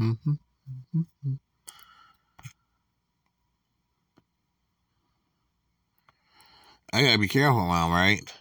Mm-hmm. Hmm. I gotta be careful now, right?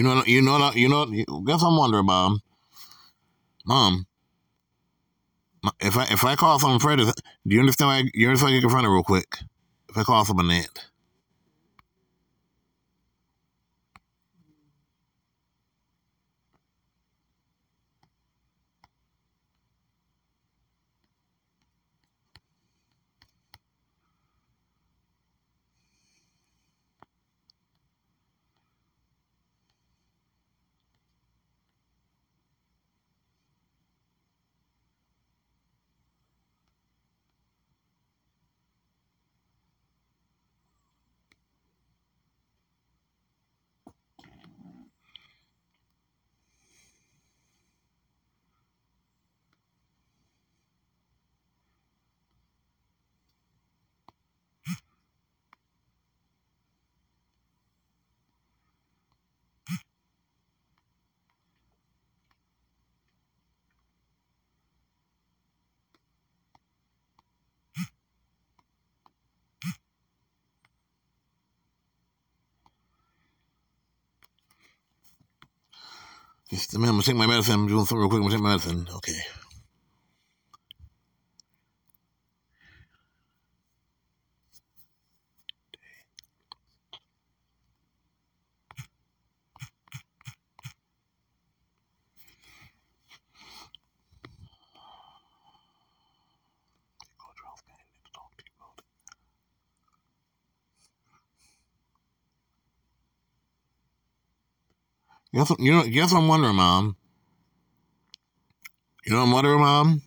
You know, you know, you know. Guess I'm wondering, mom. Mom, if I if I call someone prejudice, do you understand? Why, you understand? Why I get confronted real quick. If I call someone that. I'm gonna take my medicine. I'm doing something real quick. I'm gonna take my medicine. Okay. You know, guess what I'm wondering, Mom? You know what I'm wondering, Mom?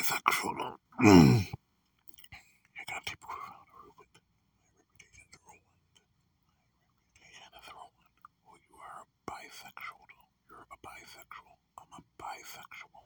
Bisexual though. Mm. You gotta take proof out real quick. Reputation is ruined. Reputation is ruined. Well, you are a bisexual though. You're a bisexual. I'm a bisexual.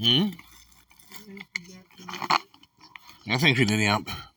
Hmm? I think she did,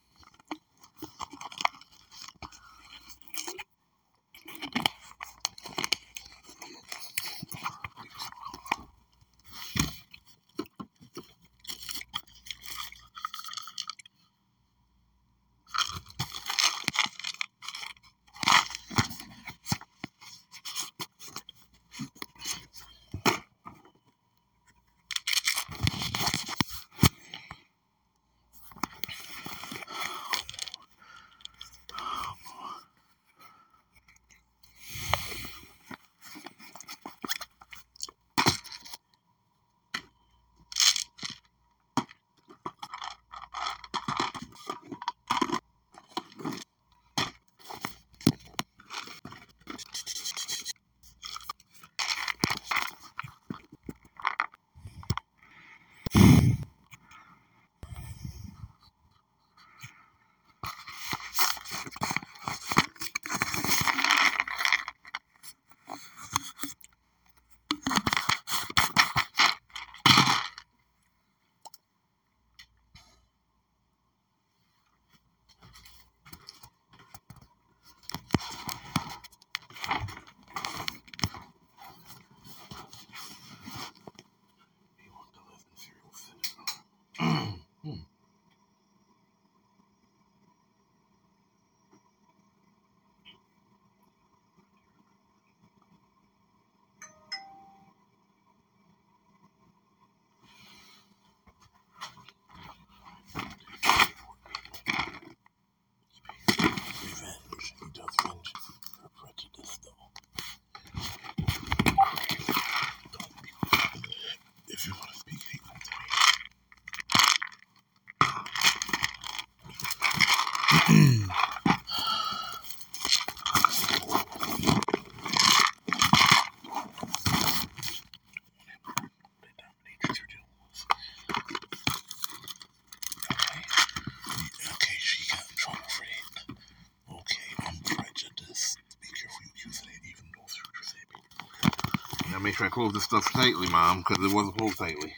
Make sure I close this stuff tightly, Mom, because it wasn't closed tightly.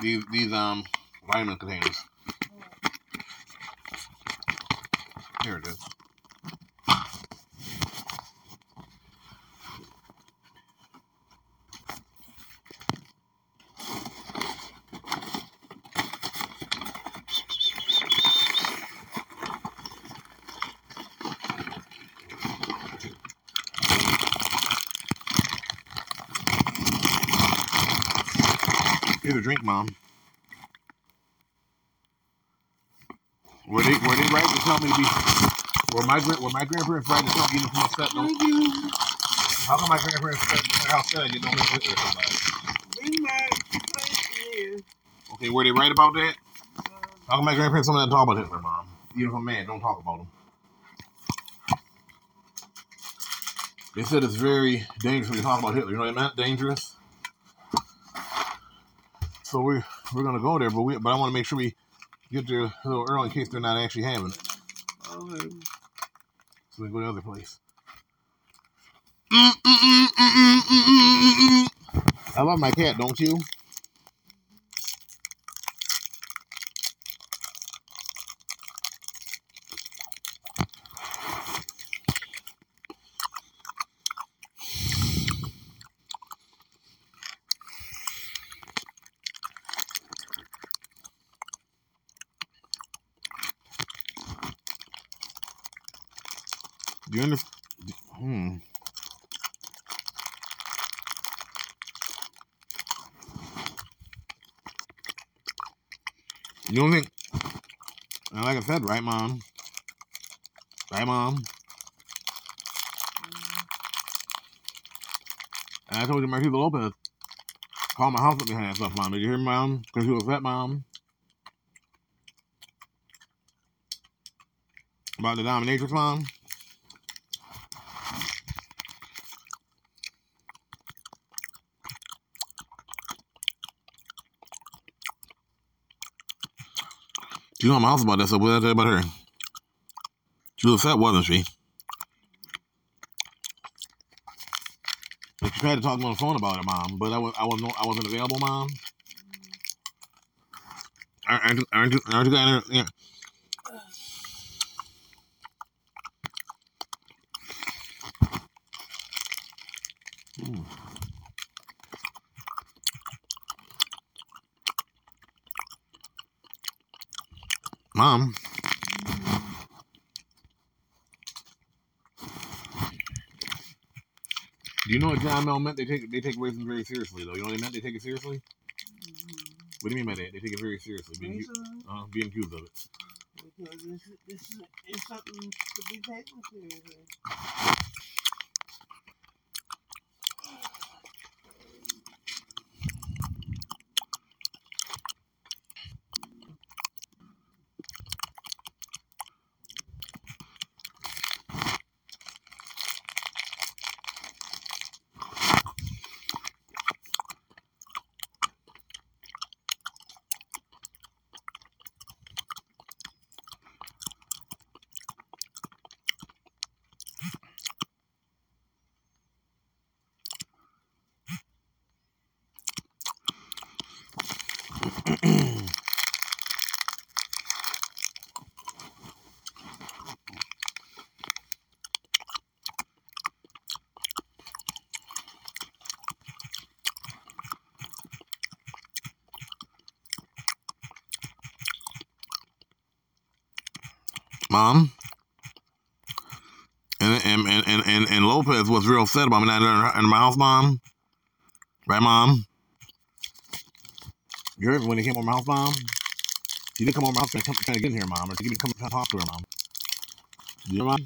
These these um vitamin containers. Here it is. Here's a drink, Mom. Were they were they right to tell me to be? Were my were my grandparents right to tell me a step? Don't, Thank you. how come my grandparents no matter how I get, don't make Hitler somebody? Been married 20 years. Okay, were they right about that? Um, How come my grandparents not talk about Hitler, Mom? Even if I'm mad, don't talk about him. They said it's very dangerous when you talk about Hitler. You know what I meant? Dangerous. So we we're gonna go there, but we but I want to make sure we get there a little early in case they're not actually having it. okay. So we can go to the other place. Mm, mm, mm, I love my cat, don't you? Right, mom? Right, mom? And I told you Marquita Lopez called my house me and stuff, mom. Did you hear me, mom? Because you was upset, mom. About the dominatrix, mom. She know my house about that, so what did I tell about her? She was upset, wasn't she? She tried to talk on the phone about it, mom. But I was, I wasn't, I wasn't available, mom. Aren't, aren't, you- aren't, you- aren't you guys? Yeah. Mm. Mom. Do you know what John Mel meant? They take they take racism very seriously, though. You know what they meant? They take it seriously. What do you mean by that? They take it very seriously, being, uh, being accused of it. because this, this is it's something to be taken seriously. Mom. And and, and, and, and Lopez was real upset about me not in my house, Mom. Right, Mom? You heard when he came over my house, Mom? He didn't come over my house trying, to- get in here, Mom, or to didn't come to talk to her, Mom. You hear, Mom?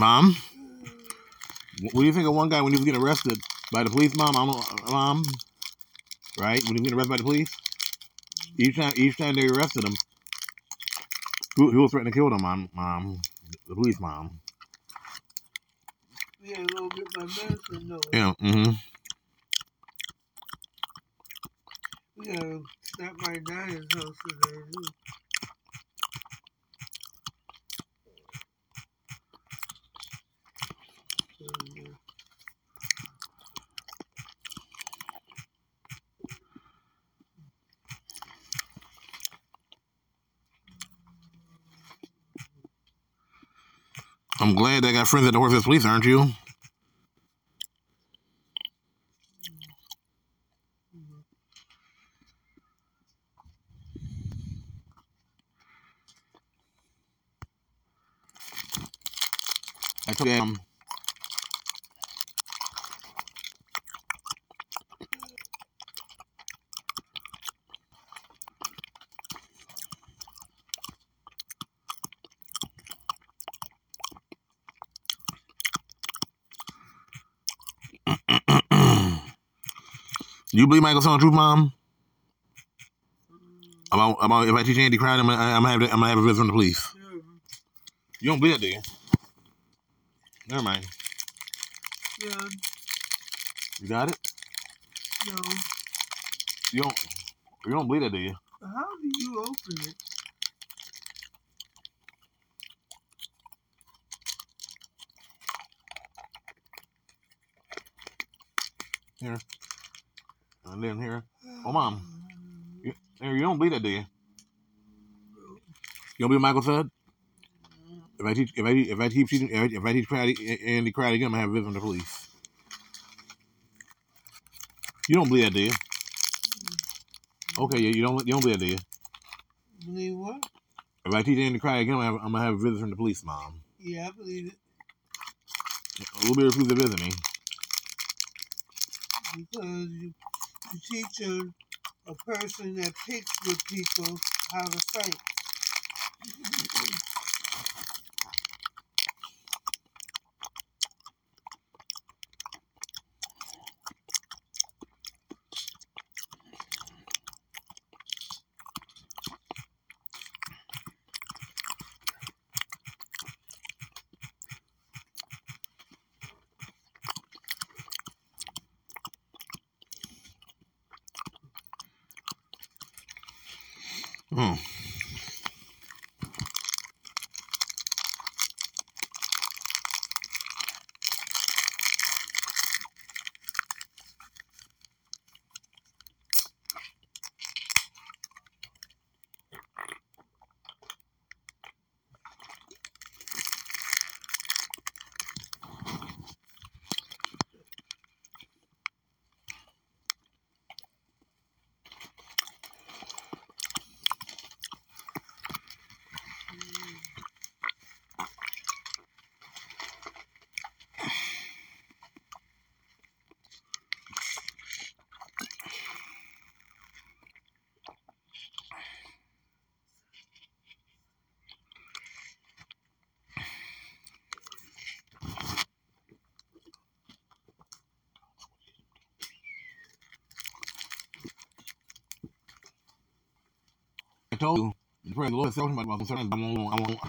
Mom? What do you think of one guy when he was getting arrested by the police, Mom? I don't Mom? Right? When he was getting arrested by the police? Each time, each time they arrested him, who, who was threatening to kill them, Mom? Mom? The police, Mom. Yeah, go get my medicine though. Yeah, mm-hmm. We gotta stop by Diane's house today. too. So, yeah. I'm glad they got friends at the Horses Police, aren't you? I took um, You believe Michael telling the truth, mom? About about if I teach Andy Crowd, I'm gonna, I'm gonna have to, I'm gonna have a visit from the police. No. You don't believe that, do you? Never mind. No. You got it. No. You don't. You don't believe that, do you? How do you open it? And then here, oh mom, you, here, you don't believe that, do you? You don't believe what Michael said? If I teach, if I if I teach if I, if I teach karate, Andy again, I'm gonna have a visit from the police. You don't believe that, do you? Okay, you you don't you don't believe that, do you? Believe what? If I teach Andy karate again, I'm gonna have, I'm gonna have a visit from the police, mom. Yeah, I believe it We'll be refused to visit me. because you, you teach a, a person that picks with people how to fight. Hmm. Told you, the prayer of the Lord is about concerning. I won't, I won't.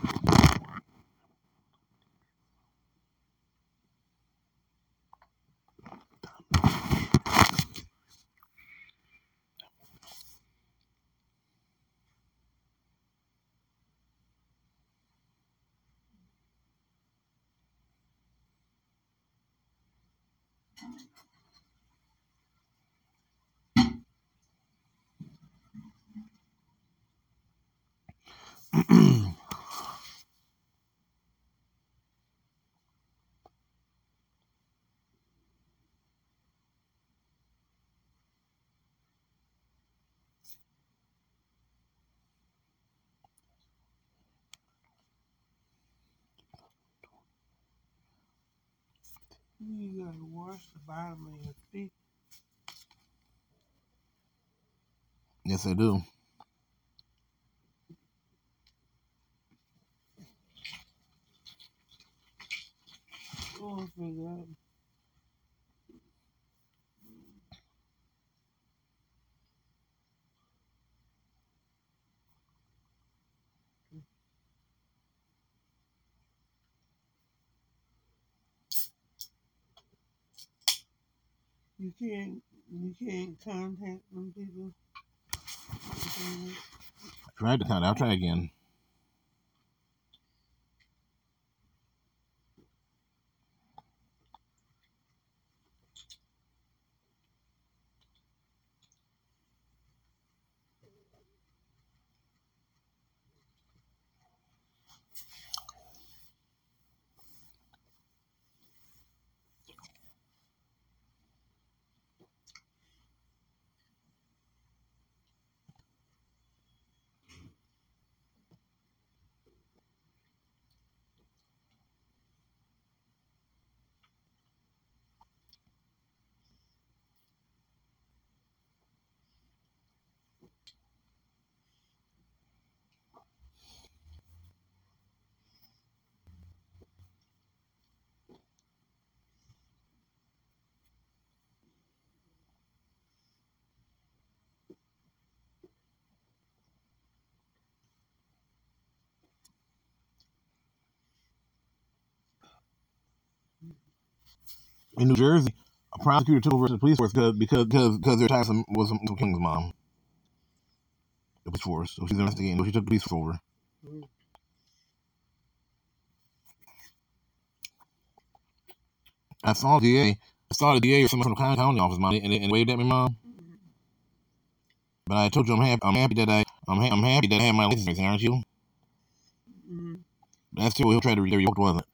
You gotta wash the bottom of your feet. Yes, I do. Oh, for that. You can't, you can't contact them people. Mhm. Tried I'll try again. In New Jersey, a prosecutor took over the police force because because because, because they're attached some, some, some King's mom. The police force. So she's investigating. So she took the police over. Mm. I saw the DA. I saw the DA or someone from the county office, mom, and, and waved at me, mom. But I told you I'm happy. I'm happy that I. I'm, ha- I'm happy that I have my license, aren't you? Mm. That's still he'll try to revoke, wasn't it?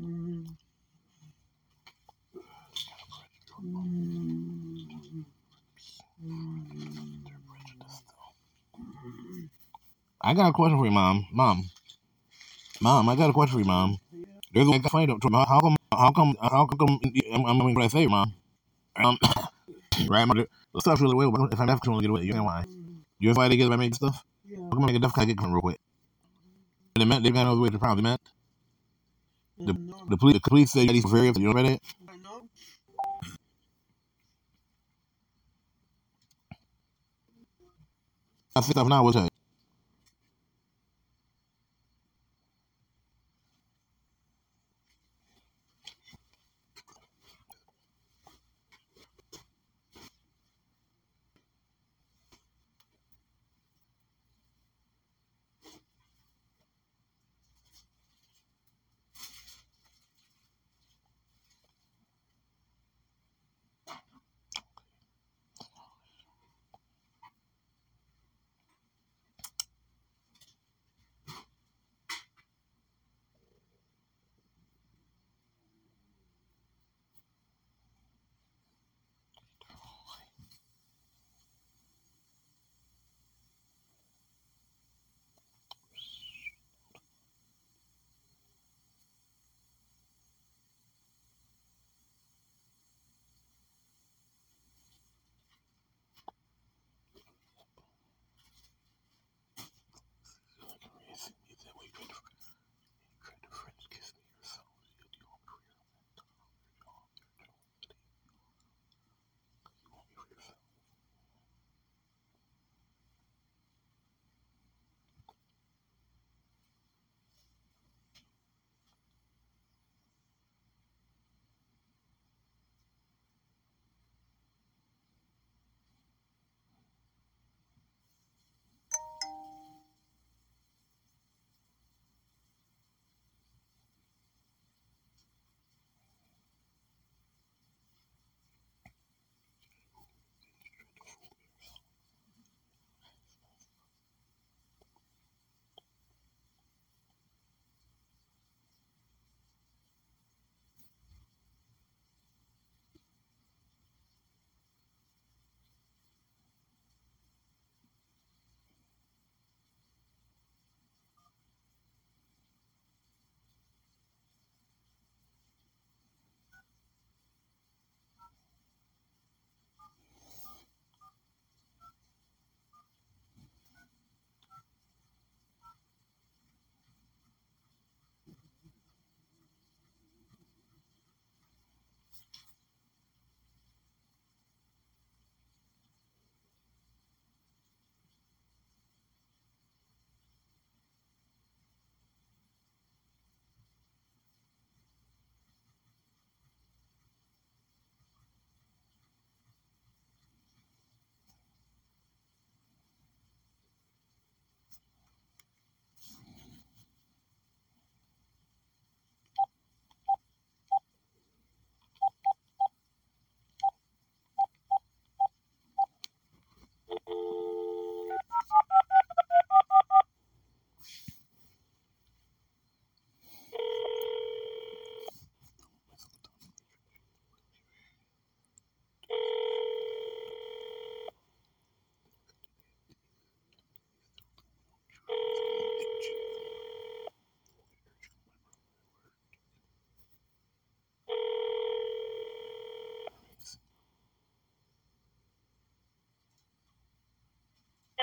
Mm. Mm. Mm. I got a question for you, mom. Mom, mom, I got a question for you, mom. There's a way I find out. How how come? How come? How come? I'm, I'm what I say, mom. Um, right, mother. The stuff's really well, but if I'm definitely gonna get away, you know why? You know why they get by making stuff? Yeah. I'm gonna make a kind of get coming real quick. And they meant they got no way to problem. They meant I know. the police. The police said he's very upset. You know that? I know. I see stuff now. What's that?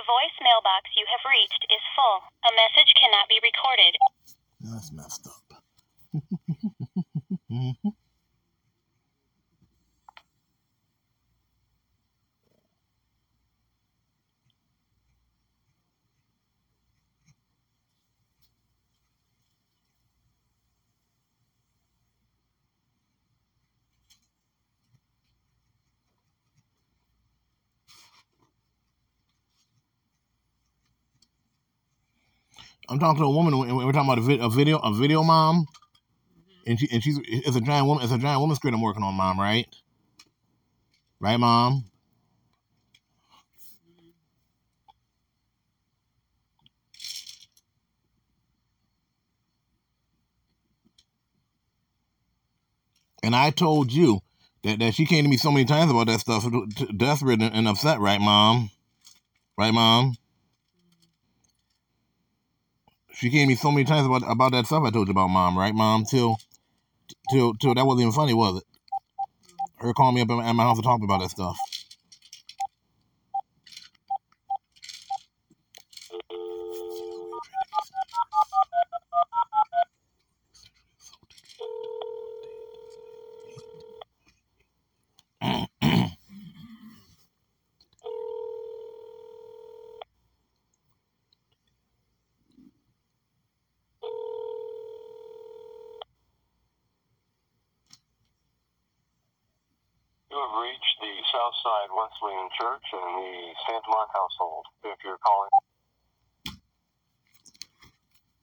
The voicemail box you have reached is full. A message cannot be recorded. That's messed up. I'm talking to a woman, and we're talking about a, vid, a video, a video mom, and she and she's it's a giant woman, it's a giant woman script I'm working on, mom, right? Right, mom. And I told you that, that she came to me so many times about that stuff, desperate and upset, right, mom? Right, mom? She to me so many times about about that stuff I told you about, mom, right, mom? Till till till that wasn't even funny, was it? Her calling me up at my house to talk about that stuff. You have reached the Southside Wesleyan Church and the Santamont household. If you're calling,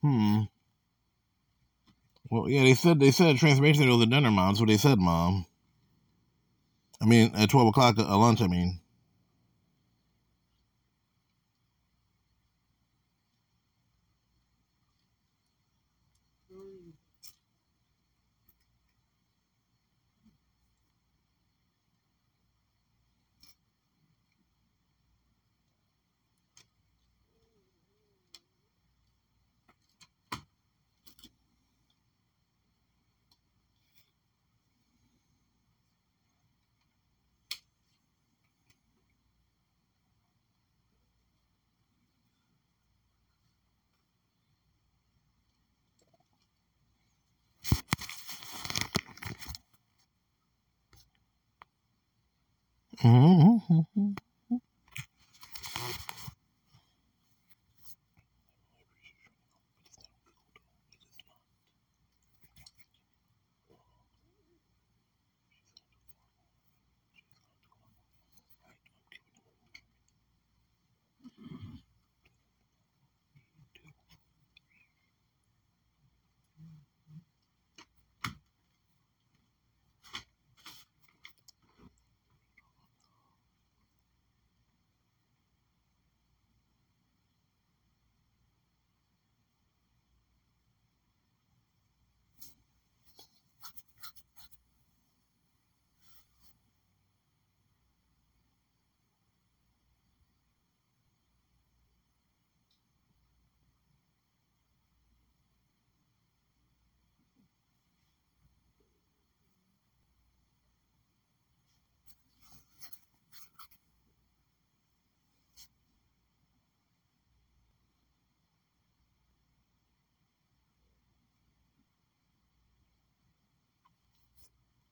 Hmm. Well, yeah, they said they said at transformation Center was a dinner, mom. That's what they said, mom. I mean, at twelve o'clock at lunch. I mean.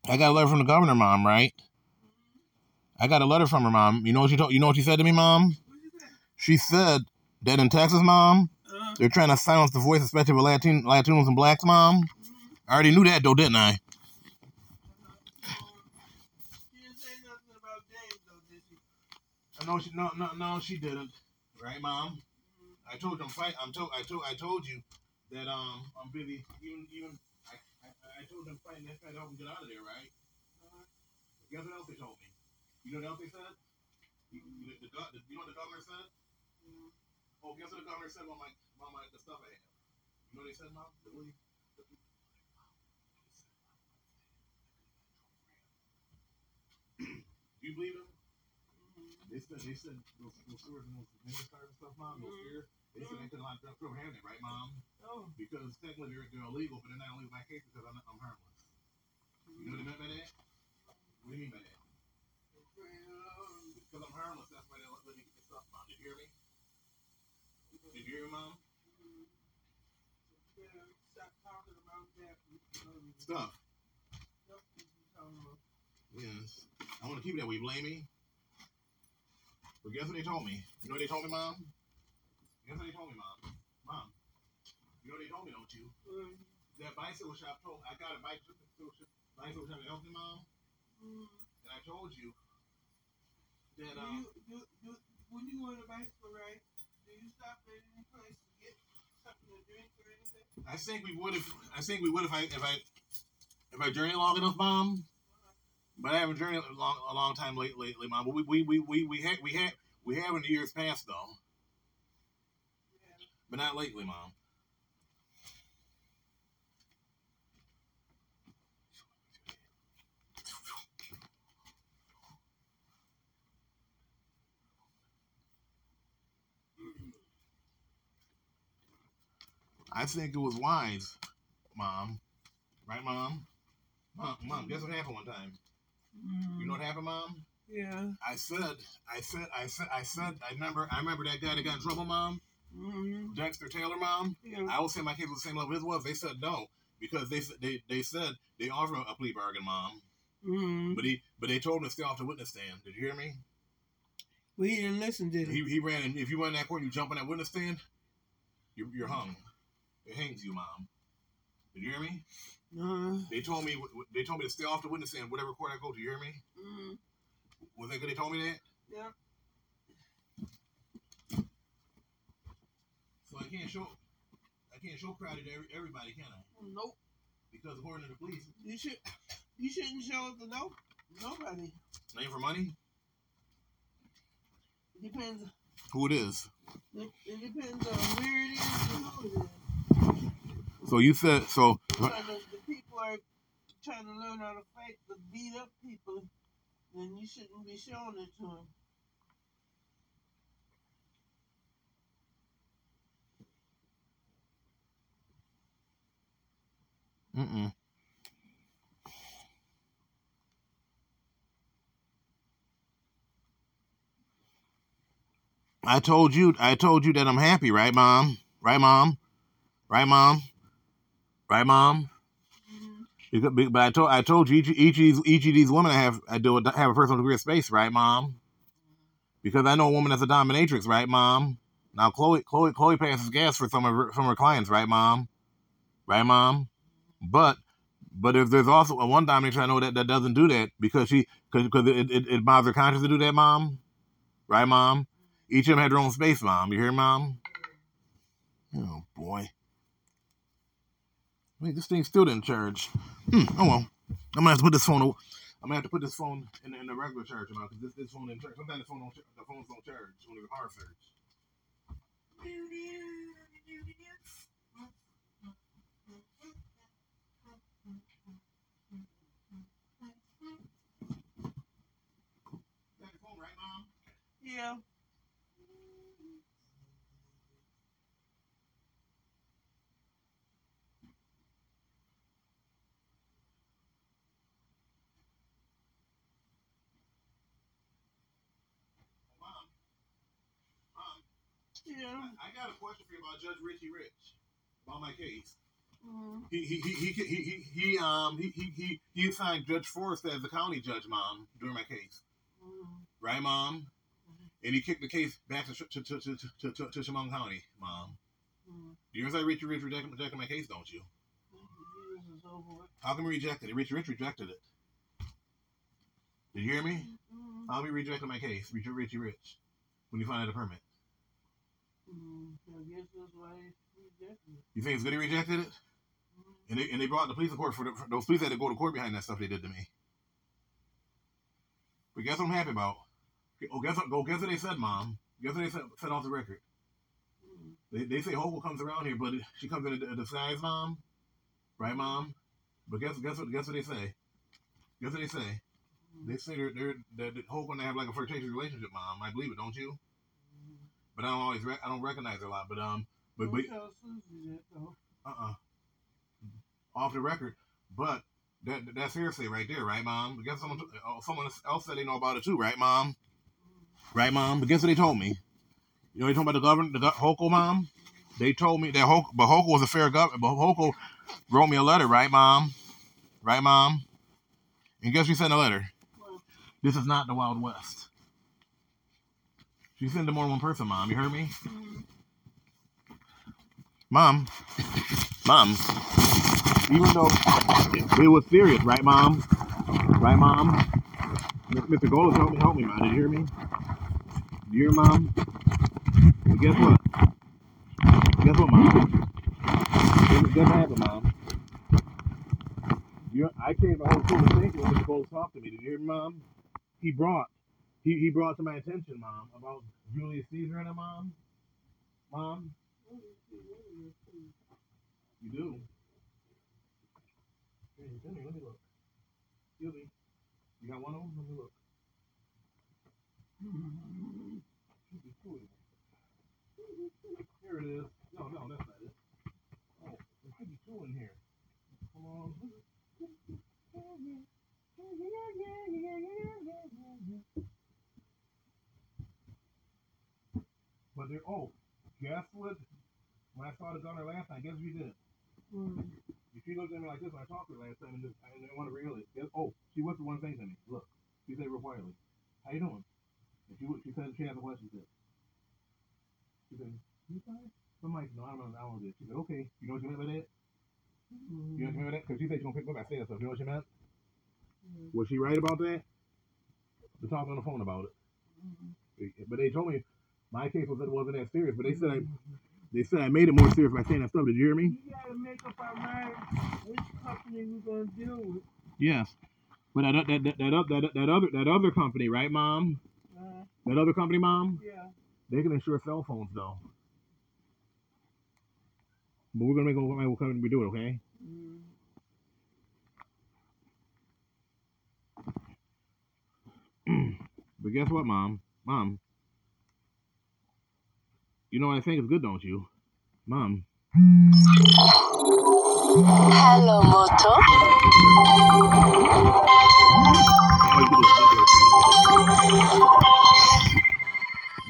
I got a letter from the governor, mom. Right? I got a letter from her, mom. You know what she told? You know what she said to me, mom? What is that? She said that in Texas, mom, Uh, they're trying to silence the voice, especially with Latin, Latinos and blacks, mom. I already knew that, though, didn't I? she didn't say nothing about James, though, did she? No, she no no no she didn't. Right, mom? I told you I'm fight. I'm told I told I told you that um I'm busy. Even even I told them fighting that fight to help him get out of there, right? Uh, Guess what else they told me? You know what else they said? You, you, the, the, you know what the governor said? mm, Oh, guess what the governor said about my about my the stuff I have? You know what they said, mom? The, Do you believe them? They said they said those those stores and those ninja stores and stuff, mom. Those Mhm. They said they couldn't allow them have it, right, mom? oh, Because technically they're, they're illegal, but they're not illegal by case because I'm, I'm harmless. You know what I meant by that? What do you mean by that? Because I'm harmless, that's why they let me get this stuff, mom. Did you hear me? Did you hear me, mom? stop talking about that. Stuff. stuff that you talking about. Yes. I want to keep it that way. Blame me. But guess what they told me? You know what they told me, mom? Guess what they told me, mom? Mom. You know what they told me, don't you? Um, That bicycle shop told I got a bicycle shop, bicycle shop help me, mom. mm, And I told you that do um you, do, do, when you go on a bicycle ride, do you stop at any place to get something to drink or anything? I think we would if I think we would if I if I if I journey long enough, mom. But I haven't journeyed a long a long time late, lately, mom. But we we we we we had we had we have in the years past though. But not lately, mom. I think it was wise, mom. Right, mom? Mom, mom, guess what happened one time? You know what mm. happened, mom? Yeah. I said, I said, I said, I said, I remember, I remember that guy that got in trouble, mom, Mm-hmm. Dexter Taylor, mom. Yeah. I was saying my was the same level his was. They said no because they said they they said they offered a plea bargain, mom, Mm-hmm. but he but they told him to stay off the witness stand. Did you hear me? Well, he didn't listen, did he? He he ran, and if you went in that court, and you jump on that witness stand, you, you're hung. It hangs you, mom. Did you hear me? Uh, They told me they told me to stay off the witness stand, whatever court I go to. You hear me? mm, Was that good? They told me that. yeah. So I can't show I can't show crowded to every, everybody, can I? Nope. Because according to the police, You should. You shouldn't show it to no nobody. ain't for money. It depends. Who it is? It, it depends on where it is and who it is. So you said so. Trying to, the people are trying to learn how to fight to beat up people, then you shouldn't be showing it to them. Mm-mm. I told you. I told you that I'm happy, right, mom? Right, mom? Right, mom? Right, mom? Mm-hmm. Because- But I told I told you each, each of these each of these women I have I do have a personal degree of space, right, mom? Because I know a woman that's a dominatrix, right, mom? Now Chloe Chloe Chloe passes gas for some of her, some of her clients, right, mom? Right, mom? But but if there's also a one dominatrix I know that, that doesn't do that because she because it, it, it bothers her conscience to do that, mom. Right, mom? Each of them had their own space, mom. You hear, mom? Oh boy. Wait, this thing still didn't charge. Hmm, oh well. I'm gonna have to put this phone. aw- I'm gonna have to put this phone in, the- in the regular charge amount because this, this phone didn't charge. Sometimes the phone don't, the phones don't charge when the car surge. Got your phone right, mom? Mom, Yeah. I got a question for you about Judge Richie Rich about my case. Mm. He he he he he he, he um he he he he assigned Judge Forrest as the county judge, mom, during my case, Mm. right, mom? And he kicked the case back to to to to to, to, to, Chemung County, mom. Mm. You realize Richie Rich rejected, rejected my case, don't you? Over. How come he rejected it? Richie Rich rejected it. Did you hear me? Mm. How come he rejected my case, Richie Richie Rich, when you find out the permit? Mm. I guess that's why he rejected it. You think it's good he rejected it? And they and they brought the police to court for, the, for those police had to go to court behind that stuff they did to me. But guess what I'm happy about? Oh, guess what? Go guess what they said, mom. Guess what they said, said off the record. They, they say Hogle comes around here, but she comes in a, a disguise, mom. Right, mom? But guess guess what? Guess what they say? Guess what they say? They say they're they're, they're, they're Hogle and they have like a flirtatious relationship, mom. I believe it, don't you? But I don't always re- I don't recognize her a lot. But um, but but Don't tell Susie that though. uh-uh. Off the record. But that that's hearsay right there, right, Mom? Guess someone uh, someone else said they know about it too, right, Mom? Right, Mom? But guess what they told me? You know, they told about the governor, the Hochul, Mom. They told me that Hochul, but Hochul was a fair governor. But Hochul wrote me a letter, right, Mom? Right, Mom? And guess who sent a letter? This is not the Wild West. She sent to more than one person, Mom. You heard me? Mom, Mom, even though it was serious, right, Mom? Right, Mom? Mr. Golders, help me, help me, Mom. Did you hear me? Did you hear, Mom? But guess what? Guess what? mom? Guess, guess what happened, mom? You, I changed my whole conversation when. Bowles talked to me. Did you hear mom? He brought, he, he brought to my attention, mom, about Julius Caesar and a mom. Mom, you do. Let me look. Me. You got one of them? Let me look. Should be two of them. Here it is. No, no, that's not it. Oh, there should be two here. Come on. But there, oh, guess what? When I saw the gunner last time, guess what you did? If she looked at me like this when I talked to her last time and, just, and didn't want to reel it, guess, oh, she whispered one thing to me. Look, she said real quietly, "How you doing?" And she she said she had a question. She said, "You fine?" So I'm like, "No, I don't know. I don't know this." She said, "Okay." You know what you meant by that? You know what she meant by that? Because she said she gonna pick me up. I said stuff. You know what she meant? Mm-hmm. Was she right about that? To talk on the phone about it. Mm-hmm. But they told me my case was that it wasn't that serious. But they said I, mm-hmm. they said I made it more serious by saying that stuff. Did you hear me? We gotta make up our mind which company we're gonna deal with. Yes. But that that that that, that, that, that other that other company, right, mom? Uh, That other company, mom? yeah. They can insure cell phones though. But we're gonna make what what and we do it, okay? Mm. But guess what, mom? Mom. You know what I think is good, don't you? Mom. Hello, Moto. You can do it.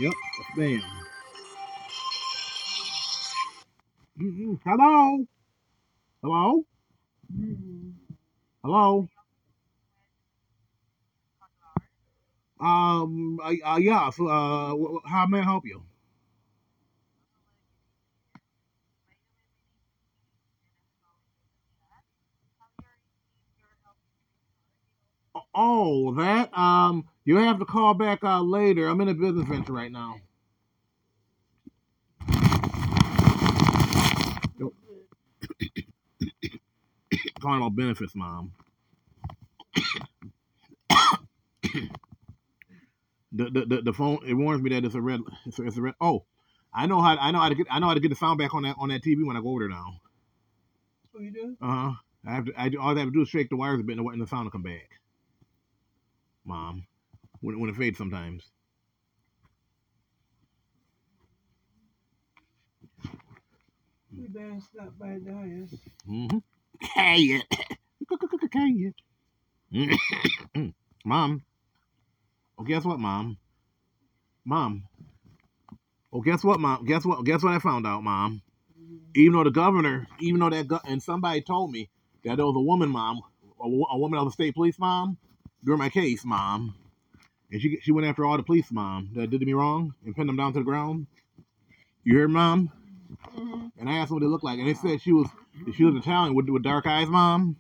Yep, bam. Hello? Hello? Hello? Um, uh, uh, yeah, uh, how may I help you? Oh, that, um, you have to call back, uh, later. I'm in a business venture right now. Calling about benefits, mom. The, the, the, the phone, it warns me that it's a red, it's a, it's a red, oh, I know how, I know how to get, I know how to get the sound back on that, on that TV when I go over there now. What you do? Uh huh. I have to. I do, all I have to do is shake the wires a bit, and the, and the sound will come back. Mom, when when it fades sometimes. We better stop by Darius. Mm-hmm. Hey it. Mom. Oh, guess what, Mom? Mom. Oh, guess what, Mom? Guess what? Guess what I found out, Mom? Even though the governor, even though that, go- and somebody told me that there was a woman, Mom, a, a woman of the state police, Mom, during my case, Mom, and she she went after all the police, Mom, that did me wrong and pinned them down to the ground. You hear, Mom? Mm-hmm. And I asked them what they looked like, and they said she was she was Italian with, with dark eyes, Mom.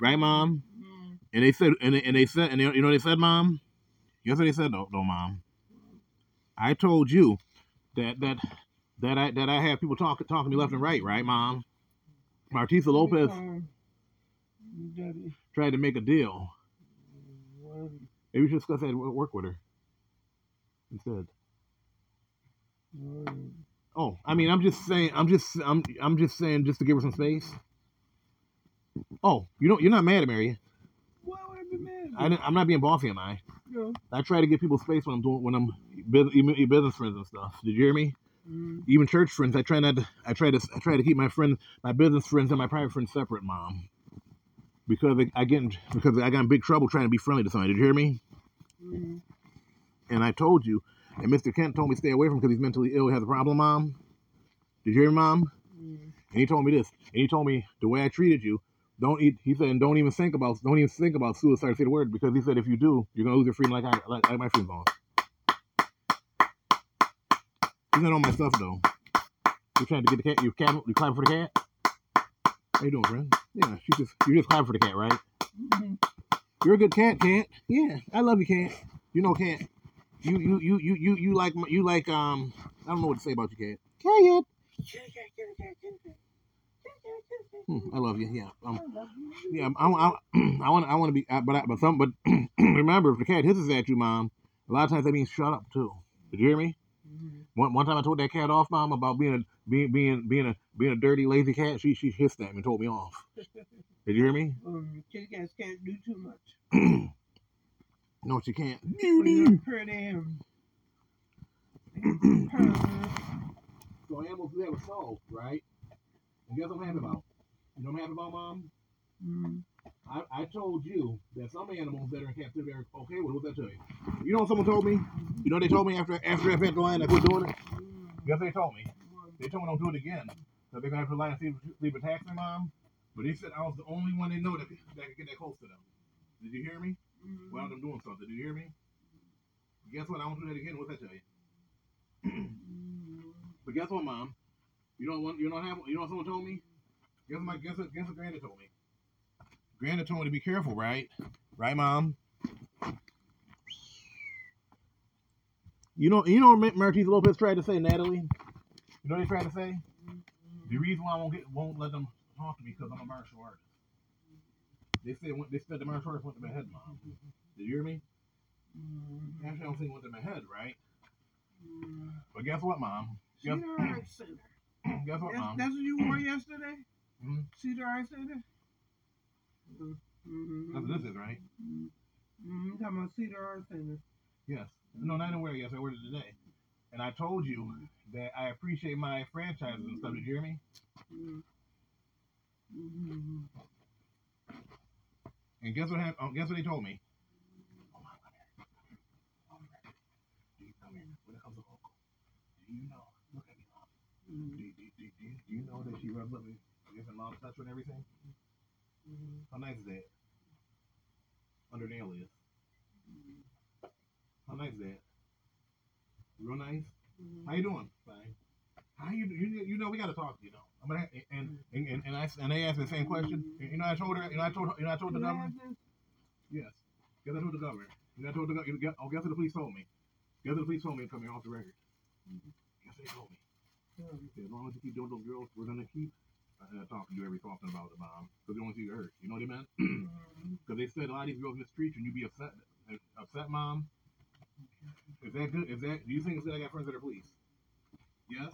Right, Mom? Mm-hmm. And they said, and they, and they said, and they, you know what they said, Mom? Guess what they said, though, though, Mom? I told you that that that I that I have people talking talking to me left and right, right, Mom? Martisa Lopez tried to make a deal. Maybe we should discuss that work with her instead. Oh, I mean, I'm just saying, I'm just, I'm, I'm just saying, just to give her some space. Oh, you don't, you're not mad at me. Why would I be mad? I I'm not being bossy, am I? No. I try to give people space when I'm doing, when I'm bus- even even business friends and stuff. Did you hear me? Mm. Even church friends, I try not to, I try to, I try to keep my friends, my business friends and my private friends separate, mom. Because I, get, in, because I got in big trouble trying to be friendly to somebody. Did you hear me? Mm. And I told you, and Mr. Kent told me to stay away from him because he's mentally ill, he has a problem, mom. Did you hear mom? Mm. And he told me this. And he told me the way I treated you, don't eat. He said, and don't even think about, don't even think about suicide. Say the word because he said if you do, you're gonna lose your freedom like I, like, like my freedom's on. He's not on my stuff though. You trying to get the cat? You cat? You clapping for the cat? How you doing, friend? Yeah, she just you just clapping for the cat, right? Mhm. You're a good cat, cat. Yeah, I love you, cat. You know, cat. You you you you you you like you like um. I don't know what to say about you, cat. Cat. Hmm, I love you. Yeah. Um, I love you. yeah. I, I, I want. I want to be. uh, But I, but some. But remember, if the cat hisses at you, mom, a lot of times that means shut up too. Did you hear me? Mhm. One, one time I told that cat off, mom, about being a being being being a being a dirty lazy cat. She she hissed at me and told me off. Did you hear me? Um, kitty cats can't do too much. no, she can't. When you're pretty and and. So animals do have a soul, right? And guess what I'm happy about? You know what I'm happy about, mom? Mhm. I, I told you that some animals that are in captivity are okay with it. What's that tell you? You know what someone told me? You know what they told me after after I had the line I quit doing it? Guess what they told me? They told me don't do it again. So they're gonna have to lie and sleep, sleep attack me, mom. But they said I was the only one they know that, that could get that close to them. Did you hear me? Mhm. Without them doing something. Did you hear me? Guess what? I won't do that again. What's that tell you? Mhm. But guess what, mom? You know what? You know what happened? You know what someone told me? Guess what? My guess what? Guess what? Granny told me. Granny told me to be careful, right? Right, mom. You know, you know, what Martise Lopez tried to say, Natalie. You know what they tried to say? The reason why I won't get, won't let them talk to me because I'm a martial artist. They said they said the martial artist went to my head, mom. Did you hear me? Mhm. Actually, I don't think it went to my head, right? Mhm. But guess what, mom? Guess, Cedar Art Center. guess what, That's, mom? that's what you wore yesterday? Mhm. Cedar Art Center? Mm-hmm. That's what this is, right? Mm-hmm. Talking about Cedar Art Center. Yes. No, not anywhere. Yes, I ordered it today. And I told you that I appreciate my franchises and stuff. Did you hear me? Mm-hmm. And guess what happened? Oh, um, guess what they told me? Oh, come here. Come here. Do you, come here. When it comes to do you know? Look at me, mom. Mm-hmm. Do, do, do, do, do you know that she rubs up gives her mom touch and everything? Mm-hmm. How nice is that? Under nail is. Mm-hmm. How nice is that? Real nice. How you doing? Fine. How you you you know we got to talk. You know. I'm mm. gonna and and and, and I and they asked me the same question. You know I told her. You know I told her. You know I told the governor. Mm-hmm. Yes. Guess I told the governor. You know I told the governor. Oh, guess what the police told me. Guess what the police told me to come here off the record. Guess what they told me. Mm-hmm. As long as you keep doing those girls, we're gonna keep uh, talking to you every so often about the bomb because they want to see you hurt. You know what I meant? Mm-hmm. Because they said a lot of these girls in the streets, and you be upset. Upset, mom. Is that good? Is that? Do you think it's good? I got friends that are police. Yes.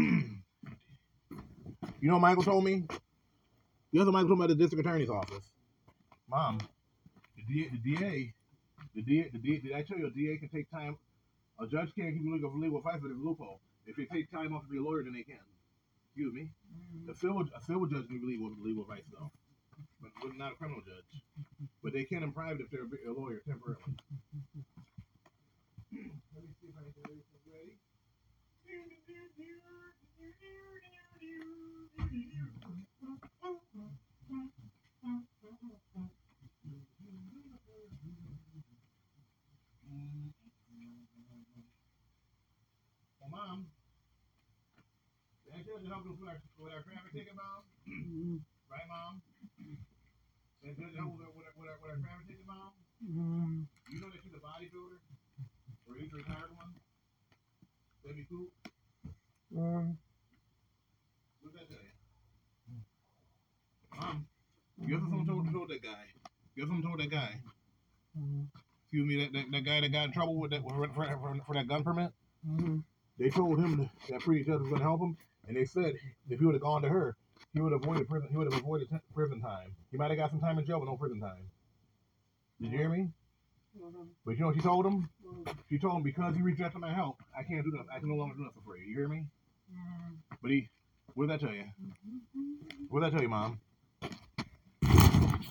You know what Michael told me? The other Michael told me at the district attorney's office? Mom, the DA, the DA, the DA, the DA, did I tell you a DA can take time? A judge can't give you legal, legal advice, but there's a loophole. If they take time off to be a lawyer, then they can. Excuse me. Mm-hmm. A civil, a civil judge can give legal, legal advice, though, but, but not a criminal judge. But they can in private if they're a, a lawyer temporarily. Let me see if I can get this ready. Well, mom, that judge helped us with our, with our traffic ticket, mom. Right, mom? That helped us with our, with our, with our traffic ticket, mom. You know that a bodybuilder? Or he's a retired one? Debbie Coop? Mm-hmm. What's that tell you? Mom, guess what someone told, told that guy? Guess what someone told that guy? Mm-hmm. Excuse me, that, that, that guy that got in trouble with that for, for, for, for that gun permit? Mm-hmm. They told him that, that pretty judge was going to help him, and they said if he would have gone to her, he would have avoided prison. He would have avoided t- prison time. He might have got some time in jail, but no prison time. Did you hear me? Mm-hmm. But you know what she told him? Mm-hmm. She told him because he rejected my help, I can't do nothing. I can no longer do nothing for you. You hear me? Mm-hmm. But he, what did that tell you? What did that tell you, mom?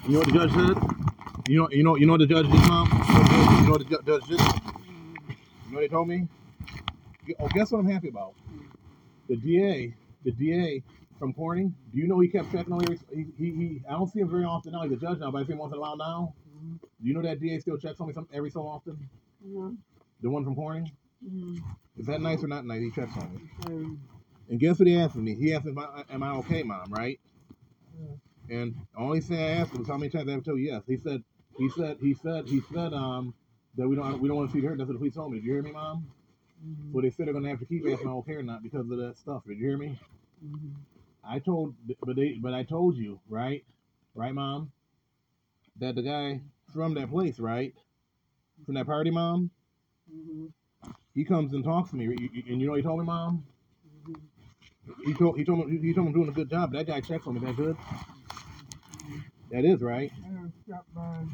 You know what the judge said? You know, you know, you know what the judge did, mom? You know what the ju- judge did? You know what they told me? Oh, guess what I'm happy about? The DA, the DA from Corning. Do you know he kept checking on every? He, he, he I don't see him very often now. He's a judge now, but I see him once in a while now. Mm-hmm. Do you know that DA still checks on me some every so often? The one from Corning. Mm-hmm. Is that nice or not nice? He checks on me. Mm-hmm. And guess what he asked me? He asked me, am I, okay, mom, right? And the only thing I asked him was how many times I have to tell you yes. He said, he said, he said, he said, um, that we don't, we don't want to see her. That's what the police told me. Did you hear me, mom? Mhm. So they said they're gonna have to keep asking my okay or not because of that stuff. Did you hear me? Mhm. I told, but they, but I told you, right, right, mom, that the guy from that place, right, from that party, mom, Mhm. he comes and talks to me, and you know what he told me, mom? Mhm. He told, he told me, he told me I'm doing a good job. That guy checks on me. That good? That is right. I stopped by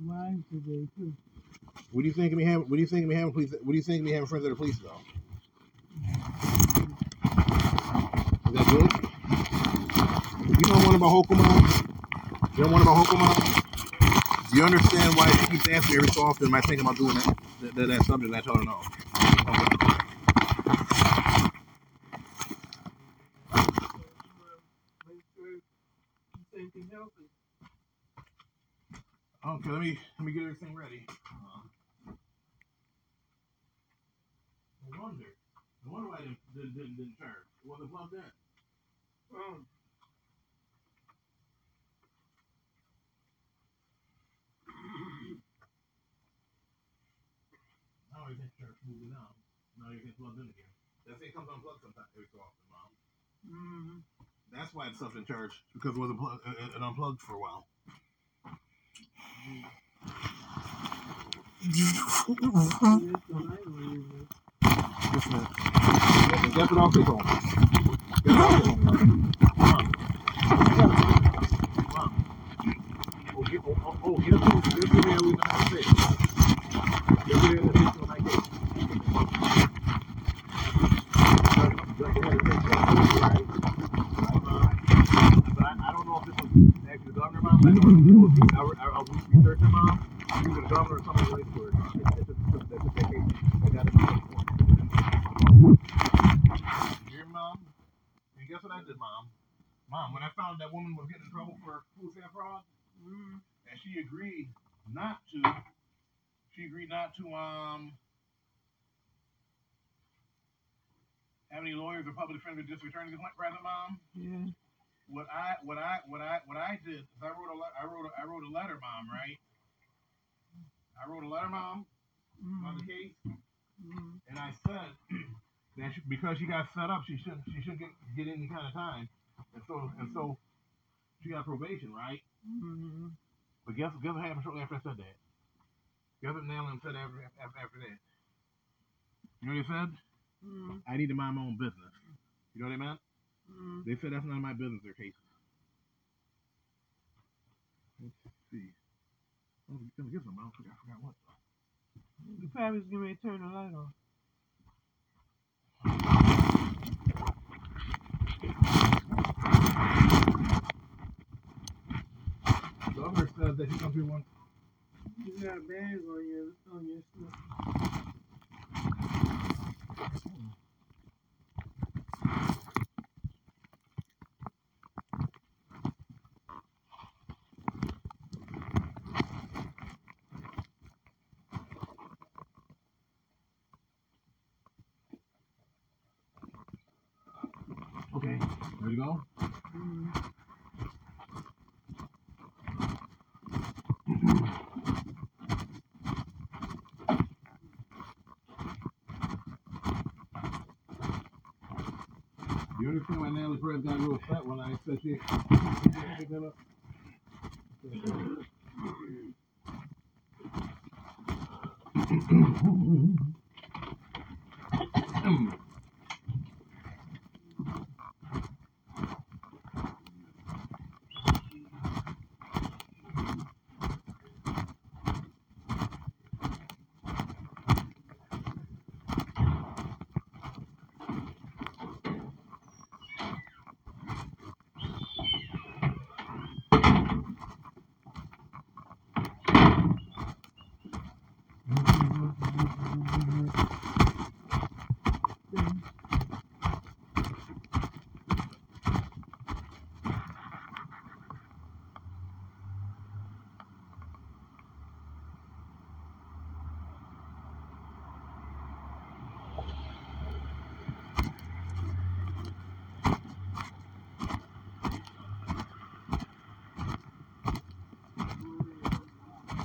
mine today too. What do you think of me having? What do you think of me having police? What do you think of me having friends at the police though? Is that good? You know one about Hokuma? You know one about Hokuma? Do you understand why she keeps asking every so often? Am I thinking about doing that that, that, that subject? I told her no. Okay. Let me let me get everything ready. Uh, no wonder. No wonder why it didn't, didn't, didn't, didn't turn. It wasn't plugged in. Um, Now everything's turned smoothly now. Now everything's plugged in again. That thing comes unplugged sometimes every so often, mom. mhm. That's why it's stuff in church because it wasn't plug, it, it unplugged for a while. Yes, the light will use Just a minute. Guess, guess what else they told me? Guess what else they told me? Mom. Mom. Oh, get, oh, oh, oh? But I, I I was, researching, Mom. Was the governor or something related to it. Mom. It's, it's, it's, it's, it's, it's, it's, I got it. You hear me, Mom? And guess what I did, Mom? Mom, when I found that woman was getting in trouble for food stamp fraud, Mhm. and she agreed not to, she agreed not to um have any lawyers or public defenders just returning the present, Mom. Yeah. What I what I what I what I did is I wrote a le- I wrote a, I wrote a letter, Mom. Right? I wrote a letter, Mom, on the case, Mhm. and I said that she, because she got set up, she shouldn't she shouldn't get, get any kind of time, and so and so she got probation, right? Mhm. But guess guess what happened shortly after I said that? Guess what Nellen said after, after after that? You know what they said? Mhm. I need to mind my own business. You know what I meant? Mhm. They said that's none of my business. Their cases. Let's see. Oh, we gonna get some. I forgot, I forgot what. Probably was getting ready to turn the light off. The governor said that he comes here one. You got bags on your on your stuff. Okay, ready to go? Mhm. You understand why Natalie Perez got real upset when I said she. she picked that up?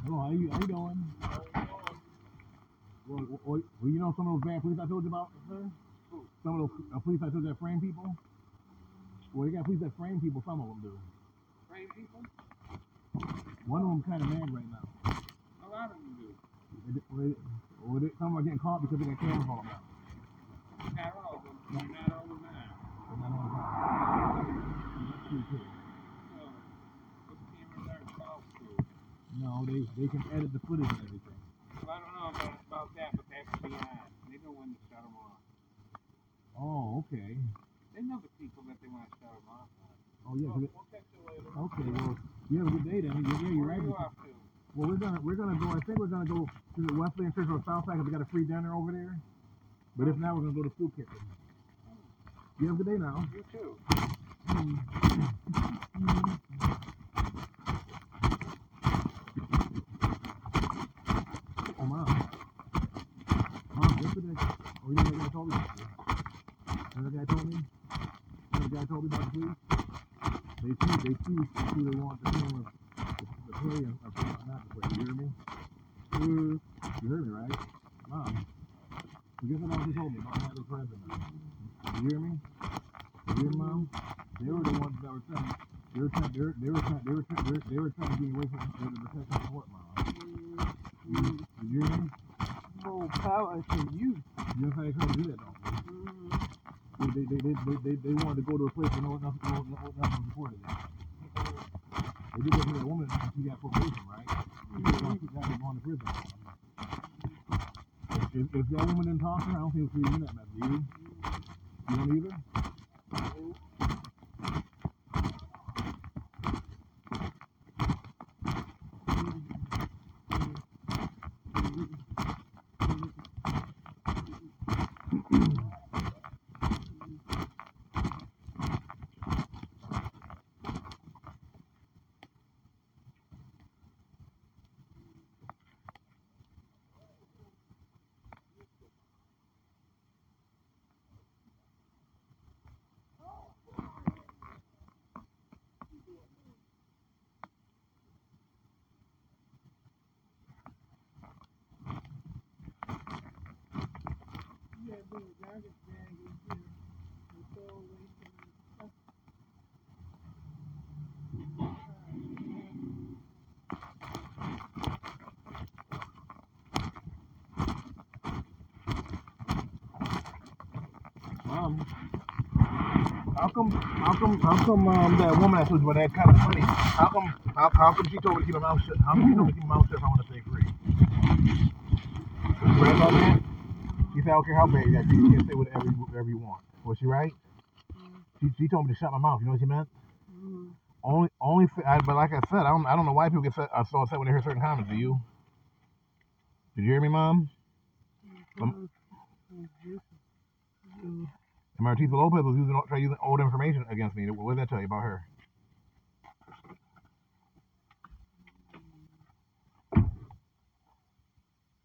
Hello, how you how you doing? Well, well, well, you know some of those bad police I told you about, sir? Some of those uh, police I told you that frame people? Well, they got police that frame people, some of them do. Frame people? One of them kind of mad right now. A lot of them do. They, they, well, they, some are getting caught because they got cameras on them. Not all of them. Not all the time. They're not time. That's true, too. No. Those cameras aren't false too. No, they, they can edit the footage and everything. Well, I don't know about, about that, but that's beyond. They know when to shut them off. Oh, okay. They know the people that they want to shut them off. Oh, yeah. We'll, we'll catch you later. okay, well, you have a good day then. Yeah, you're Where right. you off to? Well, we're gonna we're gonna go. I think we're gonna go to the Wesleyan Church on South Side we got a free dinner over there. But if not, we're gonna go to School Kitchen. You have a good day now. You too. Oh, mom. Mom, yesterday. Oh, you know that guy told me about you. You know that guy told me. Know the guy told me about the police. They choose. They choose who they want to film the, the play and or not the play. You hear me? Mm. You heard me, right? Mom. You guess what else he told me about not the president? You hear me? You hear me, mom? They were the ones that were trying. They were trying. They were, they were trying. They were trying. They were, they were trying to get away from the, the protection support, mom. Mm. You hear me? More power to you. You know how they try to do that, don't Mm. They? They, they, they, they, wanted to go to a place where no nothing, no, no, nothing supported them. They did that to that woman and she got probation, right? She got, she got going to prison. If, if that woman didn't talk to her, I don't think she'd be in that mess. Do you? You don't either? Yeah, bring a garbage bag in here. And throw away some of the stuff. Mom. How come, how come, how come, um, that woman I told you about that kind of funny? How come, how, how come she told me to keep my mouth shut? How come she told me to keep my mouth shut if I want to stay free? You about that? She said, I don't care how bad you got, you can say whatever, you- whatever you want. Was she right? She, she told me to shut my mouth. You know what she meant? Mm. Only, only, I, but like I said, I don't, I don't know why people get set, uh, so upset when they hear certain comments. Do you? Did you hear me, Mom? Mm. And Martisa Lopez was using, trying using old information against me. What did that tell you about her?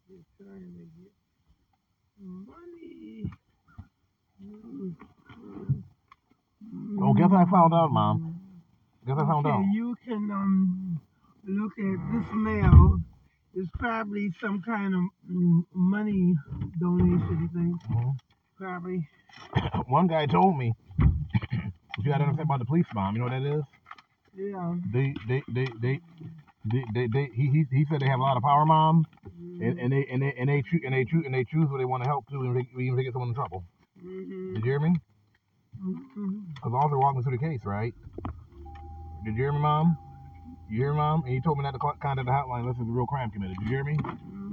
They're trying to get money. Mm. Oh, guess I found out, Mom? Guess I found okay, out? you can um look at this mail. It's probably some kind of mm, money donation thing. Mhm. Probably. One guy told me, if you gotta understand about the police, Mom. You know what that is? Yeah. They, they, they, they, they, they, they he, he, he said they have a lot of power, Mom, and, and they, and they, and they, and they choose, and they choose who they want to help to, and they, even if they get someone in trouble. Mm-hmm. Did you hear me? Mm-hmm. Because officer walked me through the case, right? Did you hear me, Mom? You hear me, Mom? And he told me not to co- contact the hotline unless it's a real crime committed. Did you hear me?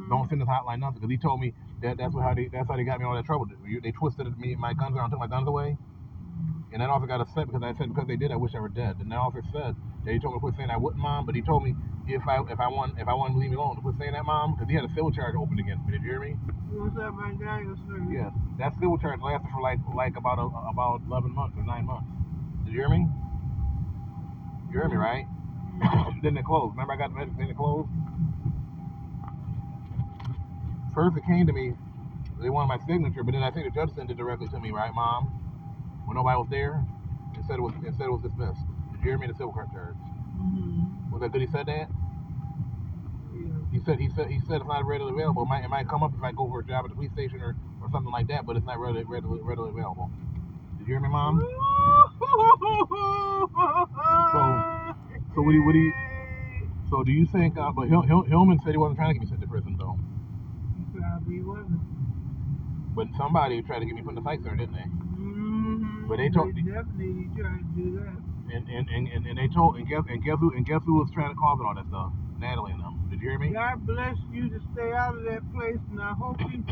Don't mm-hmm. send this hotline nothing because he told me that that's what how they that's how they got me in all that trouble. They they twisted me my guns around, took my guns away, and that officer got upset because I said because they did, I wish I were dead. And that officer said that he told me to quit saying I wouldn't, Mom, but he told me if I if I want if I wanted to leave me alone to quit saying that, Mom, because he had a civil charge open against me. Did you hear me? What's up, my guy? What's up? Yes, that civil charge lasted for like like about a, about eleven months or nine months. Did you hear me? You hear me, mm-hmm. right? Mm-hmm. then they closed. Remember I got the message, then it closed? First it came to me, they wanted my signature, but then I think the judge sent it directly to me, right, Mom? When nobody was there, and said it was and said it was dismissed. Did you hear me? The civil court charge. Mm-hmm. Was that good? He said that. Yeah. He said he said he said it's not readily available. It might it might come up if I go for a job at the police station or, or something like that, but it's not readily readily, readily available. Did you hear me, mom? so what do you- what do you- So do you think? Uh, but Hil- Hil- Hillman said he wasn't trying to get me sent to prison though. He wasn't. But somebody tried to get me put in the psych center, didn't they? Mhm. But they told- me. definitely tried to do that. And and, and, and, and they told and guess and guess who and guess who was trying to cause it all that stuff? Natalie and them. Did you hear me? God bless you to stay out of that place, and I hope you,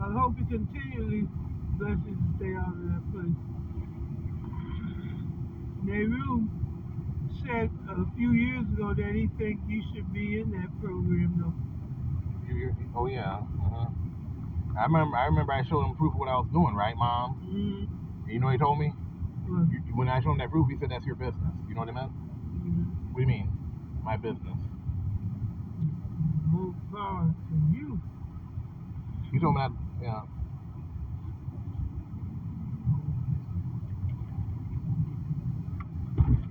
I hope you continually bless you to stay out of that place. Nehru said a few years ago that he thinks you should be in that program, though. Oh yeah. Uh-huh. I remember. I remember. I showed him proof of what I was doing, right, mom? Mm, And you know what he told me? well, You, when I showed him that proof, he said that's your business. You know what I meant? mm, What do you mean? My business. more power to you. He told me that. Yeah.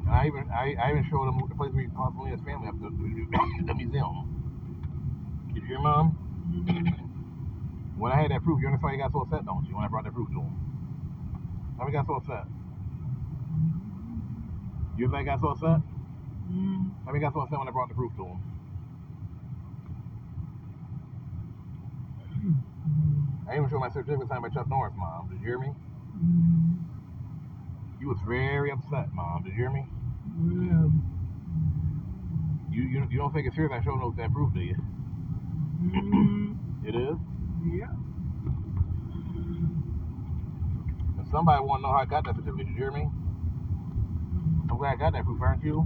And I even I, I even showed him the place where he possibly his family up to the museum. Did you hear, mom? When I had that proof, you understand why he got so upset, don't you? When I brought that proof to him. How he got so upset? You think I got so upset? mm, How he got so upset when I brought the proof to him? I even showed my certificate signed by Chuck Norris, mom. Did you hear me? mm, You was very upset, mom. Did you hear me? well, You you, you don't think it's serious? I showed no that proof, do you? mm, It is. Yeah. And somebody want to know how I got that certificate. Did you hear me? I'm glad I got that proof, aren't you?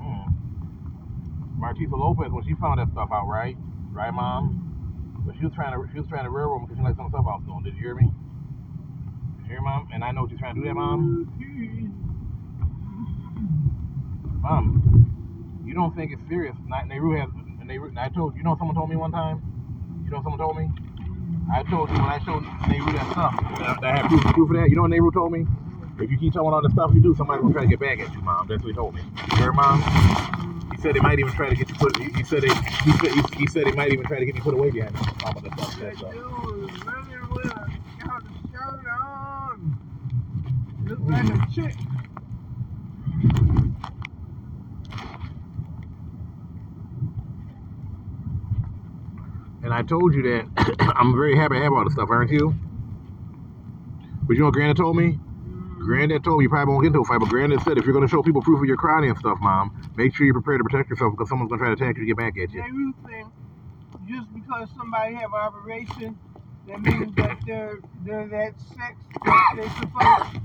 Hmm. Martisa Lopez, when she found that stuff out, right? Right, mom? But she was trying to she was trying to railroad me because she liked some stuff I was doing. Did you hear me? Did you hear, mom? And I know she's trying to do that, mom. Mom, you don't think it's serious? Not Nehru has. Nehru, I told you. You know, someone told me one time. You know, someone told me. I told you when I showed Nehru that stuff. That, I had proof, proof of that. You know what Nehru told me? If you keep telling all the stuff you do, somebody's gonna try to get back at you, mom. That's what he told me. You heard, mom? He said they might even try to get you put. He, he said they. He said he, he said they might even try to get me put away behind. Mom, with that stuff. That stuff. chick. And I told you that I'm very happy to have all this stuff, aren't you? But you know what Granddad told me? Granddad told me you probably won't get into a fight, but Granddad said if you're going to show people proof of your crime and stuff, Mom, make sure you're prepared to protect yourself because someone's going to try to attack you to get back at you. Nehru think just because somebody have an operation, that means that they're they're that sex that they supposed.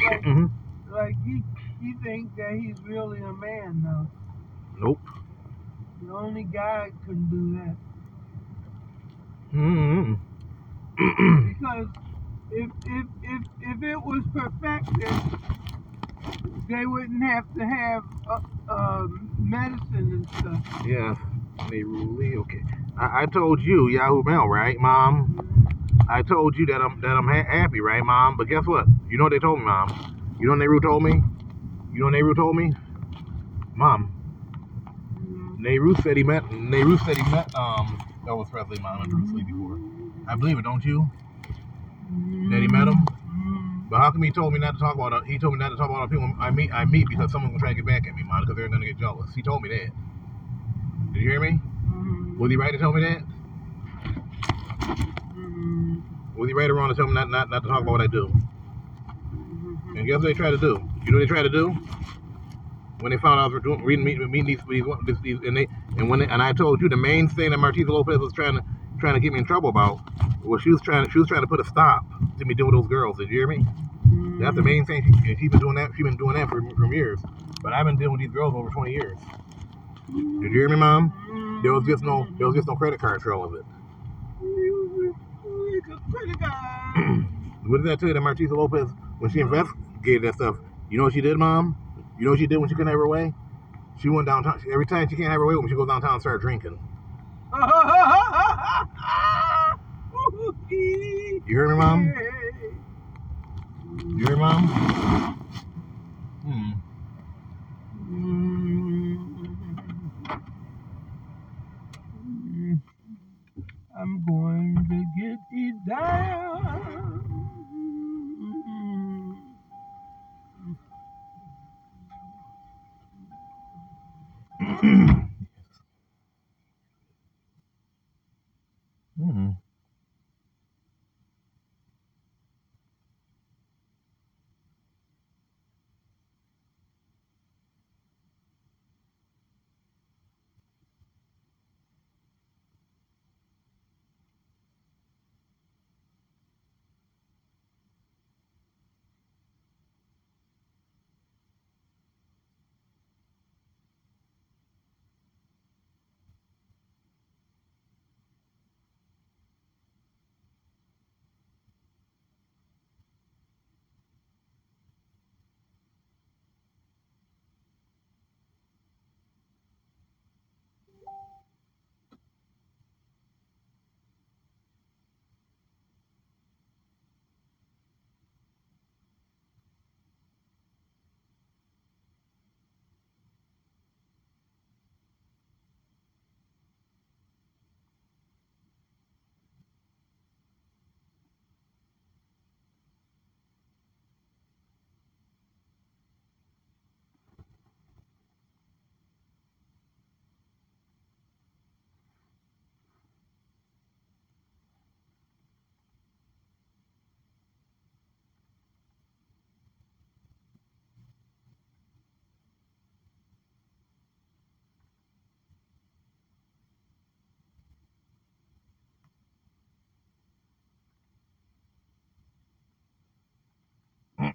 Like, hmm like he he think that he's really a man now. Nope. The only guy can do that. Hmm because if if if if it was perfected, they wouldn't have to have uh, uh, medicine and stuff. Yeah. They really okay. I, I told you Yahoo Mail, right, Mom? I told you that I'm that I'm ha- happy, right, Mom? But guess what? You know what they told me, Mom? You know what Nehru told me? You know what Nehru told me? Mom, Nehru said he met Nehru said he met um Mom, and Bruce Lee before. I believe it, don't you? That he met him? Mm-hmm. But how come he told me not to talk about it? He told me not to talk about it people I meet I meet because someone's gonna try to get back at me, Mom, because they're gonna get jealous. He told me that. Did you hear me? Mm-hmm. Was he right to tell me that? Mm-hmm. Was he right or wrong to tell me not, not, not to talk about what I do? And guess what they try to do? You know what they try to do? When they found out I was doing, reading, meeting, meeting these, these, these, these, and they, and when they, and I told you the main thing that Martisa Lopez was trying to, trying to get me in trouble about was she was trying, she was trying to put a stop to me doing those girls. Did you hear me? That's the mm. main thing. She, she's been doing that. She's been doing that for, for years. But I've been dealing with these girls over 20 years. Did you hear me, Mom? There was just no, there was just no credit card trail of it. Mm. What did I tell you that Martisa Lopez, when she investigated that stuff, you know what she did, Mom? You know what she did when she couldn't have her way? She went downtown. Every time she can't have her way, when she goes downtown and start drinking. you hear me, Mom? You hear Mom? Hmm. I'm going to get you down. mm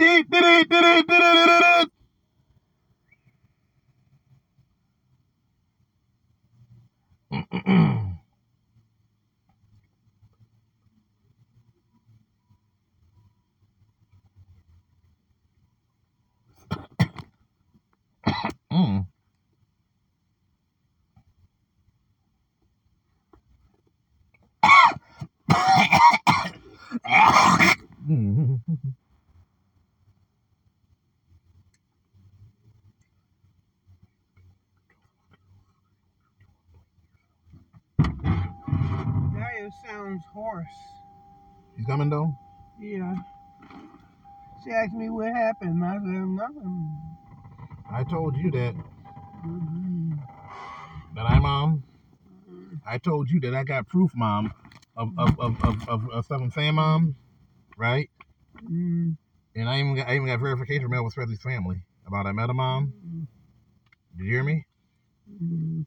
Did did it did it did it did it. Mm. Mm. That sounds hoarse. She's coming though. Yeah. She asked me what happened. I said nothing. I told you that Mhm. that I mom. I told you that I got proof, mom, of of of of, of, of stuff I'm saying, mom. Right? Mhm. And I even got I even got verification from Elvis Presley's family about I met a mom. Did you hear me? Oh,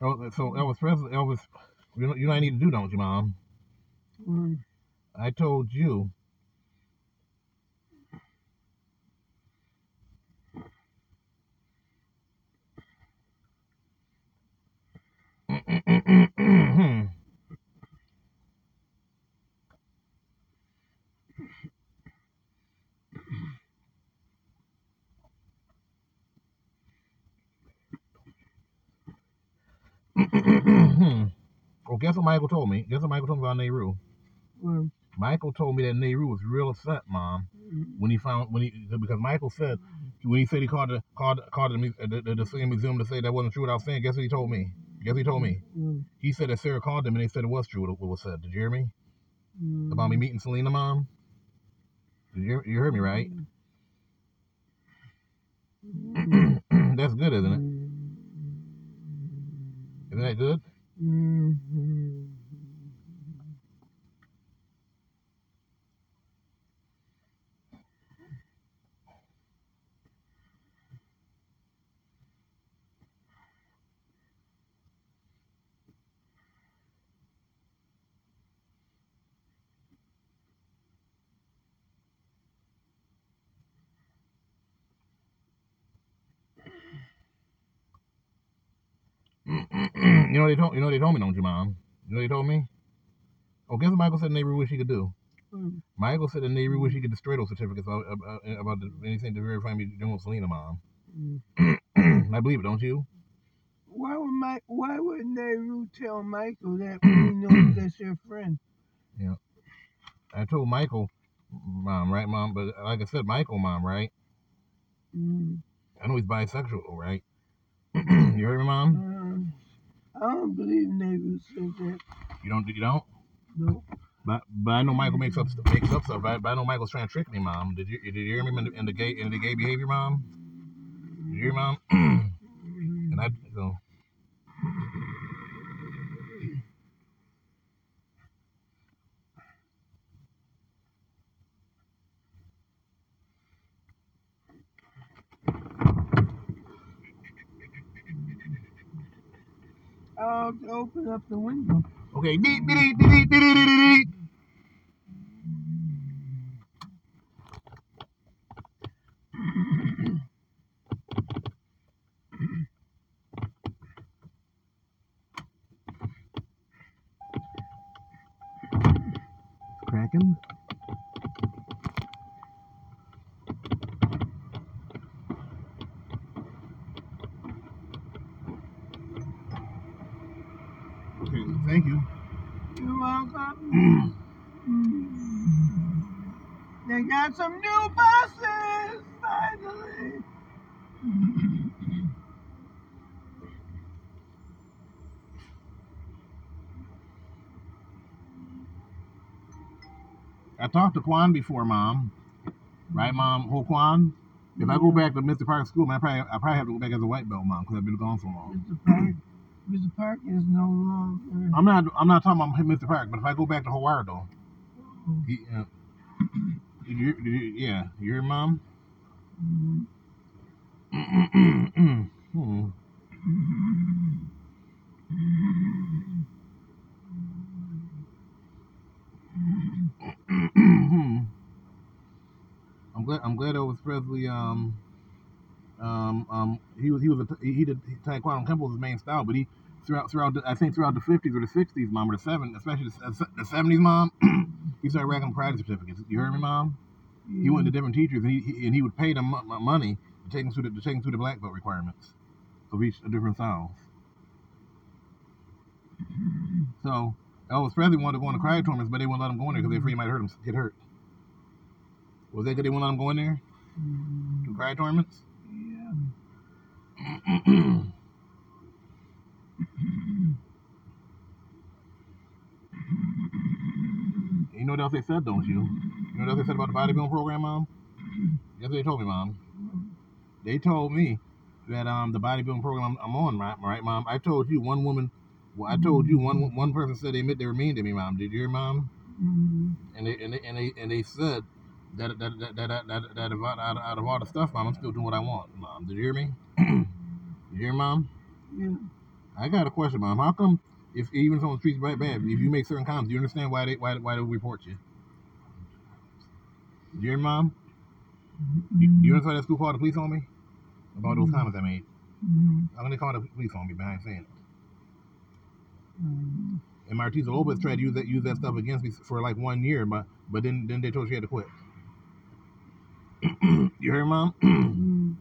so Elvis Presley, Elvis, you know, you know I need to do, don't you, mom? Mhm. I told you. well, guess what Michael told me? Guess what Michael told me about Nehru? Well, Michael told me that Nehru was real upset, mom, mm-hmm. when he found when he because Michael said when he said he called the called called the the, the, the Singing museum to say that wasn't true what I was saying. Guess what he told me? Guess what he told me? mhm. He said that Sarah called him and they said it was true what, was said. Did you hear me? Mm-hmm. about me meeting Selena, mom? Did you you heard me right? Mm-hmm. That's good, isn't it? Isn't that good? Mm-hmm. You know they told you know they told me, don't you, mom? You know they told me. Oh, guess what Michael said the neighbor wish he could do. Mm. Michael said the neighbor wish he could destroy those certificates about, about, about the, anything to verify me doing Selena, mom. Mm. I believe it, don't you? Why would Mike? Why would Nehru tell Michael that we know that's your friend? Yeah, I told Michael, mom, right, mom? But like I said, Michael, mom, right? Mm. I know he's bisexual, right? you heard me, mom? I don't believe Nehru said that. You don't? You don't? No. But but I know Michael makes up makes up stuff. But, but I know Michael's trying to trick me, mom. Did you did you hear me in the, in the gay in the gay behavior, mom? Did you hear, mom? and I so. Open up the window. Okay. Beep, beep, beep, beep, beep, beep, beep, beep. Cracking. Okay, thank you. You're welcome. Got some new buses, finally. I talked to Quan before, Mom. Right, Mom? Who Quan? If I go back to Mr. Park School, man, I probably, I probably have to go back as a white belt, Mom, because I've been gone so long. Mr. Park, Mr. Park is no longer. I'm not. I'm not talking about Mr. Park, but if I go back to Hawardo, he, uh, yeah, your Mom? Hmm. I'm glad. I'm glad Elvis Presley. Um, um, um, he was he was a, he did Taekwondo Kempo was his main style, but he throughout throughout the, I think throughout the 50s or the 60s, mom, or the 70s, especially the, the 70s, mom, he started racking pride certificates. You heard me, mom? He mm-hmm. went to different teachers and he, he and he would pay them mo- mo- money to take them through the to take them through the black belt requirements of each a different styles. So Elvis Presley wanted to go on the karate tournaments, but they wouldn't let him go in there because they afraid he might hurt him, get hurt. Was that because they wouldn't let him go in there mm-hmm. to karate tournaments? Yeah. know what else they said, don't you? You know what else they said about the bodybuilding program, mom? What they told me, mom? They told me that um the bodybuilding program I'm, I'm on, right, right, mom? I told you one woman. Well, I told you one one person said they admit they were mean to me, mom. Did you hear, mom? Mm-hmm. And they and they and they, and they said that that that that that, that, that about, out, of, out of all the stuff, mom, I'm still doing what I want, mom. Did you hear me? Did you hear, mom? Yeah. I got a question, mom. How come if even if someone treats you right bad, if you make certain comments, do you understand why they why why they report you? Did you hear, me, mom? You, mm-hmm. you understand that school called the police on me about those mm-hmm. comments I made? I'm gonna call the police on me behind saying it. And Martiza Lopez tried to use that use that stuff against me for like one year, but but then then they told she had to quit. you heard, mom? Mhm.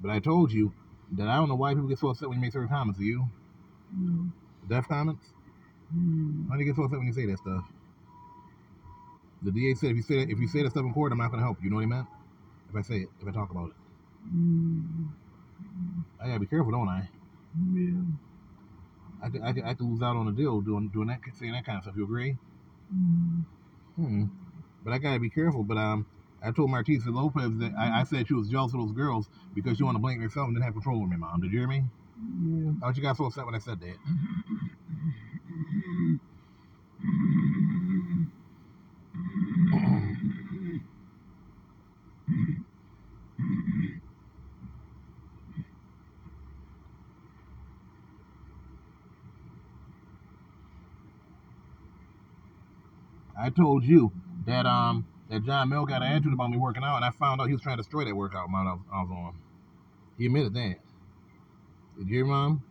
but I told you that I don't know why people get so upset when you make certain comments. Do you? No. Deaf comments? Mhm. Why do you get so upset when you say that stuff? The DA said if you say that, if you say that stuff in court, I'm not gonna help you. You know what he meant? If I say it, if I talk about it, Mhm. I gotta be careful, don't I? Yeah. I could, I could, I could lose out on a deal doing doing that, saying that kind of stuff. You agree? Mm. Hmm. But I gotta be careful. But um, I told Martisa Lopez that I, I said she was jealous of those girls because she wanted to blame herself and didn't have control over me, mom. Did you hear me? Yeah. How you got so upset when I said that? I told you that um that John Mill got an attitude about me working out, and I found out he was trying to destroy that workout mine I was, I was on. He admitted that. Did you hear, mom?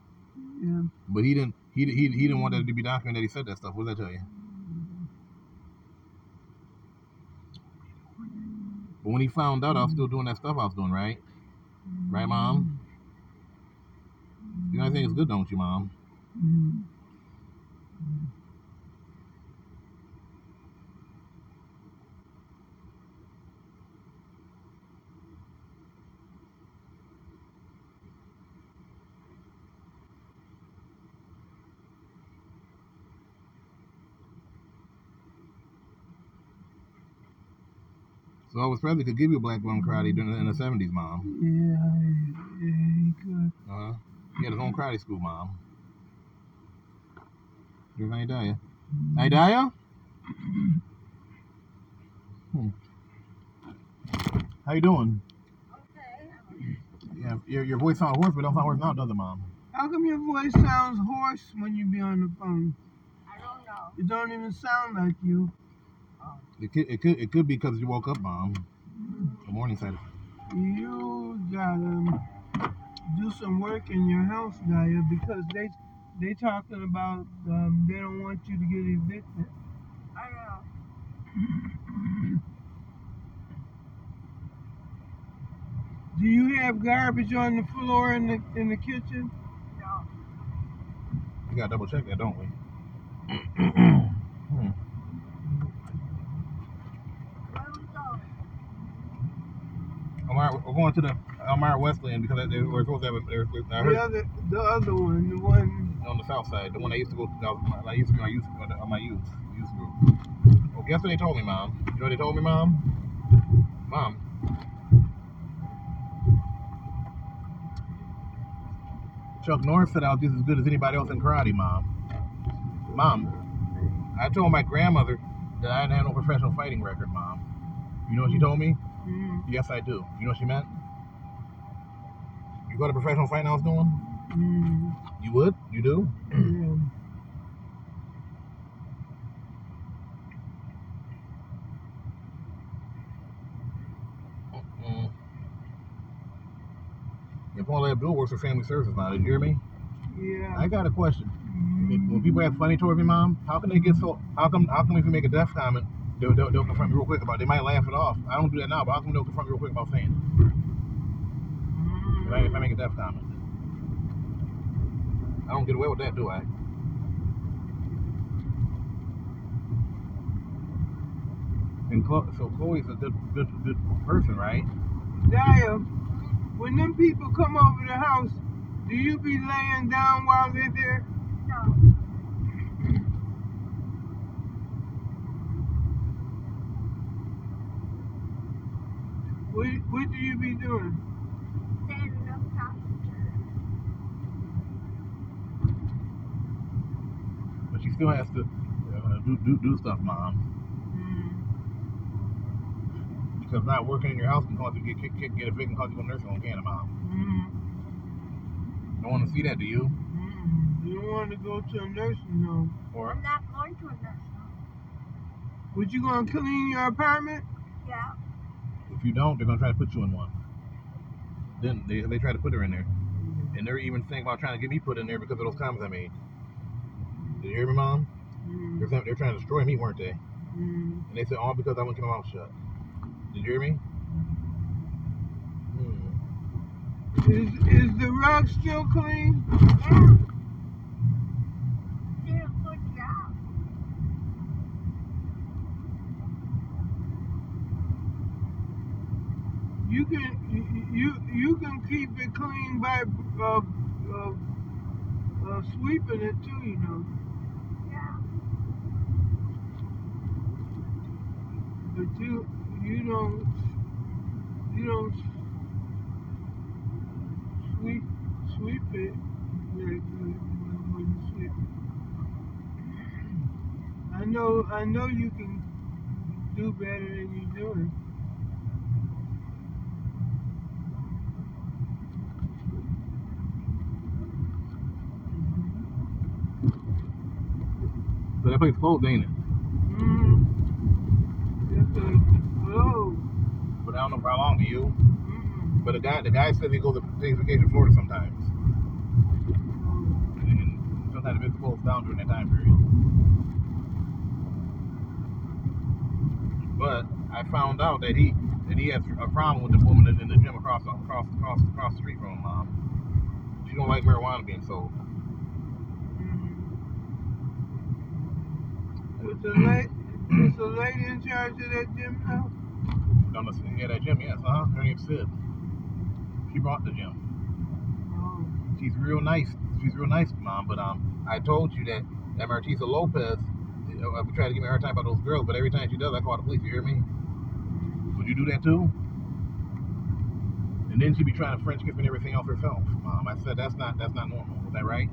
Yeah. But he didn't. He he he didn't want that to be documented. That he said that stuff. What did I tell you? But when he found out I was still doing that stuff I was doing, right? Right, mom? You know I think it's good, don't you, mom? Mm-hmm. So Elvis Presley could give you a black woman karate during in the seventies, mom. Yeah, yeah, he could. Uh huh. He had his own karate school, mom. Here's Idaya. Idaya? Hmm. How you doing? Okay. Yeah, your, your voice sounds hoarse, but don't sound hoarse now, does it, mom? How come your voice sounds hoarse when you be on the phone? I don't know. It don't even sound like you. It could, it could, it could be because you woke up, mom. The morning side. You gotta do some work in your house, Daya, because they they talking about um, they don't want you to get evicted. I know. Do you have garbage on the floor in the in the kitchen? No. We gotta double check that, don't we? Hmm. Where we going? Elmira, we're going to the Elmira Wesleyan because they we're supposed to have a, they were- I The other the other one, the one on the south side, the one I used to go to, my, I used to be my youth, uh, my youth, youth group. Well, guess what they told me, mom? You know what they told me, mom? Mom. Chuck Norris said I was just as good as anybody else in karate, mom. Mom, I told my grandmother that I didn't have no professional fighting record, mom. You know what she told me? Mm, Yes, I do. You know what she meant? You go to professional fighting I was doing? mm, You would? You do? yeah. Mm. And Paula Abdul works for Family Services now. Did you hear me? Yeah. I got a question. When people act funny toward me, mom, how can they get so? How come? How come if you make a deaf comment, they'll, they'll, they'll confront me real quick about? it? They might laugh it off. I don't do that now, but how come they'll confront me real quick about saying it? If I, if I make a death comment, I don't get away with that, do I? And Chloe, so Chloe's a good, good, good person, right? Daya, when them people come over the house, do you be laying down while they're there? No. What, what do you be doing? Standing up talking to. But she still has to uh, do, do do stuff, mom. Mm, Because not working in your house can cause you to get kicked, kick, get evicted, and cause you to go to nursing home, can it, mom? mm, Don't want to see that, do you? mm. You don't want to go to a nursing home. Or I'm not going to a nursing home. Would you gonna clean your apartment? Yeah. If you don't, they're gonna try to put you in one. Then they they try to put her in there, and they're even thinking about trying to get me put in there because of those comments I made. Did you hear me, mom? Mm, They're saying- they're trying to destroy me, weren't they? mm. And they said all because I wouldn't keep my mouth shut. Did you hear me? Hmm. Is is the rug still clean? Yeah. Did a good job. You can you you can keep it clean by uh, uh, uh, sweeping it too, you know. Yeah. But you you don't you don't sweep sweep it like when when you sweep. I know I know you can do better than you're doing. That place closed, ain't it? Mm. It's a. But I don't know for how long to you. Mm. But the guy, the guy said he goes to takes vacation to Florida sometimes, and sometimes the business closed down during that time period. But I found out that he that he has a problem with the woman that's in the gym across across across across the street from him. Um, she don't like marijuana being sold. Is the lady, is the lady in charge of that gym now? Down the yeah, that gym, yes, uh huh. Her name's Sid. She brought the gym. Oh. She's real nice. She's real nice, mom. But um, I told you that that Martisa Lopez. Uh, we try to give me a hard time about those girls, but every time she does, I call the police. You hear me? Would you do that too? And then she'd be trying to French kiss me and everything else herself, mom. I said that's not that's not normal. Is that right?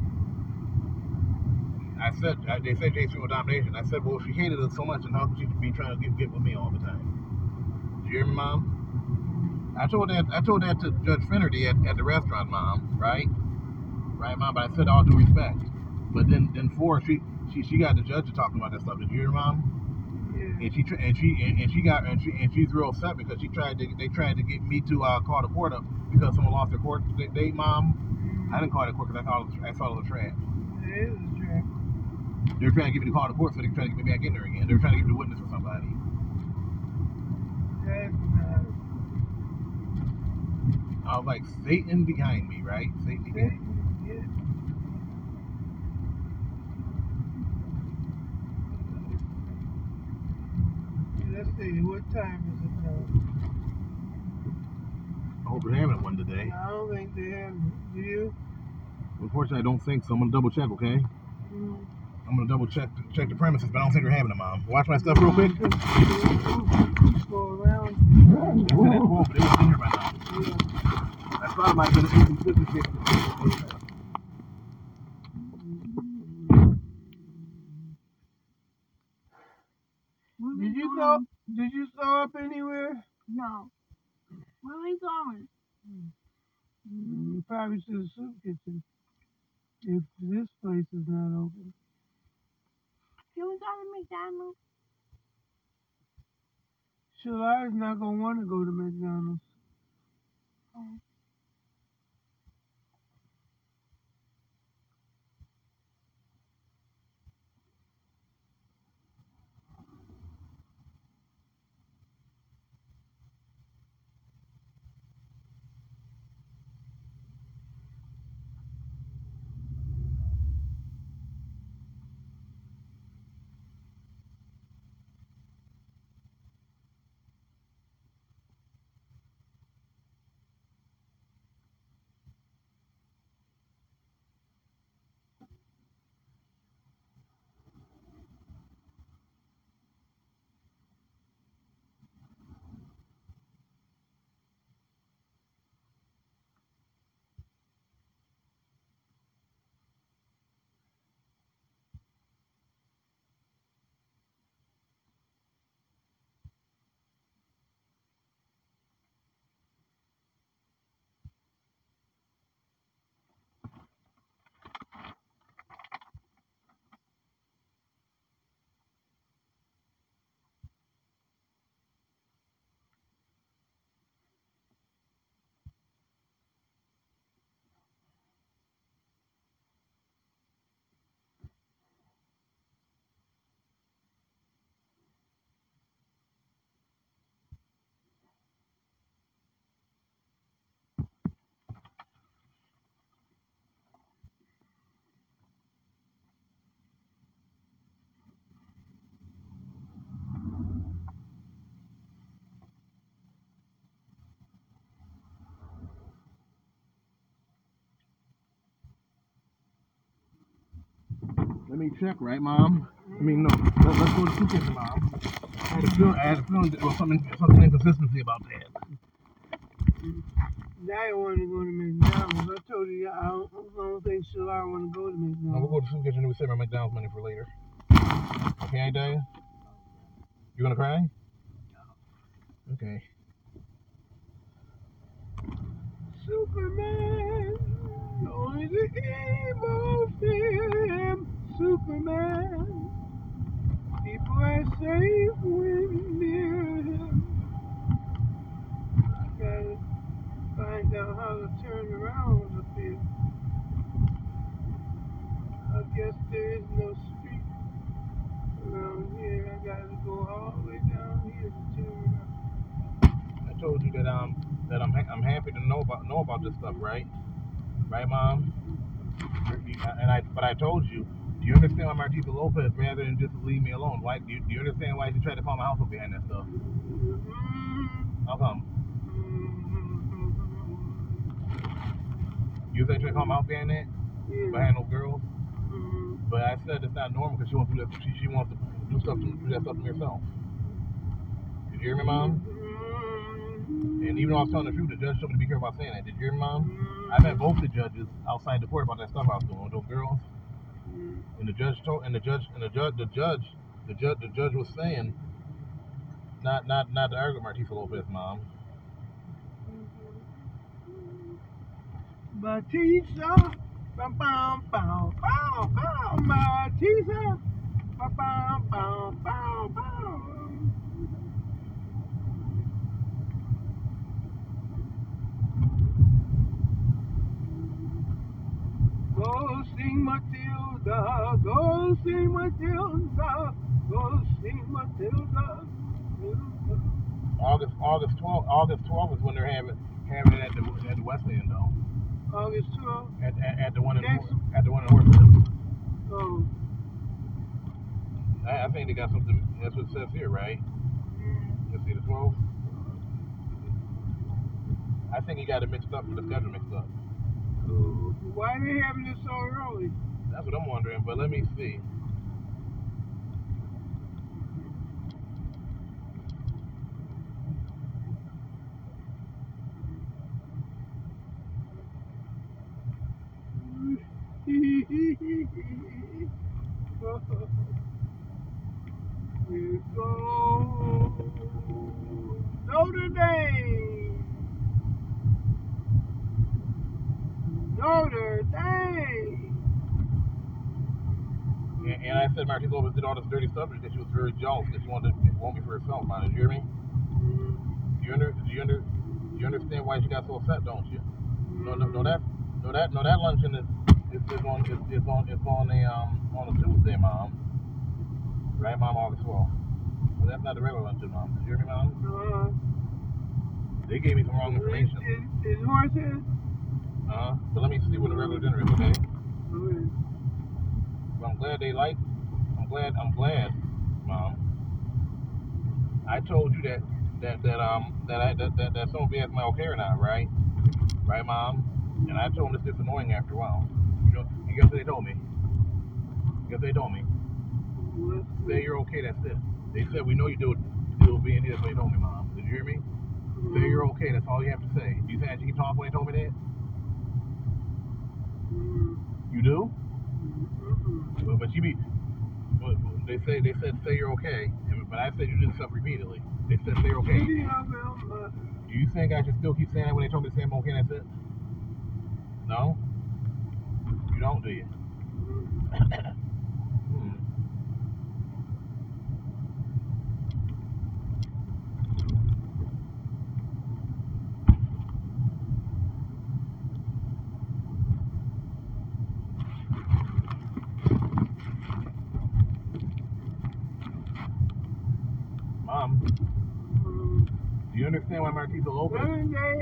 I said I, they said Jason with domination. I said, well, if she hated us so much, and how could she be trying to get, get with me all the time? Do you hear me, mom? I told that I told that to Judge Finnerty at, at the restaurant, mom. Right? Right, mom. But I said all due respect. But then then four, she she she got the judge to talking about that stuff. Did you hear, mom? Yeah. And she and she and, and she got and she and she's real upset because she tried to they tried to get me to uh, call the court up because someone lost their court date, mom. I didn't call the court because I thought it was, I thought it was trash. It is a trap. They were trying to get me to call the court so they could try to get me back in there again. They were trying to get me to witness for somebody. That's not. I was like, Satan behind me, right? Satan behind me. Yeah. Let's see, what time is it now? I hope they're having one today. I don't think they have. Do you? Unfortunately, I don't think so. I'm gonna double check, okay? Mm. I'm gonna double check check the premises, but I don't think they're having them, Mom. Watch my stuff real quick. Go around. They said at 12, but they won't here by now. Yeah. I thought might have been an 50 Where we Did you go? Did you sew up anywhere? No. Where are we going? Mm, probably should the soup kitchen. If this place is not open. Can we go to McDonald's? Shalia's not gonna want to go to McDonald's. Oh. Let me check, right, Mom? I mean, no. Let, let's go to the kitchen, Mom. I had a feeling, I had a feeling there was something, something inconsistency about that. Now you want to go to McDonald's. I told you I don't, I don't think Shalai want to go to No, we'll McDonald's. go to the kitchen and we save our McDonald's money for later. Okay, Dad? You gonna cry? No. Okay. Superman, only the evil fear. Superman, people are safe when near him. I gotta find out how to turn around up here. I guess there is no street around here. I gotta go all the way down here to turn around. I told you that um that I'm ha- I'm happy to know about know about this stuff, right? Right, Mom? And I but I told you. Do you understand why Martisa Lopez, rather than just leave me alone, why do you, do you understand why she tried to call my house up behind that stuff? Mm-hmm. How come? You think she tried to call my house behind that? Behind those girls? Mhm. But I said it's not normal because she wants to do that, she, she wants to do stuff to do that stuff to herself. Did you hear me, Mom? Mhm. And even though I was telling the truth, the judge told me to be careful about saying that. Did you hear me, Mom? I met both the judges outside the court about that stuff I was doing with those girls. And the judge told, and the judge, and the judge, the judge, the judge, the judge was saying, not, not, not to argue with Martisa Lopez, mom. Batista, bam bam bam bam bam, Batista, bam bam bam bam. Go sing Matilda, go sing Matilda, go sing Matilda. August, August 12th, August 12th is when they're having, having it at the, at the Wesleyan though. August 12th. At, at, at the one in, Next. at the one in Horsehead. Oh, I, I think they got something. That's what it says here, right? Mm. Let's see the 12th. I think he got it mixed up the schedule mixed up. Why are they having this so early? That's what I'm wondering. But let me see. Notre Dame. Notre Dame. And, and I said Martine Lopez did all this dirty stuff because she was very jealous because she wanted to want me for herself, man. Did you hear me? Do you under do you under do you understand why she got so upset, don't you? No, no, no that no that no that luncheon is is, is on is, is on is on a um on a Tuesday, mom. Right, mom, August 12th. So that's not the regular luncheon, mom. Did you hear me, mom? Uh, They gave me some wrong information. is, is horses? Uh, but let me see what the regular dinner is, okay? Okay. But I'm glad they like. I'm glad. I'm glad, mom. I told you that that that um that I that that, that someone be asking my okay or not, right? Right, mom. And I told them this gets annoying after a while. You know, you guess what they told me? Guess what they told me? Say you're okay. That's it. They said we know you do. Still being here. What they told me, mom. Did you hear me? Say you're okay. That's all you have to say. You think I should keep talking when they told me that? You do? But, but you be. But they say they said say you're okay, and- but I said you did stuff repeatedly. They said say you're okay. Do you think I should still keep saying that when they told me to say I'm okay? and That's it. No. You don't, do you? hmm. Mom, do you understand why Marquisa Lopez? Sunday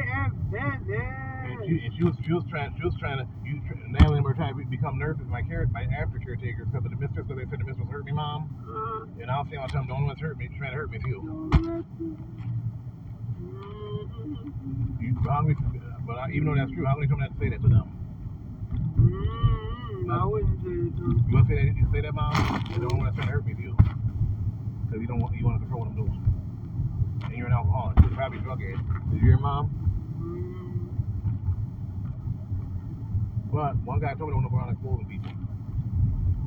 and she, and she was she was trying she was trying to you Natalie and her trying to become nurses my care my after caretakers because of the mistress so they said the mistress hurt me mom Uh, and I'll say all the time the only one's hurt me trying to hurt me too you how many but I, even though that's true how many me not to say that to them I wouldn't say it. You want to say that? You say that, mom? You don't want to try to hurt me, you? Because you don't want you want to control what I'm doing. And you're an alcoholic. You're probably a drug addict. Did you hear, mom? But one guy told me to want to go around and people.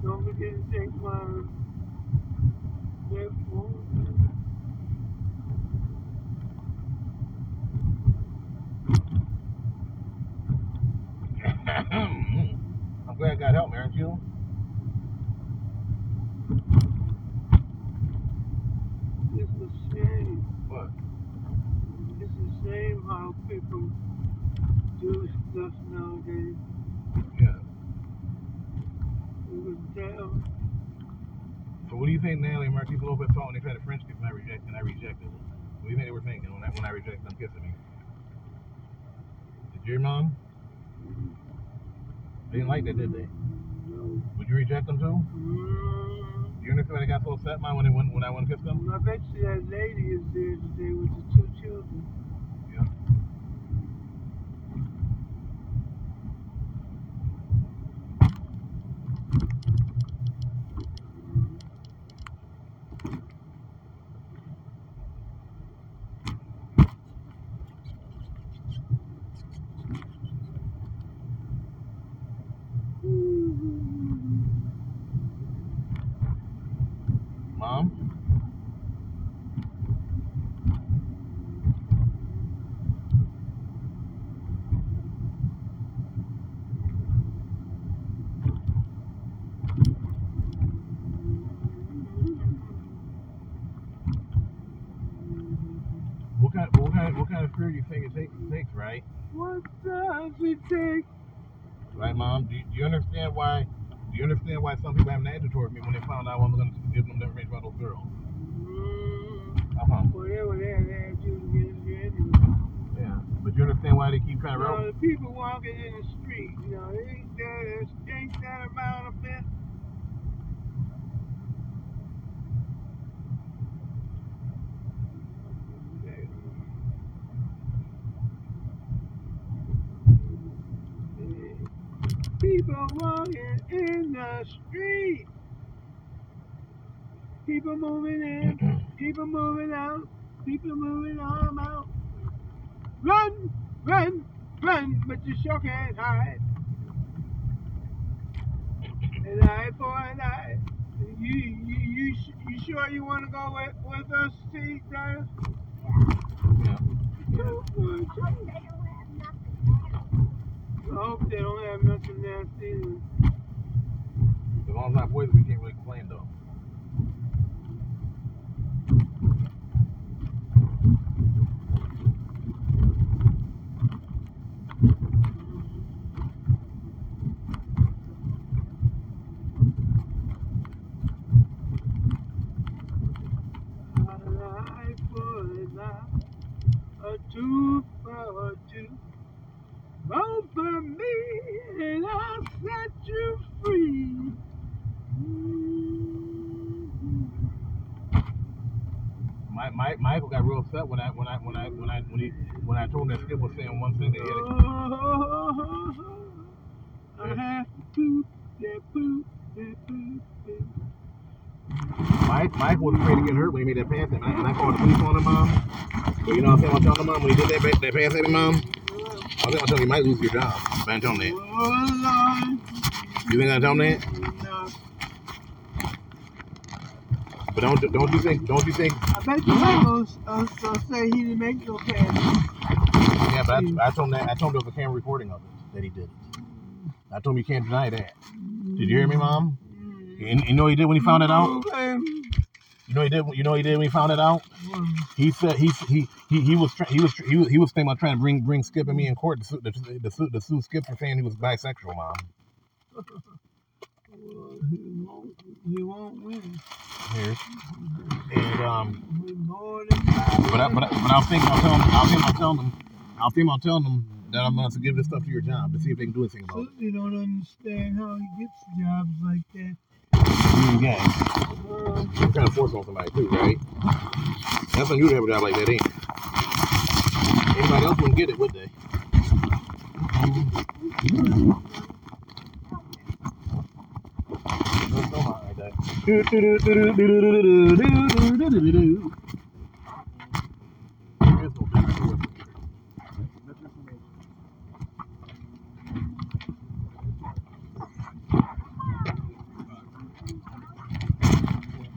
don't forget to take my left phone. I'm glad I got help, aren't you? It's a shame. What? It's a shame how people do stuff nowadays. Yeah. You can tell. So what do you think Natalie and Marquise Lopez thought when they tried to French kiss and I rejected and I rejected it? What do you think they were thinking when I when I rejected them kissing me? Did your mom? They didn't like that, did they? No. Would you reject them too? Mm, you understand they got so upset, mom, when they went when I went to kiss them? I bet you that lady is there today with the two children. Yeah. Mom? What kind, what kind, what kind of fear do you think it takes, takes, right? What does it take? Right, Mom? Do you, understand why? Do you understand why some people have an attitude toward me when they found out I wasn't going to give them the information about those girls? Mm, Uh huh. whatever that attitude against you. Yeah. But you understand why they keep trying to You know, the people walking in the street, you know, ain't that, ain't that amount of bit? People walking in the street. People moving in, mm-hmm. people moving out, people moving all out. Run, run, run, but you sure can't hide. An eye for an eye. You, you, you, you sure you want to go with, with us, T, Diane? Yeah. I hope they don't have nothing nasty. in As long as not poison, we can't really complain though. An eye for eye, a tooth for a tooth. For me and I'll set you free. Mm-hmm. My, my, Michael got real upset when I when I when I when I when he when I told him that Skip was saying one thing that he had Oh, I have to poop, that poop, that poop, that Mike Mike was afraid to get hurt when he made that pass and I, and I called the police on him, mom. You know what I'm saying? I'm telling him, mom, when he did that that pass at him, mom. I think I'm telling you, you might lose your job. But I ain't telling that. Lord. You think I tell him that? No. But don't don't you think don't you think? I bet you Michael uh, uh, say he didn't make no pass. Yeah, but I, I told him that I told him there was a camera recording of it that he did it. I told him you can't deny that. Did you hear me, mom? You, you know what he did when he found it out? Okay. You know he did. You know he did when he found it out. He said he he he he was he was he was he was thinking about trying to bring bring Skip and me in court to sue to, to, sue, to sue Skip for saying he was bisexual, mom. Well, he won't, he won't win. Here. And um, With more than five but I, but I, but I'll think I'll tell him I'll think I'll tell them I'll think I'll tell them that I'm going to give this stuff to your job to see if they can do anything about it. Absolutely don't understand how he gets jobs like that. Mm, yeah, Uh, I'm trying to force on somebody too, right? That's unusual to have a job like that, ain't it? Anybody else wouldn't get it, would they? Do, do, do, do, do, do, do, do, do, do, do, do,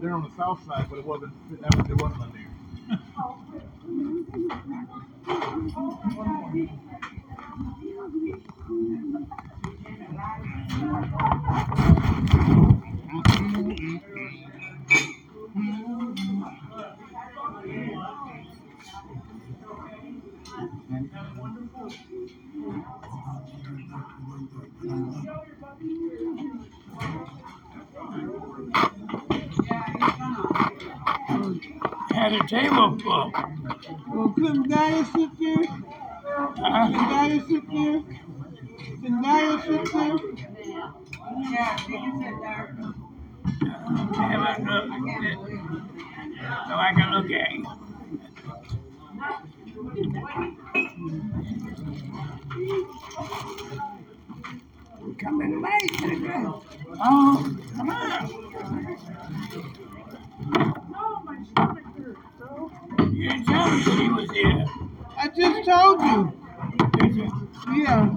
there on the south side, but it wasn't. That, there wasn't on there. A table. Well, couldn't sit there? Can Gaia sit there? Can sit there? Yeah, she can sit there. A look. I can't it. So I can look at it. Coming late. Oh, come on. Told you. Yeah.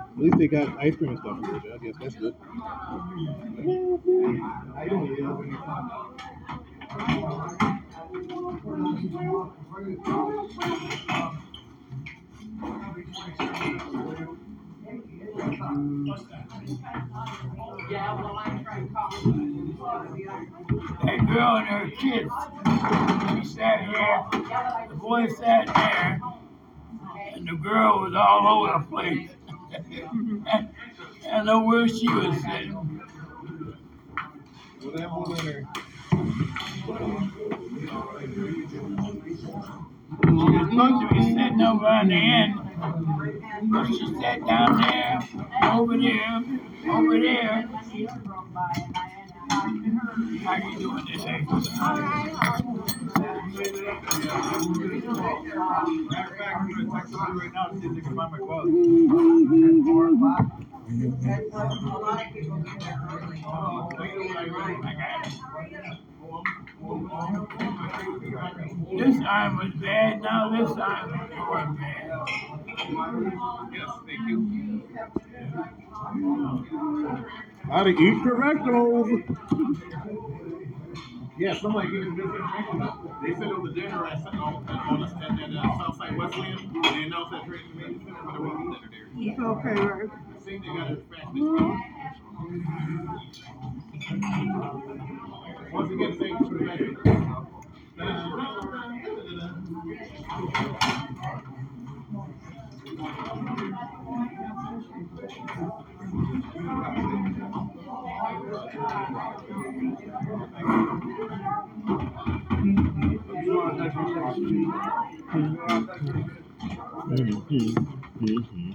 At least they got ice cream and stuff here. I guess that's good. Don't Yeah, well, I tried calling. Girl and her kids. She sat here, the boy sat there, and the girl was all over the place. I know where she was sitting. She was supposed to be sitting over on the end, but she sat down there, over there, over there. How are you doing today? I'm now to see if can find my it. This arm was bad, now this arm is more bad. Yes, thank you. Gotta eat your yeah, somebody gave me They said it was a dinner at on, on the at, at, uh, Southside Wesleyan. They announced that trade community center, but it wasn't dinner there. It's okay, right? They. Mm-hmm. Once again, thank you for the message. Uh, 嗯嗯嗯嗯。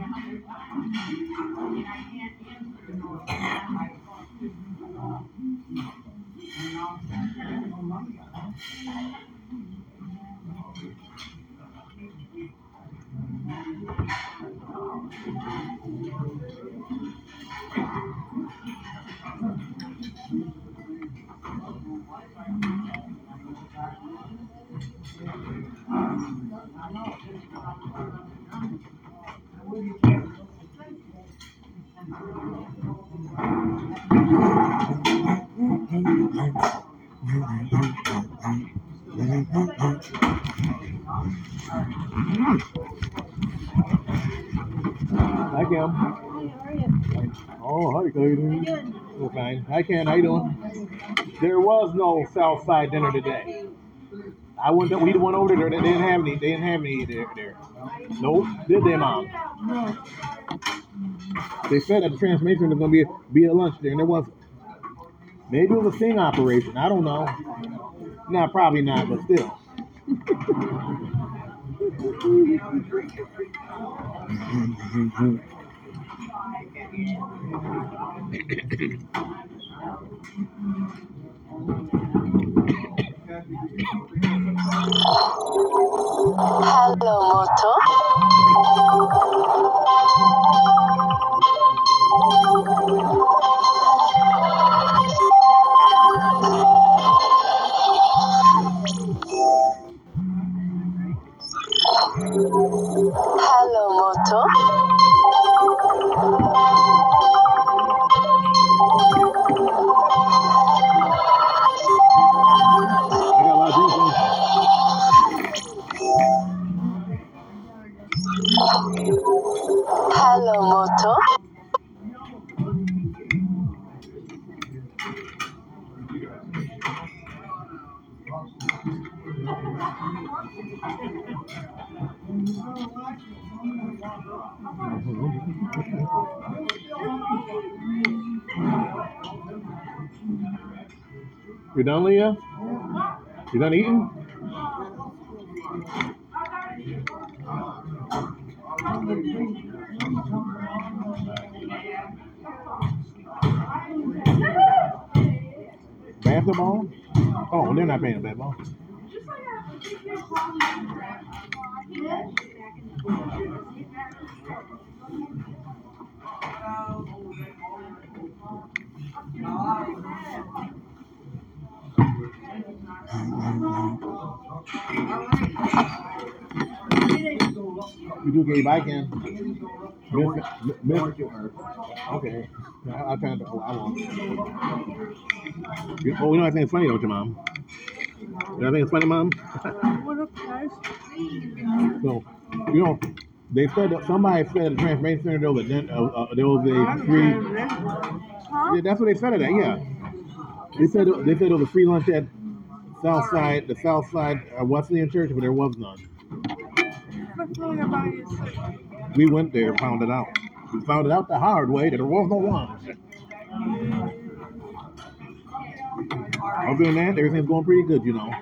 Hi, Kim. Oh, hi, how you fine. Hi, Ken. How you doing? There was no South Side dinner today. I went. We went over there. They didn't have any. They didn't have any there. there. Nope. Did they, mom? No. They said that the transformation was gonna be a, be a lunch there, and there wasn't. Maybe it was a sting operation. I don't know. No, probably not, but still. Hello, Moto. Hello, Moto. You done, Leah? You done eating? Basketball? Oh, they're not playing basketball. You do get I can. Miss, miss, okay. I, I'll try to. Oh, I won't. You, oh, you know I think it's funny though, with your mom. You know I think it's funny, mom. What up, guys? So, you know, they said that somebody said at the transformation center there was a, uh, uh, there was a free. Huh? Yeah, that's what they said at that. Yeah, they said they said there was a free lunch at South Side, the South Side uh, Wesleyan Church, but there was none. We went there, found it out. We found it out the hard way that there was no one. Other than that, everything's going pretty good, you know.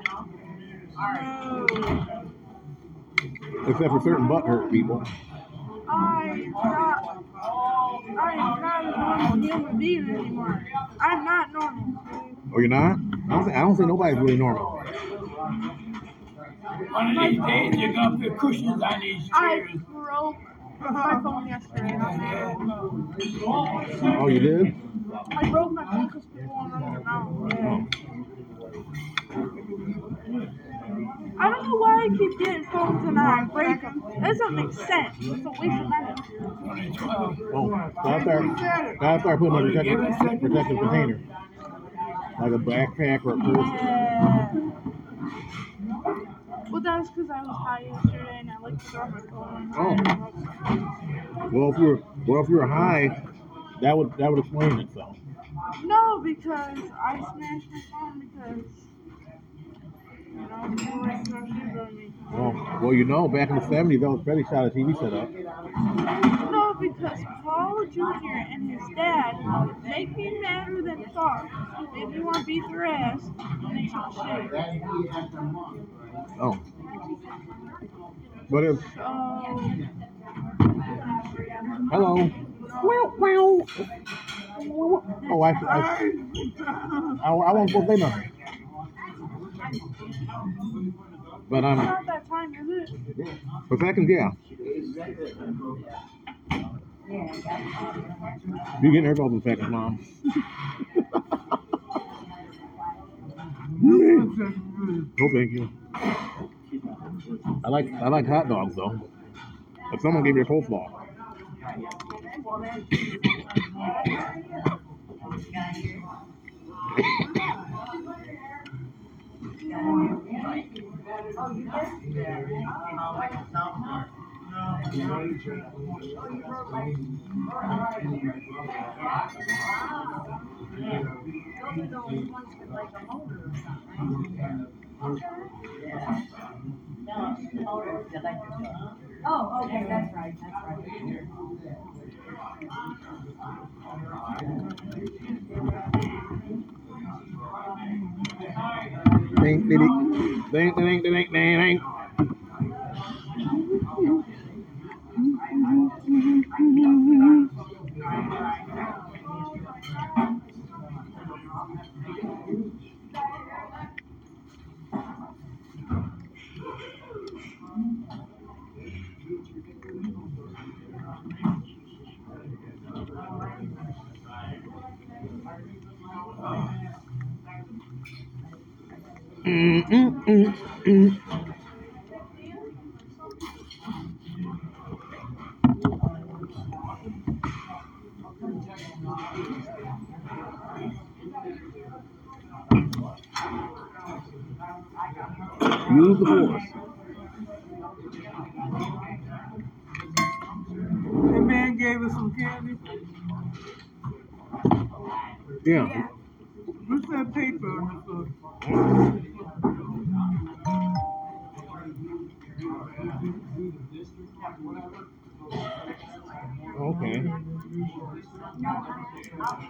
Except for certain butt hurt people. I'm not. I'm not a normal human being anymore. I'm not normal. Oh, you're not? I don't think I don't think nobody's really normal. One of these days, you're gonna put cushions on these chairs. I broke my phone yesterday. Oh, you did? I broke my phone because people want to know. I don't know why I keep getting phones and I break them. That doesn't make sense. It's a waste of money. 2012. Oh, gotta start, gotta start putting a protective, protective container. Like a backpack or a purse. Well, that was because I was high yesterday and I like to throw my phone. Oh. Well, if you're, well, if you're high, that would, that would explain itself. No, because I smashed my phone because you know people like to throw shoes on me. Well, well, you know, back in the 70s, that was Freddie shot a TV set up. Because Paul Jr. and his dad make me madder than fuck. Make me want to beat their ass. And they talk shit. Oh. But if, So, hello. Wow, wow. Oh, I, I, I, I won't go. But it's I'm, not that time, is it? for seconds, yeah. You getting her calls in seconds, mom. No, thank you. I like I like hot dogs though. If someone gave me a coleslaw. Oh, Oh, okay, that's right, that's right. Ding, ding, ding, ding, ding, ding. Mm, Use the force. That man gave us some candy. Yeah. What's that paper on the floor? Okay. Oh.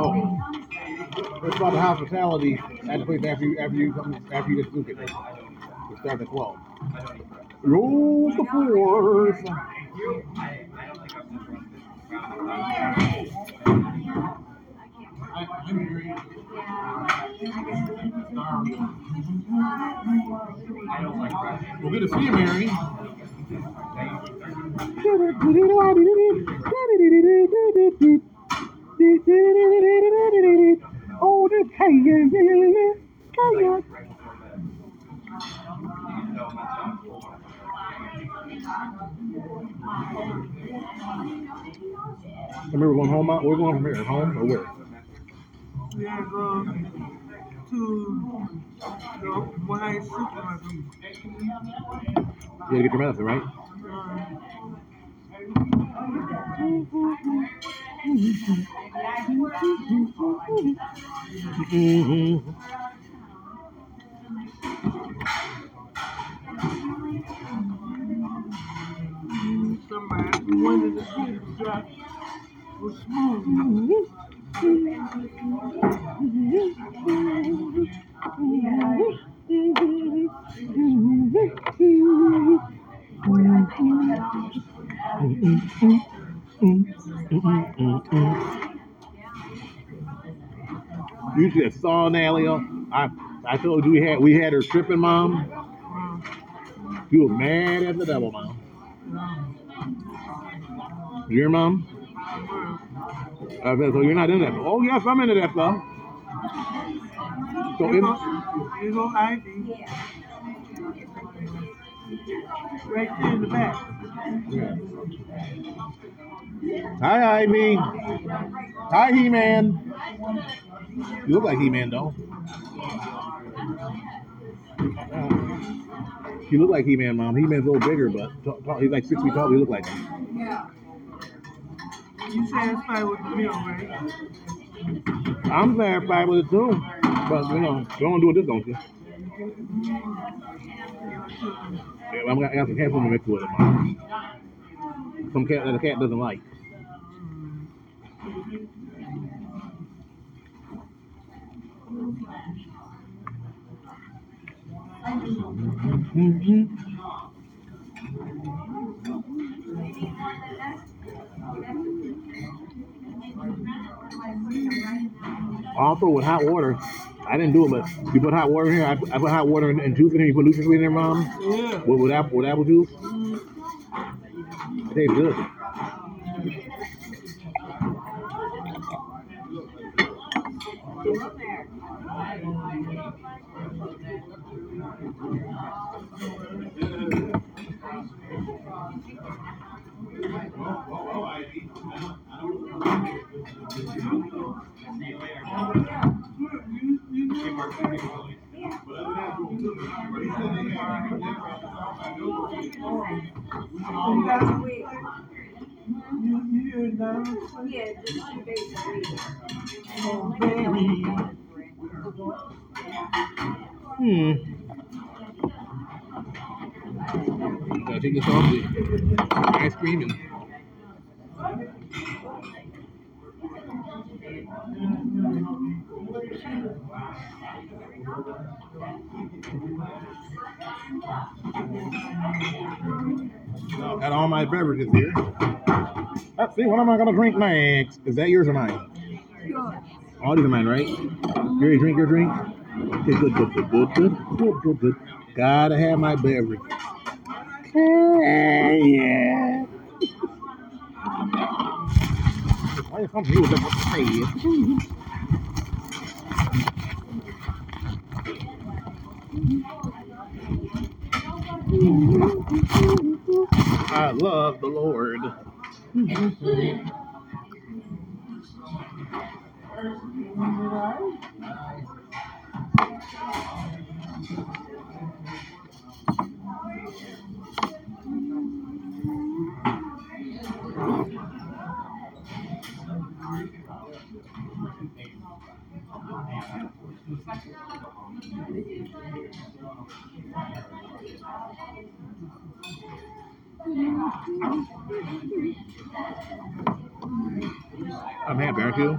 Oh. It's about the hospitality at the place after you after you come after you get to it. It starts at twelve. Roll the force. Well, good to see you, Mary. Oh, this hey, yeah, yeah, yeah, yeah, yeah, yeah. Remember going home? We're going from here, home or where? Yeah, to the I sleep in my room. You gotta get your medicine, right? Somebody, the drop was smooth? You should saw Nalia. I I told you we had we had her tripping, mom. You were mad at the devil, mom. You mom? Uh, I so you're not in that. Oh yes, I'm into that stuff. So in. Right there in the back. hi Ivy. Hi He Man. You look like He Man though. You look like He Man, mom. He Man's a little bigger, but t- t- he's like six feet tall. You look like him. You satisfied with the meal, right? I'm satisfied with it too. But you know, you don't do it this, don't you? Yeah, I'm got, I got some cat food to mix with it. Some cat that the cat doesn't like. Mm-hmm. Also with hot water, I didn't do it, but you put hot water in here. I put, I put hot water and, and juice in here. You put Nutrasweet in there, mom. Yeah. With, with apple with apple juice. It tastes good. Oh, baby. Hmm. I think it's all the ice cream and got all my beverages here. Let's see, what am I gonna drink next? Is that yours or mine? All these are mine, right? You ready to drink your drink? Okay, good, good, good, good, good, good, good, good. Gotta have my beverage. Hey, yeah. I love the Lord. I'm happy, aren't you?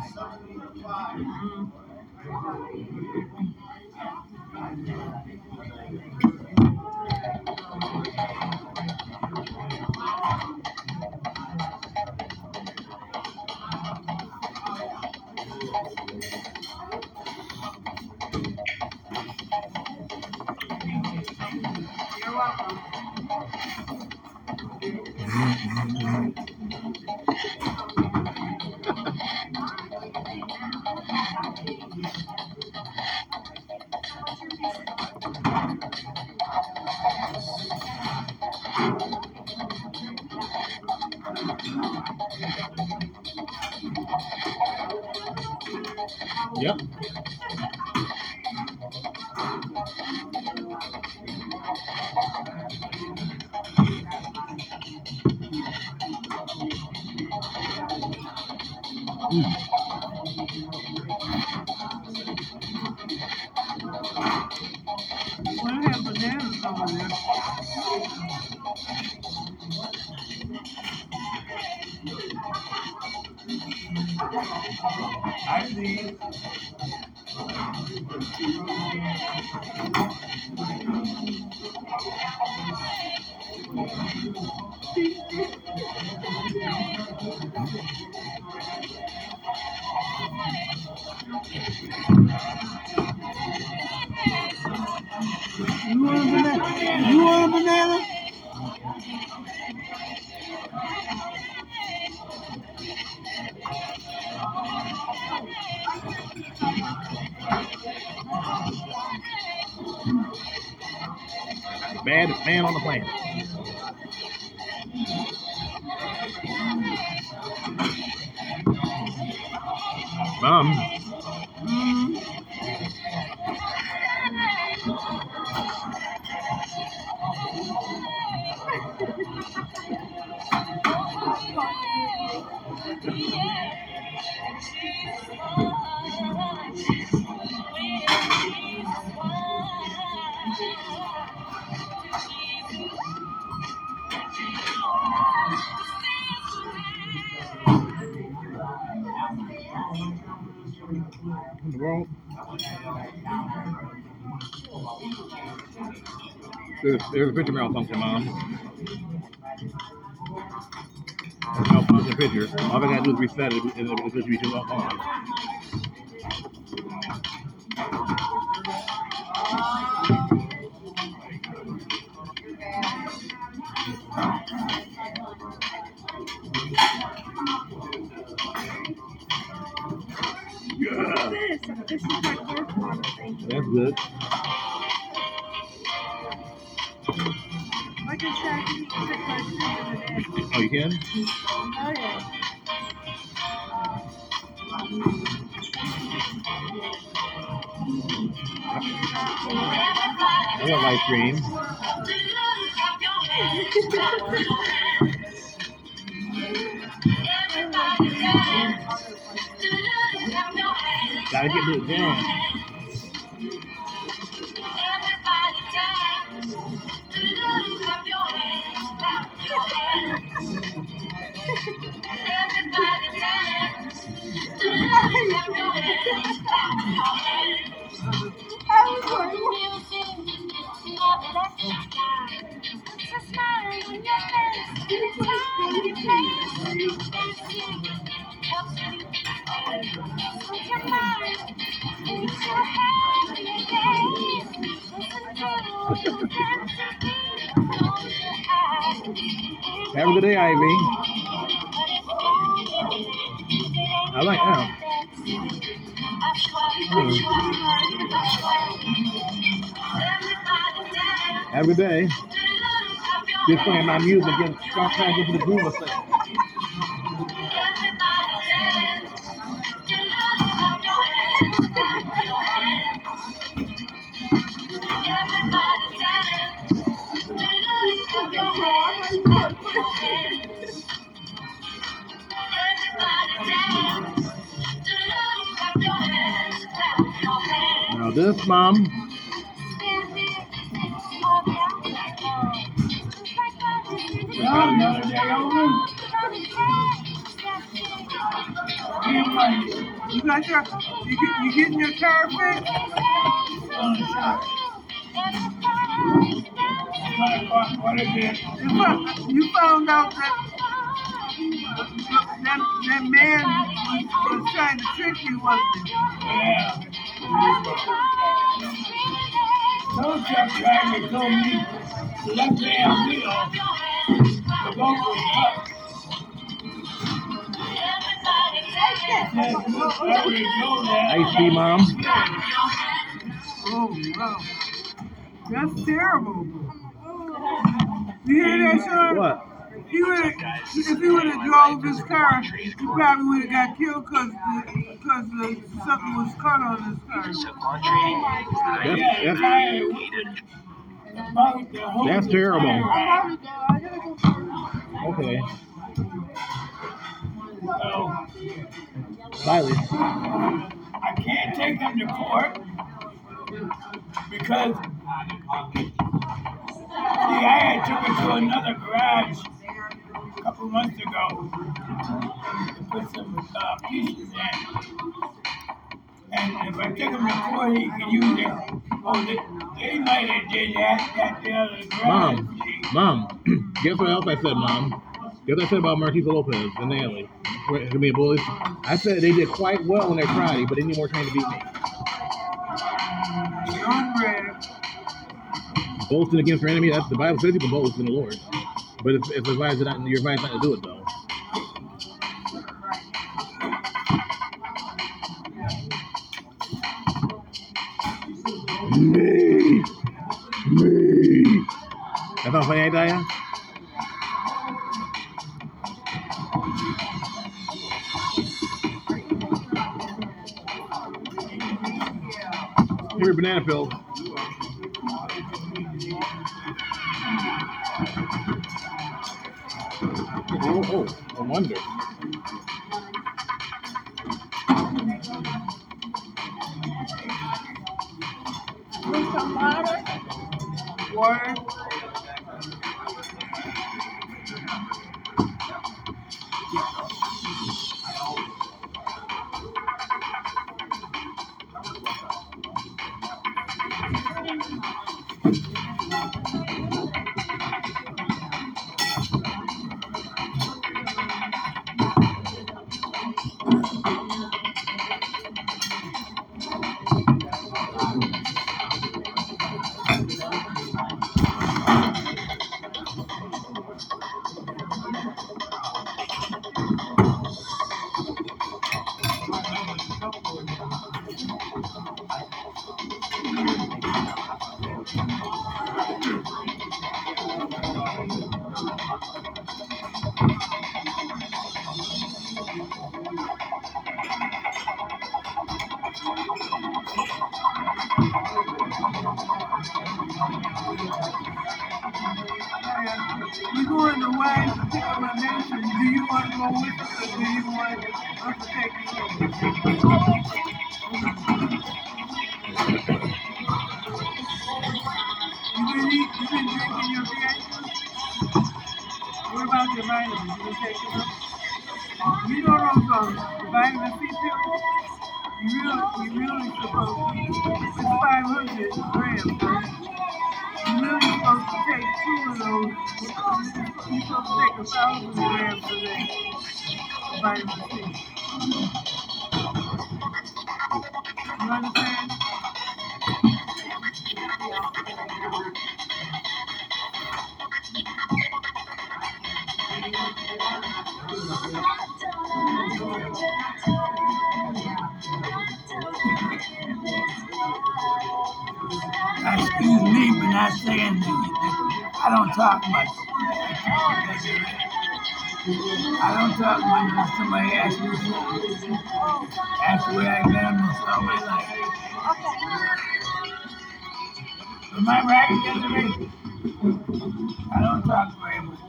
There's, there's a picture malfunction, Mom. There's malfunction picture. All I gotta do is reset it, and it'll just be too long. What's this? This is my birth mom. That's good. Cream in a day. You can? Oh. I want ice cream. Gotta get to the Have a good day, Ivy. I like that. A good. Just playing my music and start trying to get the groove of things. Now this, Mom. You got your, you, get, you getting your car fixed? Found, you found out that that, that man was, was trying to trick you, wasn't he? Yeah. Those truck drivers told me the left damn wheel, the boat was up. Said, I already know that. ice tea, Mom. Oh, wow. That's terrible. You hear that, Sean? What? He would if he would have drove his car, he probably would have got killed because because something was cut on his car. That's, that's, I about the whole that's terrible. I gotta go. I gotta go first. Okay. Oh. So, Slightly. I can't take them to court because see, I had took it to another garage a couple months ago to put some uh, pieces in. And if I took to court, he could use it. Oh, they, they might have did that, that the other Mom, mom, guess what else I said, mom? Guess what I said about Martisa Lopez and Naomi? Where- Being bullies. I said they did quite well when they tried, but they need more trying to beat me. Boasting against your enemy, that's the Bible says you can boast in the Lord. But it's, it's advised not, your advice not to do it though. Me, me. That sound funny, yeah? Here, banana peel. Wonder. I talk when somebody asks me something. That's the way been most all my life. Remember, I me. I don't talk very much.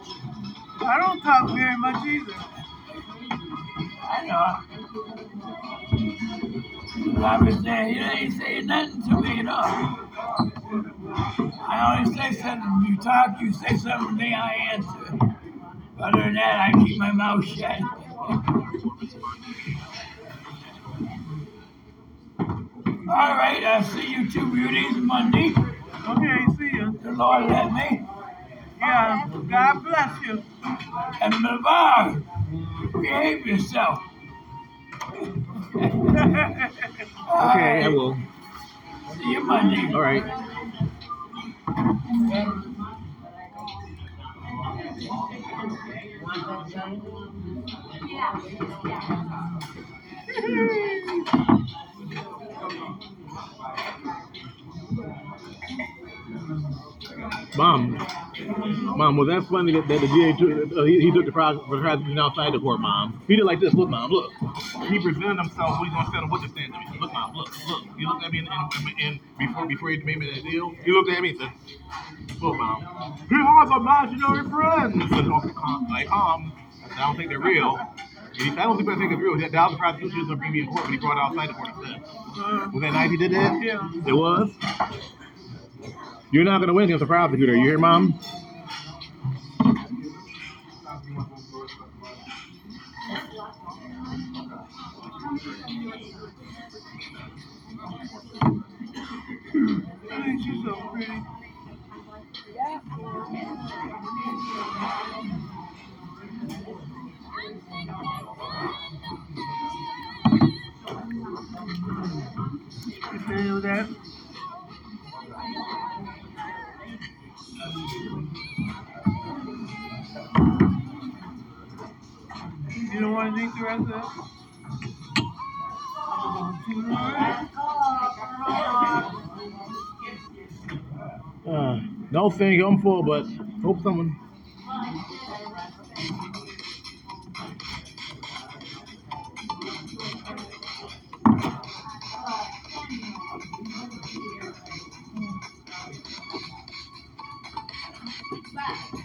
I don't talk very much either. I know. I was saying, you ain't saying nothing to me at all. I always say something. You talk, you say something me, I answer. Other than that, I keep my mouth shut. All right, I'll see you two beauties Monday. Okay, see you. The Lord let me. Yeah, God bless you. And Lavar, behave yourself. Okay, I will. See you Monday. All right yeah. Mom, mom, was that funny that, that the DA took, uh, he, he took the pros- the prosecution outside the court, mom? He did like this. Look, mom, look. He presented himself. What He's gonna settle witness stand to me. Look, mom, look, look. He looked at me and, and, and before before he made me that deal, he looked at me and said, "Look, mom, he has imaginary friends." Like, um, I don't think they're real." I don't think I think it's real. That was the prosecution was gonna bring me in court, but he brought it outside the court instead. Was that nice he did that? Yeah. It was. You're not gonna win against the prosecutor. You hear, mom? You feel that? You don't want to drink the rest of it? You know what? Uh, no, thank you. I'm full, but hope someone. Don't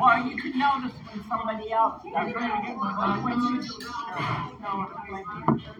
Well, you can notice when somebody else, when you. No,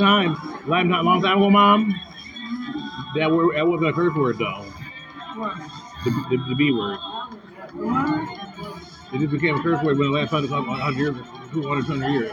long time, long time, long time ago, mom. That word, that wasn't a curse word though. What? The, the, the B word. What? It just became a curse word when the last hundred, hundred years, two hundred, two hundred years.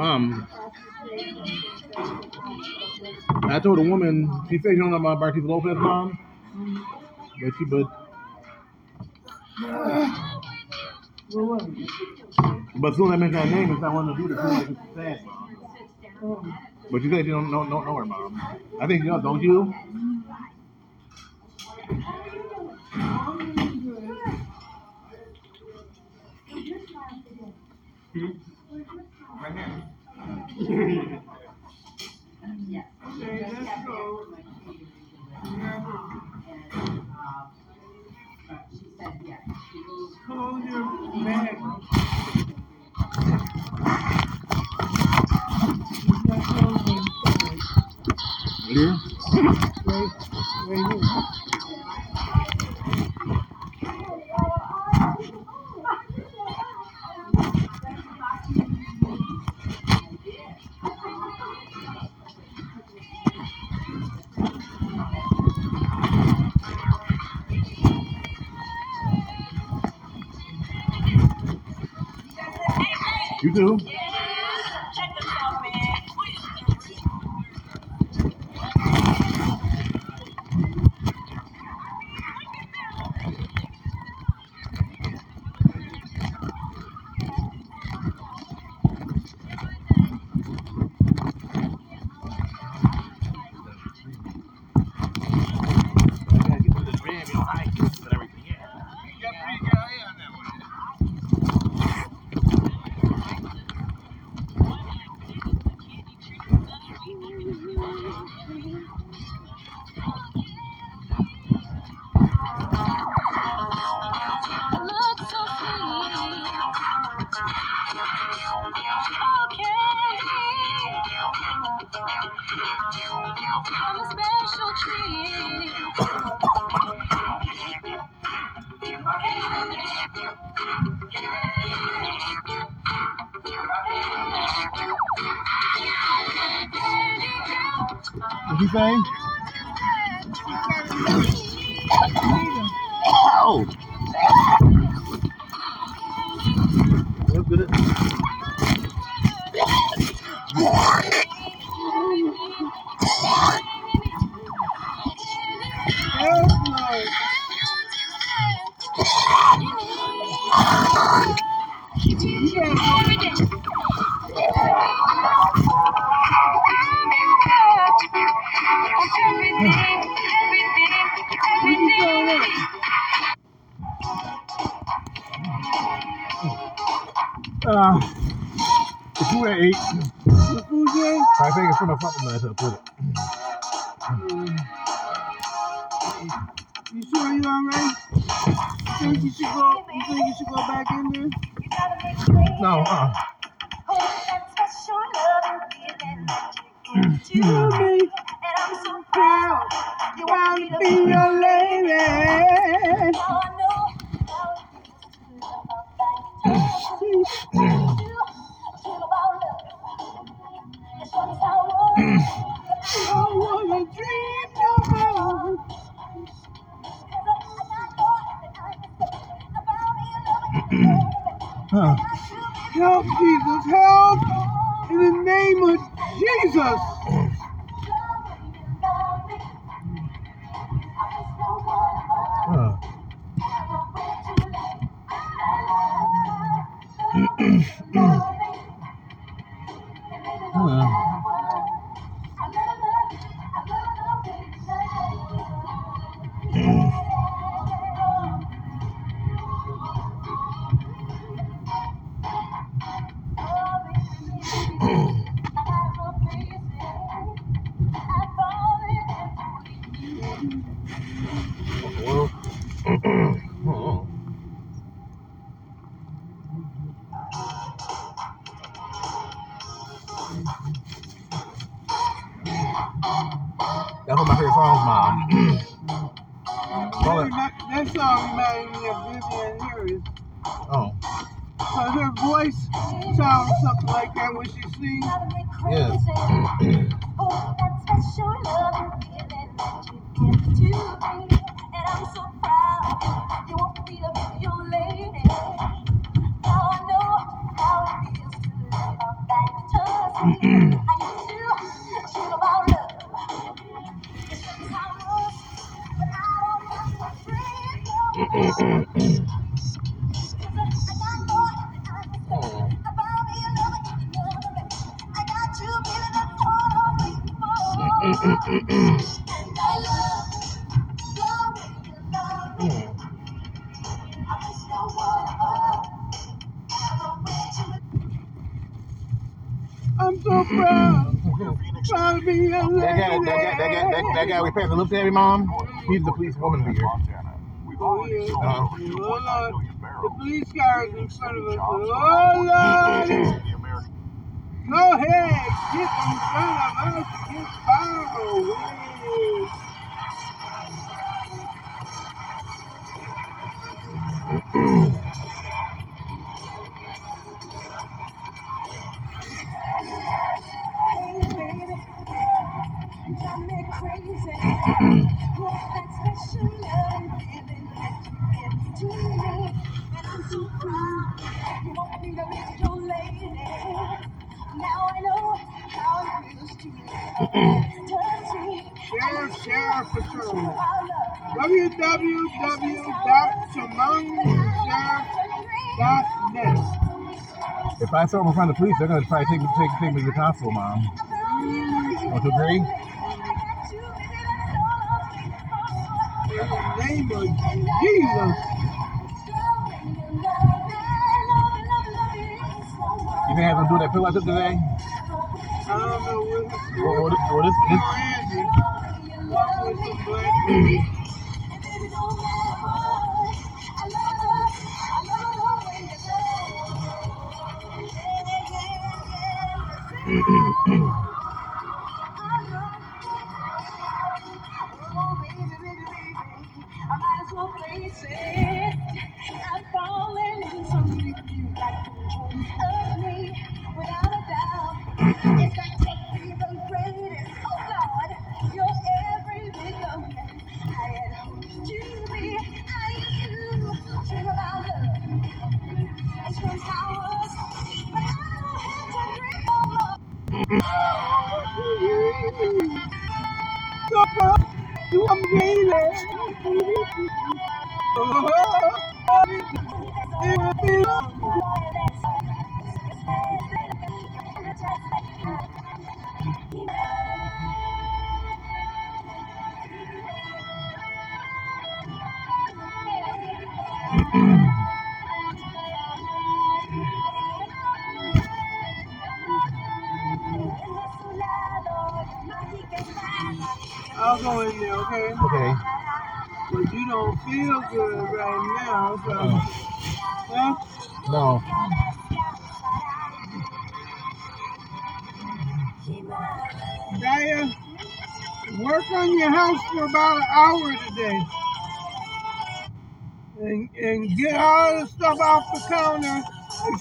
Mom, I told a woman she said you don't know about Martisa Lopez, mom, but she but it? but soon as I mentioned that name, it's not one to do the thing. It's sad, mom. But you said you don't know, know, know her, mom. I think you know, don't you? Okay, let's go. Hold your bag. Here. You too. That's one of my favorite songs, Mom. Um, that, it. that, that song reminded me of Vivian Harris. Oh, Cause her voice sounds something like that when she sings. yes. that, that guy we passed the look at, mom. He's the police woman here. Oh, yeah. Uh-huh. Oh, Lord. The police car is in front of us. Oh, Lord. Go ahead. Get in front of us. Get far If I saw him in front of the police, they're gonna try to take me, take, take me to the hospital, mom. Don't you agree? In the name of Jesus. You think I'm gonna do that pill I took today? I don't know what this? Randy.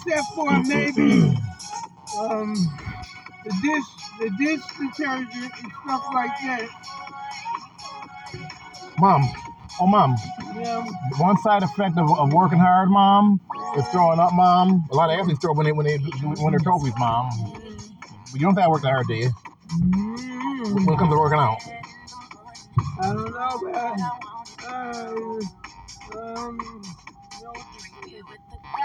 Except for maybe um, the dish the dish detergent and stuff like that. Mom. Oh, mom. Yeah. One side effect of, of working hard, mom, is throwing up, mom. A lot of athletes throw up when they when they win their trophies, mom. But you don't think I worked hard, do you? Mm, When it comes to working out. I don't know, man. Uh, um,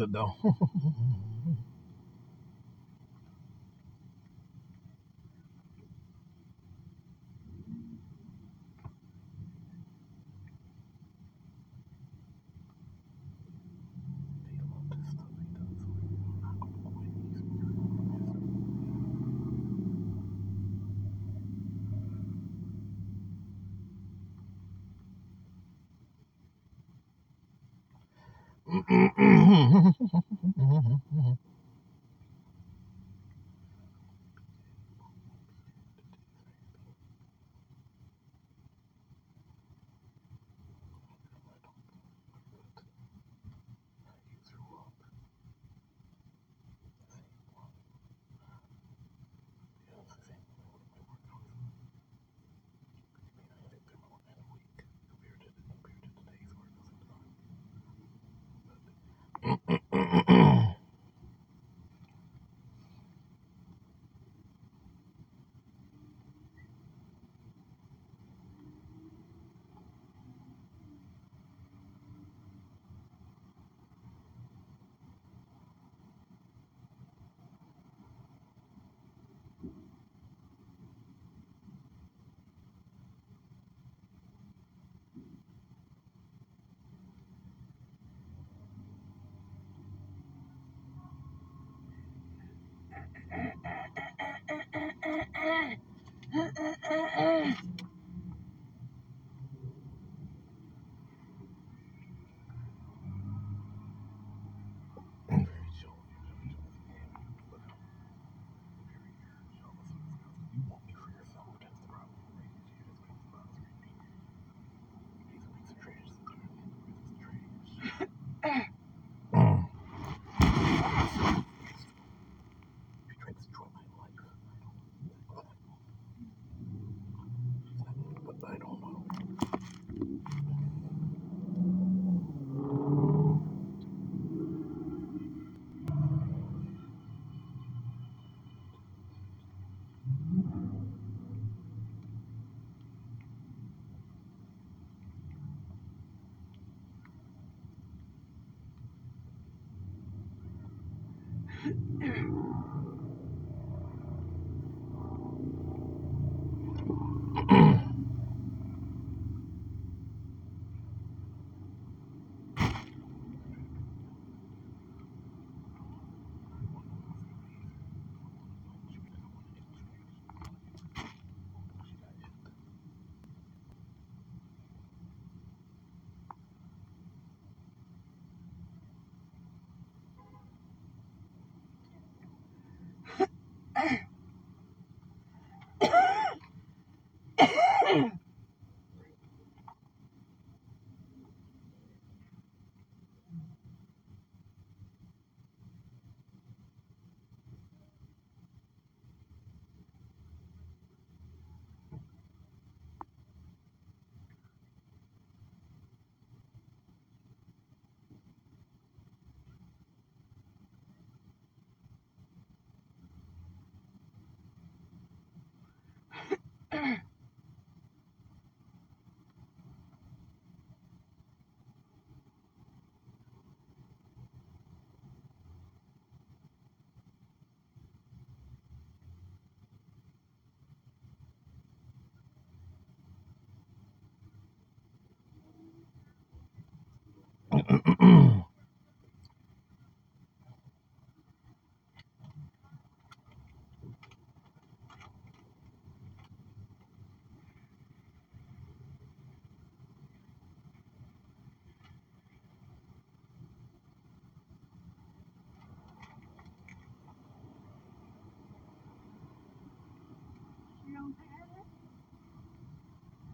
feels though. uh, uh, uh.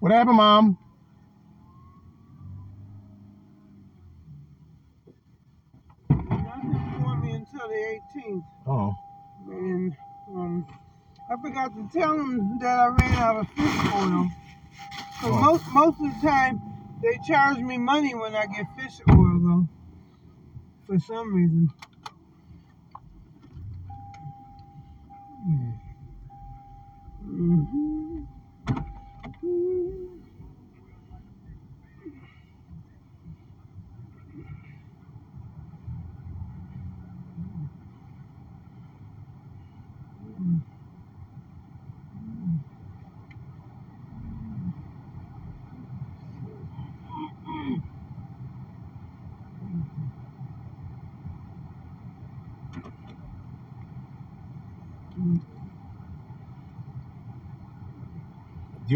What happened, Mom? Oh. And um, I forgot to tell them that I ran out of fish oil. Because oh. most, most of the time, they charge me money when I get fish oil, though, for some reason. Mm-hmm.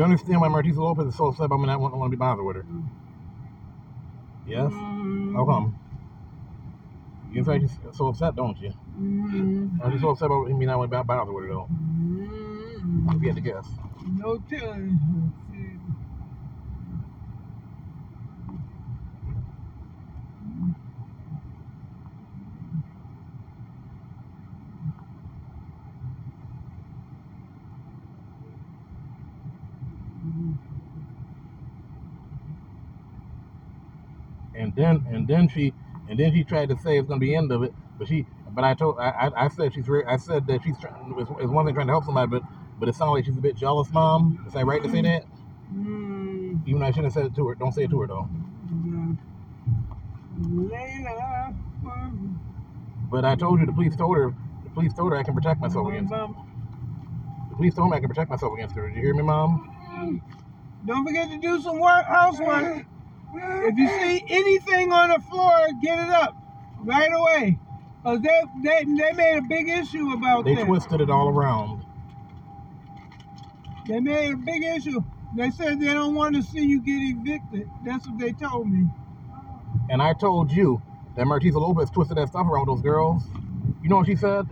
You understand why Martisa Lopez is so upset about me not wanting to be bothered with her? Yes? How come? You think she's so upset, don't you? Mm-hmm. Are you so upset about me not wanting to be bothered with her, though? If you had to guess. No telling. And then, and then she, and then she tried to say it's going to be the end of it, but she, but I told, I, I, I said she's, re- I said that she's, trying, it's, it's one thing trying to help somebody, but, but it sounds like she's a bit jealous, mom. Is that right to say that? Mm, Even though I shouldn't have said it to her. Don't say it to her though. yeah. But I told you the police told her, the police told her I can protect myself against. um, The police told me I can protect myself against her. Did you hear me, mom? Don't forget to do some work, housework. If you see anything on the floor, get it up right away. Cause they they, they made a big issue about They that. twisted it all around. They made a big issue. They said they don't want to see you get evicted. That's what they told me. And I told you that Martisa Lopez twisted that stuff around with those girls. You know what she said?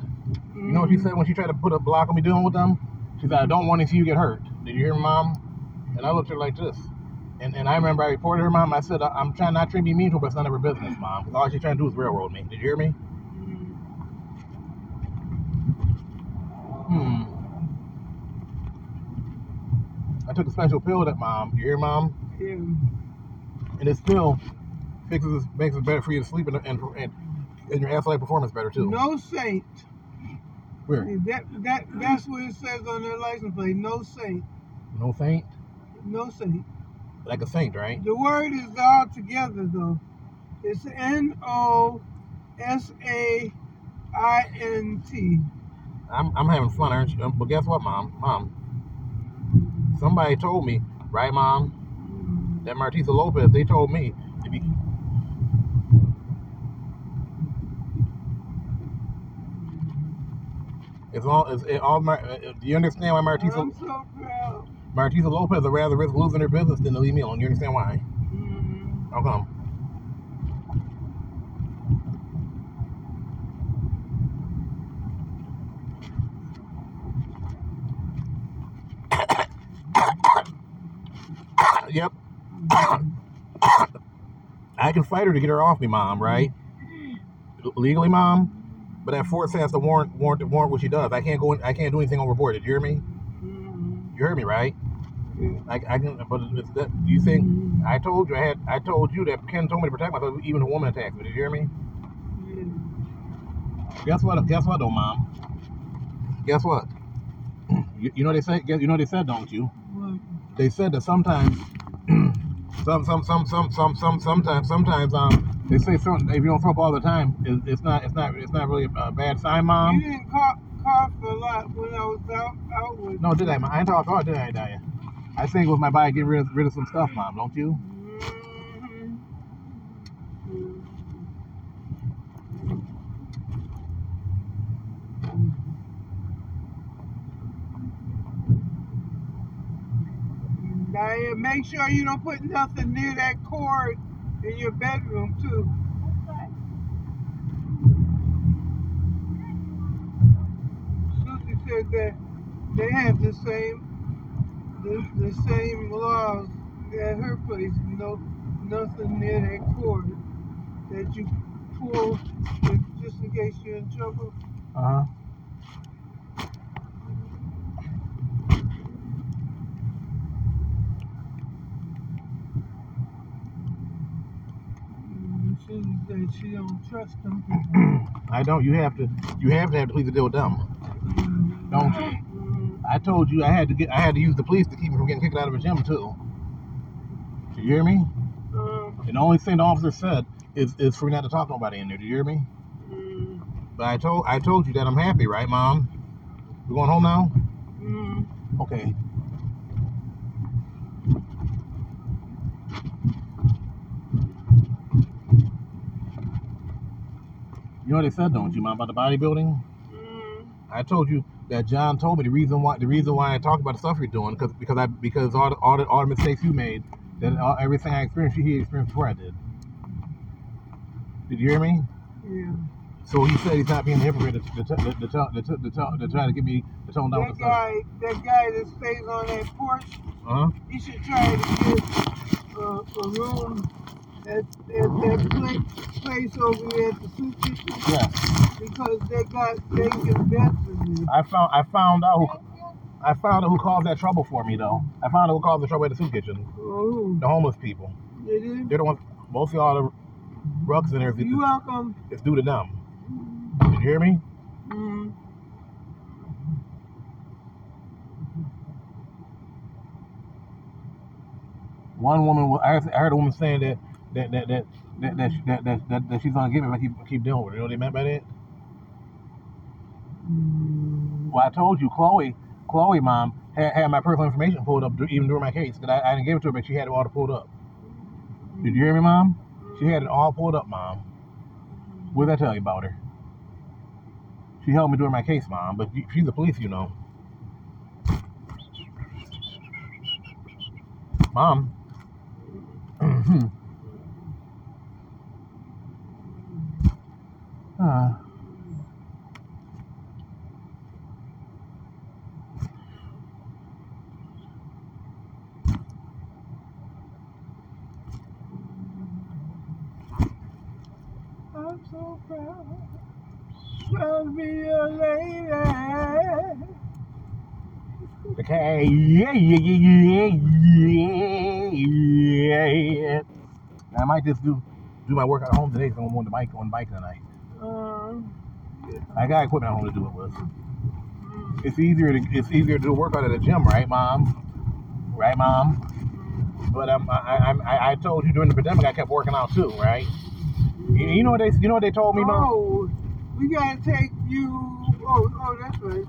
You know what she mm-hmm. said when she tried to put a block on me dealing with them? She said, I don't want to see you get hurt. Did you hear me, mom? And I looked at her like this. And, and I remember I reported her, mom. I said, I'm trying not to be mean to her, but it's none of her business, mom. 'Cause all she's trying to do is railroad me. Did you hear me? Hmm. I took a special pill that, mom. You hear, mom? Yeah. And it still fixes, makes it better for you to sleep and, and, and, and your athletic performance better, too. No saint. Where? That that that's what it says on their license plate. No saint. No saint? No saint. Like a saint, right? The word is all together though. It's N O S A I N T. I'm, I'm having fun, aren't you? Um, But guess what, mom? Mom, somebody told me, right, mom, that Martisa Lopez, they told me to be. It's all, it's it all, Mar- uh, uh, do you understand why Martisa, I'm so proud. Martisa Lopez would rather risk losing her business than to leave me alone? You understand why? Mm. How come? Yep. I can fight her to get her off me, mom, right? Legally, mom. But that force has to warrant warrant warrant what she does. I can't go in, I can't do anything overboard. Did you hear me? You heard me, right? Yeah. I, I can, but it's that, do you think I told you I had? I told you that Ken told me to protect myself, even a woman attacked me. Did you hear me? Guess what? Guess what, though, mom? Guess what? You, you know they say. You know they said, don't you? What? They said that sometimes, some, some, some, some, some, some, sometimes, sometimes, um, they say so, if you don't throw up all the time, it, it's not, it's not, it's not really a bad sign, You mom. didn't cough, cough a lot when I was out out with No, did I? I ain't talking, did I, did I? I think with my body get rid of, rid of some stuff, mom. Don't you? Now, make sure you don't put nothing near that cord in your bedroom too. Said that they have the same the, the same laws at her place. No, nothing near that cord that you pull if, just in case you're in trouble. Uh huh. Mm, Susie said she don't trust them. I don't. You have to. You have to have the police to deal with them, don't you? Mm, I told you I had to get. I had to use the police to keep me from getting kicked out of a gym too. Did you hear me? uh, And the only thing the officer said is is for me not to talk to nobody in there. Do you hear me? mm, But I told I told you that I'm happy, right, Mom? We going home now? mm. Okay. You know what they said, don't you, Mom, about the bodybuilding? Mm, I told you that John told me the reason why the reason why I talk about the stuff you're doing because because I because all the, all the all the mistakes you made that all, everything I experienced he experienced before I did. Did you hear me? Yeah. So he said he's not being a hypocrite to, to, to, to, to, to, to, to try to get me to tone down that guy, stuff. That guy that stays on that porch, uh -huh. He should try to get a, a room at, at that place, place over there at the soup kitchen Yeah. because they got beds in there. I found I found out who I found out who caused that trouble for me though. I found out who caused the trouble at the soup kitchen. Oh, The homeless people. they did? They're the ones. Most of all the rucks in there. It's, You welcome. it's due to them. Did you hear me? Mm, One woman, wa- I heard I heard a woman saying that that that that that that, that, that, that, that she's gonna give me if I keep keep dealing with her. You know what they meant by that? mm, Well, I told you, Chloe, Chloe, mom had, had my personal information pulled up even during my case. 'cause I, I didn't give it to her, but she had it all pulled up. Did you hear me, mom? She had it all pulled up, mom. What did I tell you about her? She helped me during my case, mom. But she's the police, you know. Mom. I'm so proud. To be a lady. Okay. Yeah, yeah, yeah, yeah, yeah, yeah. I might just do do my work at home today, so I'm on the bike on bike tonight. I got equipment at home to do it with. It's easier to it's easier to do workout at the gym, right, mom? Right, mom? But um, I, I I I told you during the pandemic I kept working out too, right? You, you know what they you know what they told me, mom? oh, we gotta take you. Oh, oh, that's right.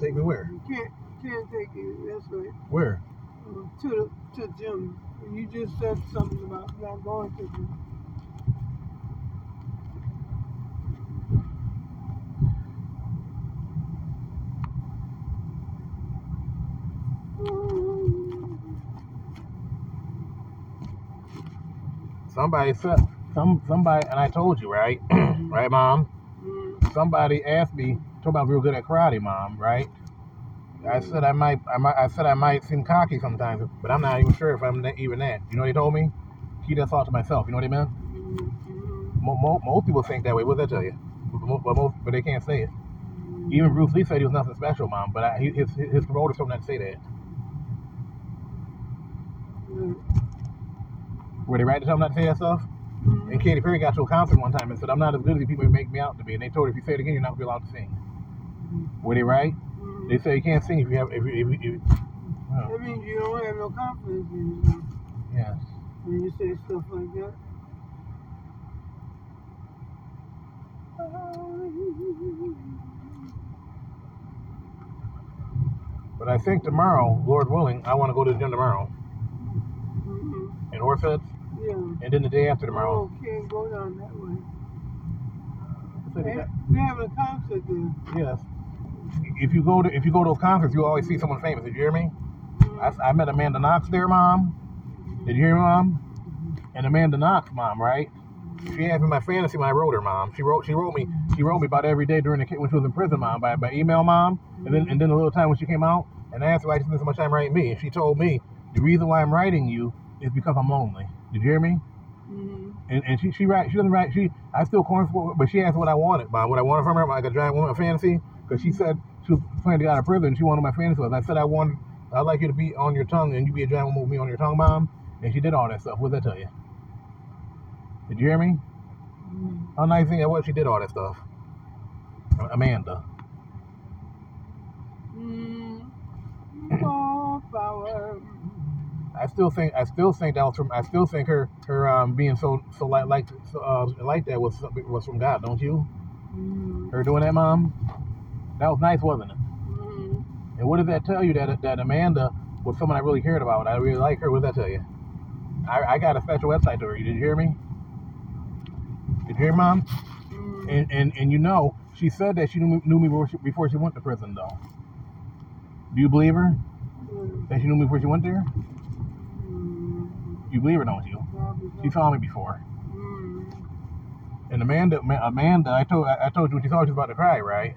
Take me where? You can't can't take you. That's right. Where? Uh, to the to the gym. You just said something about not going to the gym. Somebody said some somebody and I told you, right? right, mom? Somebody asked me, told me I was real good at karate, mom, right? I said I might, I might, I said I might seem cocky sometimes, but I'm not even sure if I'm that, even that. You know what they told me? Keep that thought to myself. You know what I meant? Mo, mo, most people think that way. What did I tell you? But, mo- but most, but they can't say it. Even Bruce Lee said he was nothing special, mom. But I, his his promoter told him not to say that. Mm, Were they right to tell him not to say that stuff? And Katy Perry got to a concert one time and said, "I'm not as good as the people make me out to be." And they told her, "If you say it again, you're not gonna be allowed to sing." Were they right? mm. They say you can't sing if you have if you, if, you- if oh, That means you don't have no confidence in yourself yes. when you say stuff like that. But I think tomorrow, Lord willing, I want to go to the gym tomorrow Mhm. in Horseheads. Yeah. and then the day after tomorrow. Oh, can't go down that way. So They, they- they having a concert there. Yes. If you go to if you go to those concerts, you always see someone famous. Did you hear me? I, I met Amanda Knox there, mom. Did you hear me, mom? And Amanda Knox, mom, right? She had me my fantasy when I wrote her, mom. She wrote she wrote me she wrote me about every day during the when she was in prison, mom, by, by email, mom. And then and then a little time when she came out, and I asked her why she spent so much time writing me, and she told me the reason why I'm writing you is because I'm lonely. Did you hear me? Mm-hmm. And, and she she write she doesn't write she I still corn for but she asked what I wanted, mom. What I wanted from her, like a giant woman fantasy, because she said she was planning to get out of prison. She wanted my fantasy was. I said I wanted I'd like you to be on your tongue and you be a giant woman with me on your tongue, mom. And she did all that stuff. What did that tell you? Did you hear me? How nice thing that was. She did all that stuff. Amanda. Mm-hmm. I still think I still think that was from I still think her her um being so so like like so, uh, like that was was from God, don't you? Mm-hmm. Her doing that, mom. That was nice, wasn't it? Mm-hmm. And what does that tell you that that Amanda was someone I really cared about? I really like her. What does that tell you? I, I got a special website to her. Did you hear me? Did you hear, mom? Mm-hmm. And and and you know she said that she knew, me- knew me before she, before she went to prison, though. Do you believe her? That she knew me before she went there? You believe her, don't you? She saw me before. And Amanda, Amanda, I told I told you she saw her, she was about to cry, right?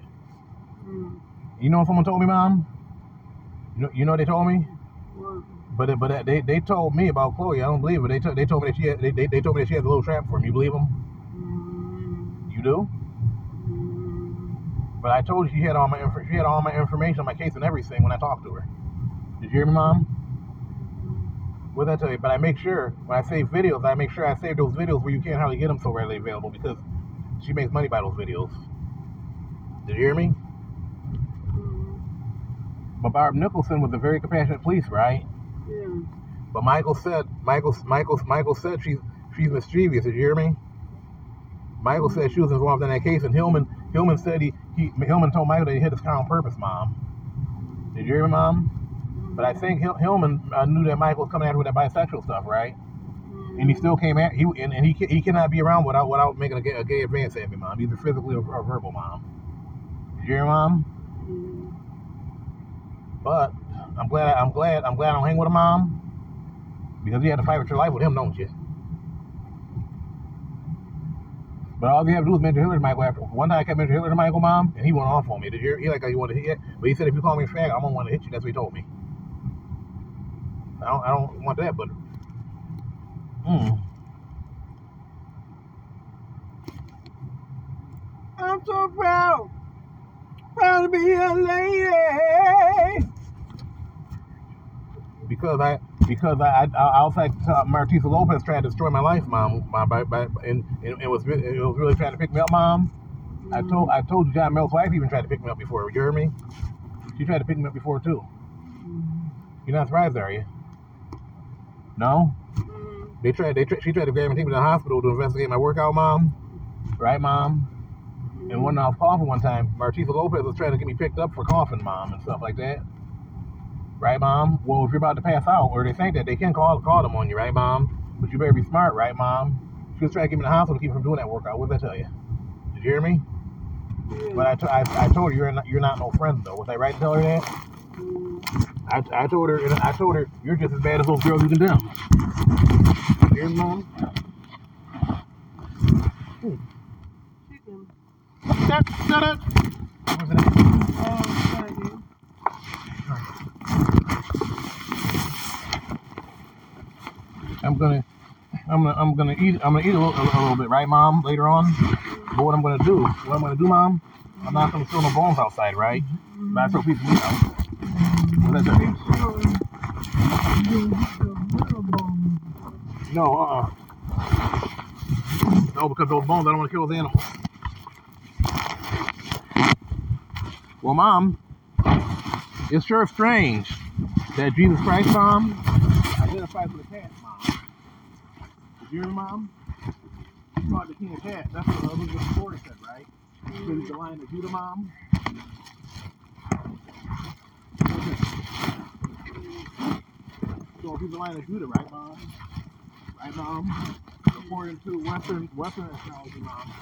You know what someone told me, mom? You know, you know what they told me? But but they they told me about Chloe. I don't believe it. They told they told me that she had, they, they they told me that she had a little trap for me. You believe them? You do? But I told you she had all my she had all my information on my case and everything when I talked to her. Did you hear me, mom? What did I tell you? But I make sure when I save videos, I make sure I save those videos where you can't hardly get them so readily available because she makes money by those videos. Did you hear me? Mm-hmm. But Barb Nicholson was a very compassionate police, right? Yeah. But Michael said Michael Michael Michael said she's she's mischievous. Did you hear me? Michael mm-hmm. said she was involved in that case, and Hillman Hillman said he, he Hillman told Michael that he hit his car on purpose, Mom. Did you hear me, Mom? But I think Hill, Hillman uh, knew that Michael was coming after with that bisexual stuff, right? And he still came at he and, and he ca- he cannot be around without without making a gay, a gay advance at me, Mom, either physically or, or verbal, Mom. Did you hear Mom? But I'm glad I'm glad I'm glad I don't hang with a Mom, because you had to fight with your life with him, don't you? But all you have to do is mention Hillary to Michael after. One time I kept mentioning Hillary to Michael, mom, and he went off on me. Did you hear? He like how you wanted to hit, but he said if you call me a fag, I'm gonna want to hit you. That's what he told me. I don't, I don't want that, but. Mm. I'm so proud. Proud to be a lady. Because I, because I, I, I was like uh, Martisa Lopez tried to destroy my life, mom. My, by, by, and, and it was, it was really trying to pick me up, mom. I told, I told you, John Mel's wife even tried to pick me up before. You hear me? She tried to pick me up before too. You're not surprised, are you? No. They tried. They tried, she tried to grab me, take me to the hospital to investigate my workout, mom. Right, mom. And when I was coughing one time, Martisa Lopez was trying to get me picked up for coughing, mom, and stuff like that. Right, mom? Well, if you're about to pass out, or they think that they can call call them on you, right, mom? But you better be smart, right, mom? She was trying to get me in the hospital to keep me from doing that workout. What did I tell you? Did you hear me? But I, I told her you're not you're not no friend though. Was I right to tell her that? I, I told her I told her you're just as bad as those girls you condemn. You hear me, mom? Chicken. Shut, up. I'm gonna, I'm gonna, I'm gonna eat. I'm gonna eat a little, a, little bit, right, Mom? Later on. But what I'm gonna do, what I'm gonna do, Mom? I'm not gonna throw no bones outside, right? But of meat out. No, uh, No, because those bones, I don't want to kill those animals. Well, Mom, it's sure strange that Jesus Christ, Mom, identifies with a cat, Mom. Did you hear Mom? He called the king a cat. That's what Elizabeth Porter said, right? He's the lion of Judah, Mom. So he's the lion of Judah, right, Mom? Right, mom? According to Western Western astrology, mom.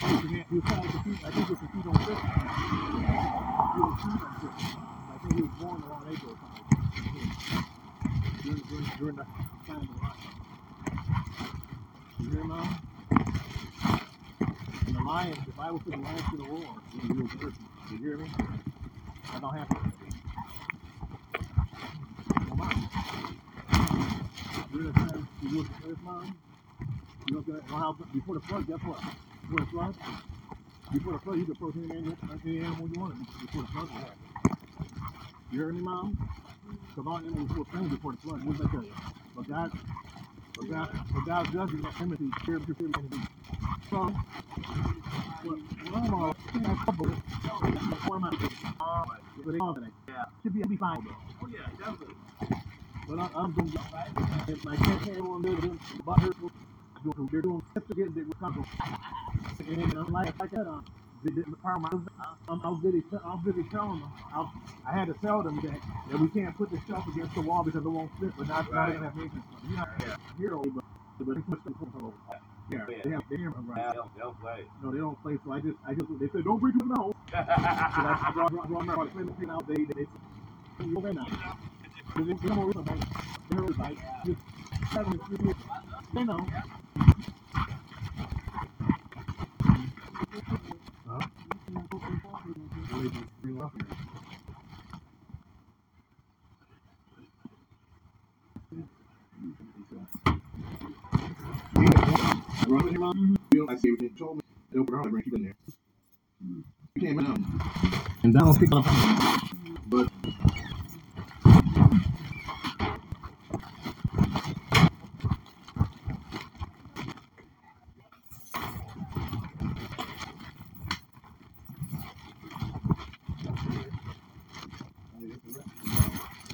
Was trying to compete. I think was competing on Christmas. Was competing on Christmas. I think he was born around April or something. During, during, during the time of the lion. You hear, mom? And the lion, the Bible said the lion should have roar. You hear me? That don't happen. Come on. The time you was the earth, mom. You I'm saying? Well, before the flood, guess what? Before the flood, before the flood, you could approach any animal, any animal you wanted before the flood happened. You heard me, Mom? All animals were things before the flood. What did I tell you? But God, but God, but God's judgment that Timothy, fear of. So, I I I? Should be, be fine. Oh, yeah, definitely. But I, I'm going to, if my them, they're doing, but her, they're doing, they're getting, they're. And I'm like, that, um, the, the, the I I was busy telling them, I, I had to tell them that, that we can't put the shelf against the wall because it won't fit, but not, not gonna have maintenance. You're not hero, but, but they push the foot Yeah, they have, they have, right. They'll play. No, they don't play, so I just, I just, they said, don't bring to the house. So I brought, brought, brought, out, they, they, they, you. Just, seven, know. Huh? They just bring it up here. Yeah. With your mom. You know, I told me. Her you in there. You. And Donald picked up. But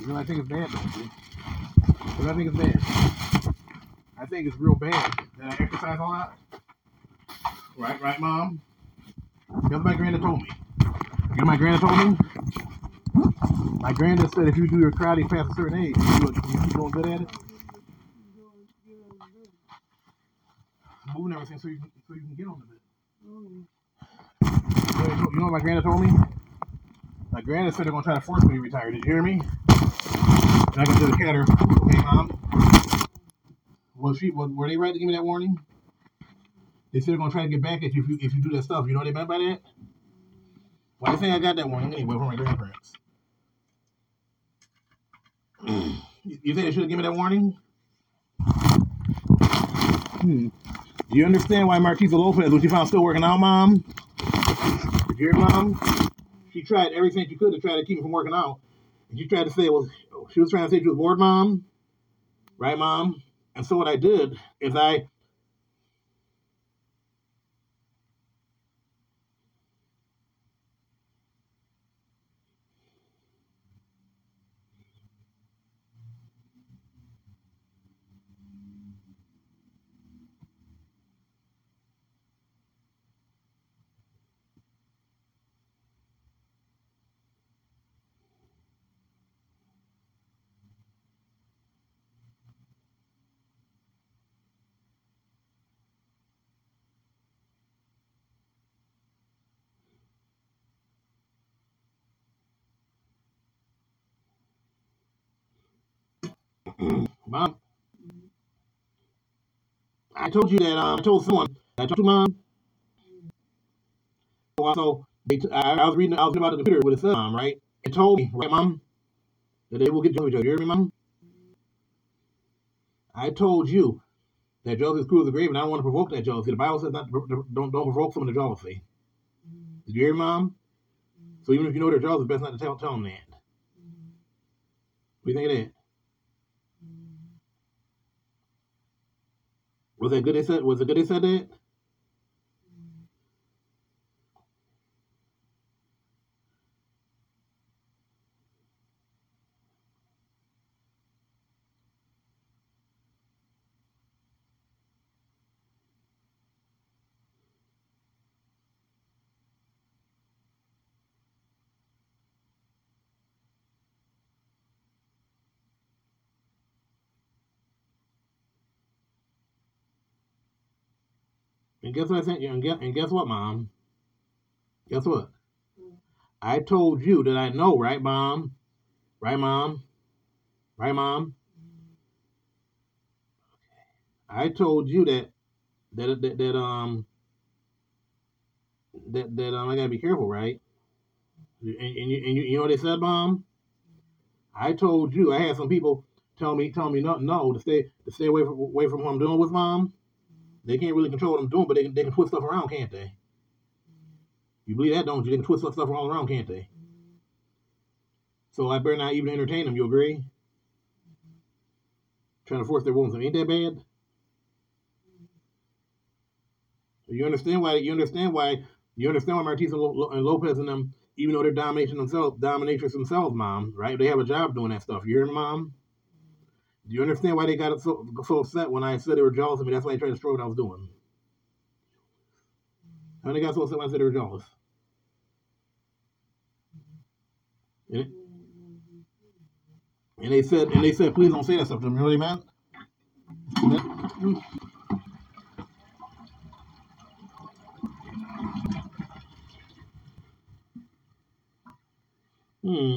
you know, I think it's bad, don't you? I think it's bad. I think it's real bad that I exercise a lot. Right, right, mom? That's what my granddad told me. You know my granddad told me? My granddad said if you do your karate past a certain age, you, you keep going good at it. Moving everything so you can, so you can get on the bed. So, You know what my granddad told me? My granddad said they're gonna try to force me to retire. Did you hear me? And I go to the catter. Okay, mom. Was she? Was, were they right to give me that warning? They said they're gonna try to get back at you if you if you do that stuff. You know what they meant by that? Why do you think I got that warning anyway from my grandparents? you think they should have given me that warning? Hmm. Do you understand why Martisa Lopez, when you found still working out, mom? Did you hear, mom? She tried everything she could to try to keep me from working out. And she tried to say, well, she was trying to say she was bored, mom. Right, mom? And so what I did is I mom I told you that um, I told someone I told you mom so also they t- I, I was reading I was reading about the computer with his son, right? It told me, right, mom, that they will get Joe. You hear me, mom? I told you that jealousy screws the grave, and I don't want to provoke that jealousy. The Bible says not to, don't don't provoke someone to jealousy. Did you hear, mom? So even if you know they're jealous, it's best not to tell tell them that. What do you think of that? Was that good? They said was it good? They said that. And guess what I sent you? And guess, and guess what, mom? Guess what? I told you that I know, right, mom? Right, mom? Right, mom? I told you that that that, that um that that um I gotta be careful, right? And, and you and you, you know what they said, mom? I told you I had some people tell me tell me no no to stay to stay away from away from what I'm doing with mom. They can't really control what I'm doing, but they can they can twist stuff around, can't they? Mm-hmm. You believe that, don't you? They can twist stuff all around, can't they? Mm-hmm. So I better not even entertain them. You agree? Mm-hmm. Trying to force their wounds. Ain't that bad? You understand why? You understand why? You understand why Martinez and Lo- and Lopez and them, even though they're domination themselves, dominatrix themselves, mom, right? They have a job doing that stuff. You hear mom? Do you understand why they got so, so upset when I said they were jealous of me? That's why they tried to destroy what I was doing. How they got so upset when I said they were jealous? And, and they said, and they said, please don't say that stuff to them. You know what meant? Hmm. Hmm.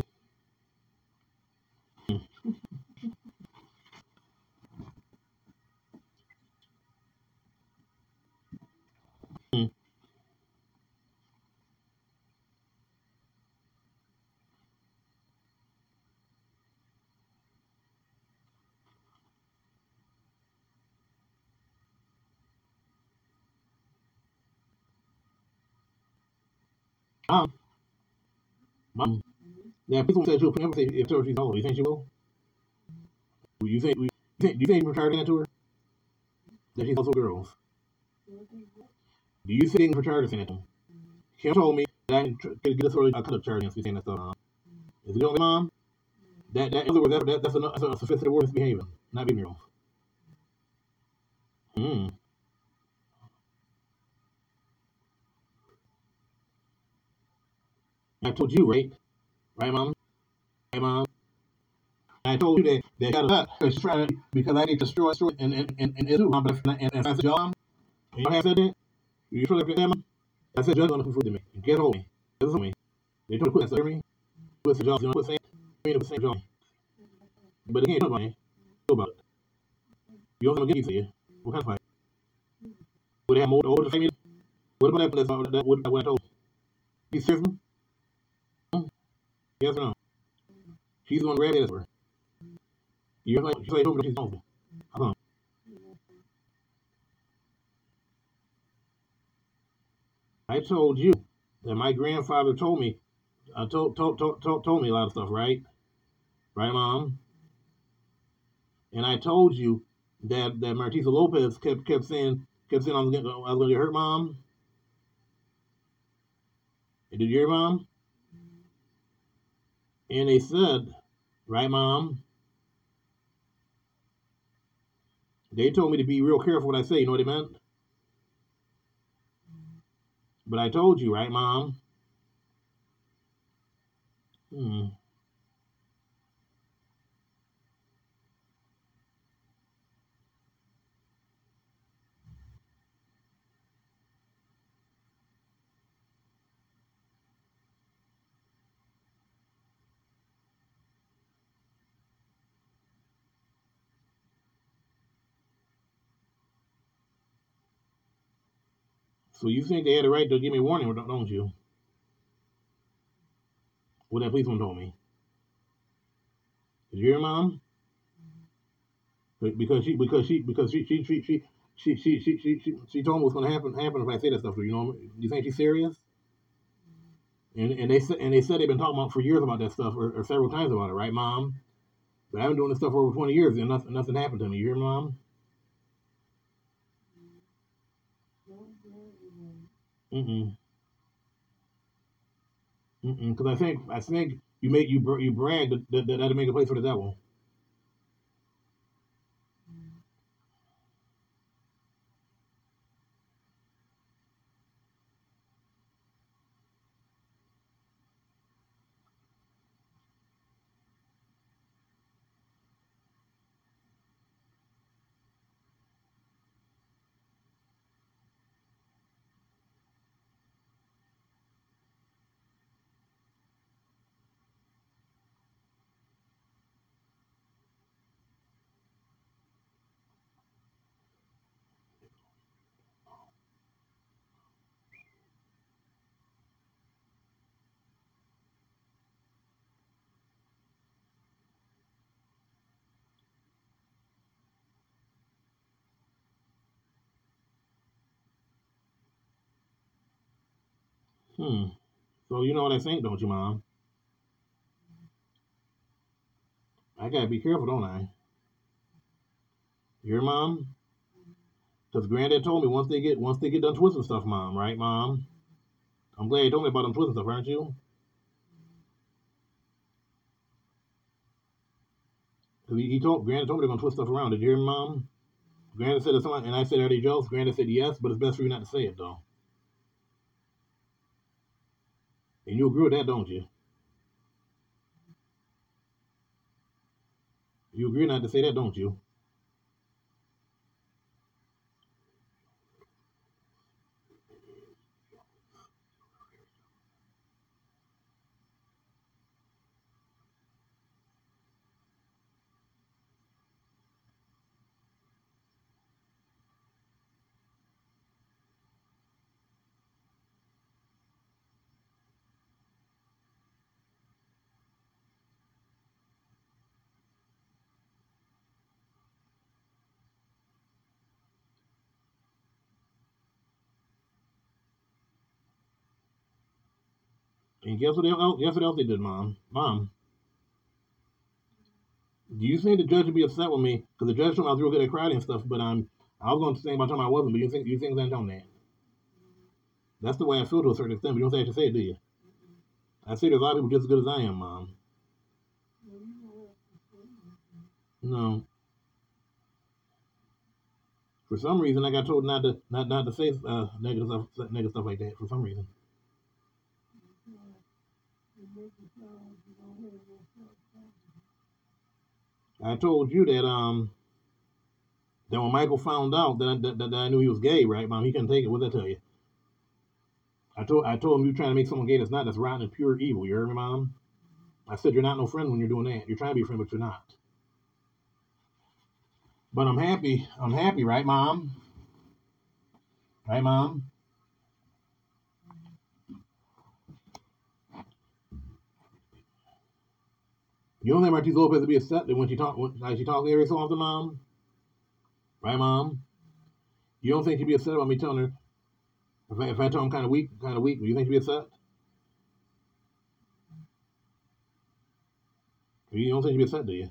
Mom, mom. Yeah, people said she'll never say if she's old. You think she will? Do You think? You think? You think retired that to her? That she's also girls. Do you think to them? Kim told me that I tr- get early. I could have charged against me saying that stuff. Mom. Is it only mom? That that in other words, that, that that's, a, that's a sophisticated word misbehaving, not being girls. Hmm. I told you, right? Right, mom? Right, mom? I told you that they got a because I need to destroy destroy and and and and, and, but if, and, and I said, y'all, and you have said that. You like that, mom? I said, y'all gonna in me get hold me. Hold of me. They to quit. Hear me? Quit the job. You know what I'm saying? The same job. But they can't do about it. About it. You don't get to you. What kind of fight? Would they have more the same? What about that? That. What what I told. You serious? Hmm? Yes or no? She's the one grabbing it for her. You're like, like, over she's over. How? I told you that my grandfather told me, uh, told, told, told, told, told me a lot of stuff, right? Right, mom? And I told you that, that Martisa Lopez kept, kept saying, kept saying I was was gonna get hurt, mom. And did you hear, mom? And they said, right, mom? They told me to be real careful what I say. You know what they meant? But I told you, right, mom? Hmm. So you think they had a right to give me a warning, don't you? What that policeman told me. Did you hear, mom? Because she, because she, because she, she, she, she, she, she, she, she, she, she told me what's gonna happen, happen if I say that stuff to her. You know, you think she's serious? And and they said and they said they've been talking about for years about that stuff, or, or several times about it, right, mom? But I've been doing this stuff for over twenty years, and nothing, nothing happened to me. You hear, mom? Mm-mm. Mm-mm. Because I think, I think you make you you brag that that that that'll make a place for the devil. Hmm. So you know what I think, don't you, Mom? I gotta be careful, don't I? Your Mom? Because Granddad told me once they get once they get done twisting stuff, Mom. Right, Mom? I'm glad you told me about them twisting stuff, aren't you? Because he, he told Granddad told me they're gonna twist stuff around. Did you hear Mom? Granddad said it's something, and I said, "Are they jealous?" Granddad said, "Yes, but it's best for you not to say it, though." And you agree with that, don't you? You agree not to say that, don't you? And guess what else? Guess what else they did, Mom? Mom, do you think the judge would be upset with me? Because the judge told me I was real good at karate and stuff, but um, I was going to say about time I wasn't. But you think you think I don't that? That's the way I feel to a certain extent. But you don't to say it, do you? I say there's a lot of people just as good as I am, Mom. No. For some reason, I got told not to not not to say uh, negative stuff negative stuff like that. For some reason, I told you that um that when Michael found out that I, that, that I knew he was gay, right, Mom? He couldn't take it. What did I tell you? I told I told him you're trying to make someone gay that's not that's rotten and pure evil. You heard me, Mom? I said you're not no friend when you're doing that. You're trying to be a friend, but you're not. But I'm happy. I'm happy, right, Mom? Right, Mom? You don't think Martisa Lopez would be upset that when she talk when like she talks every so often, Mom? Right, Mom? You don't think she'd be upset about me telling her if I, if I tell him kind of weak, kind of weak? Do you think she'd be upset? You don't think she'd be upset, do you?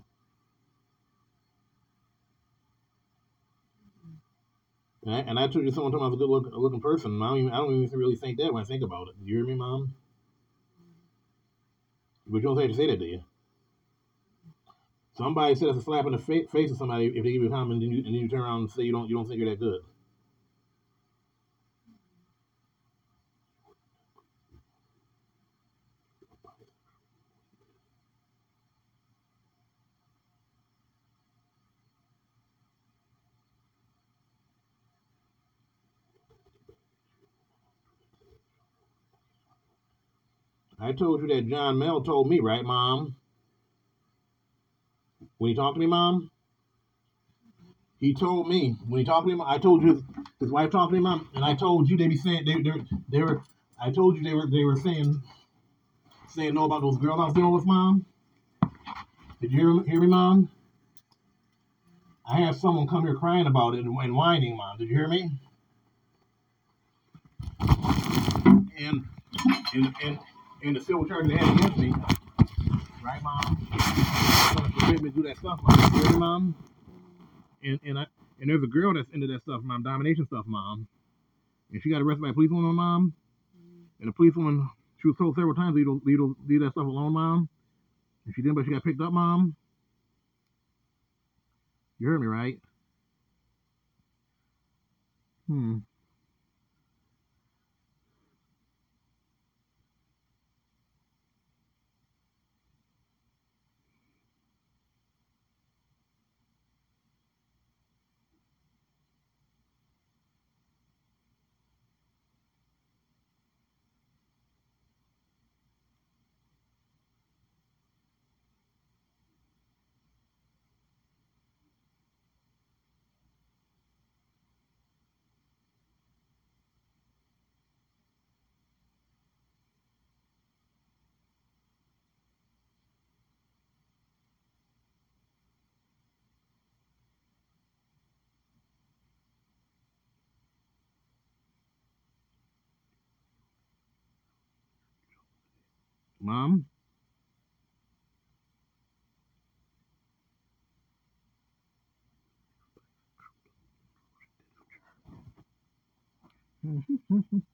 And I, and I told you someone told me I was a good look, looking person. I don't, even, I don't even really think that when I think about it. Do You hear me, Mom? But you don't think to say that, do you? Somebody said it's a slap in the fa- face of somebody if they give you a comment and you, and you turn around and say you don't you don't think you're that good. I told you that John Mel told me, right, Mom? When he talked to me, Mom, he told me when he talked to me. I told you his, wife talked to me, Mom, and I told you they be saying they they, they were. I told you they were they were saying saying no about those girls I was dealing with, Mom. Did you hear, hear me, Mom? I had someone come here crying about it and, and whining, Mom. Did you hear me? And and and and the civil charge they had against me, right, Mom? Trying to forbid me to do that stuff, Mom. Mom? And and I and there's a girl that's into that stuff, Mom, domination stuff, Mom. And she got arrested by a policewoman, Mom. And the policewoman, she was told several times, leave, leave, leave that stuff alone, Mom. And she didn't, but she got picked up, Mom. You heard me, right? Hmm. Mom?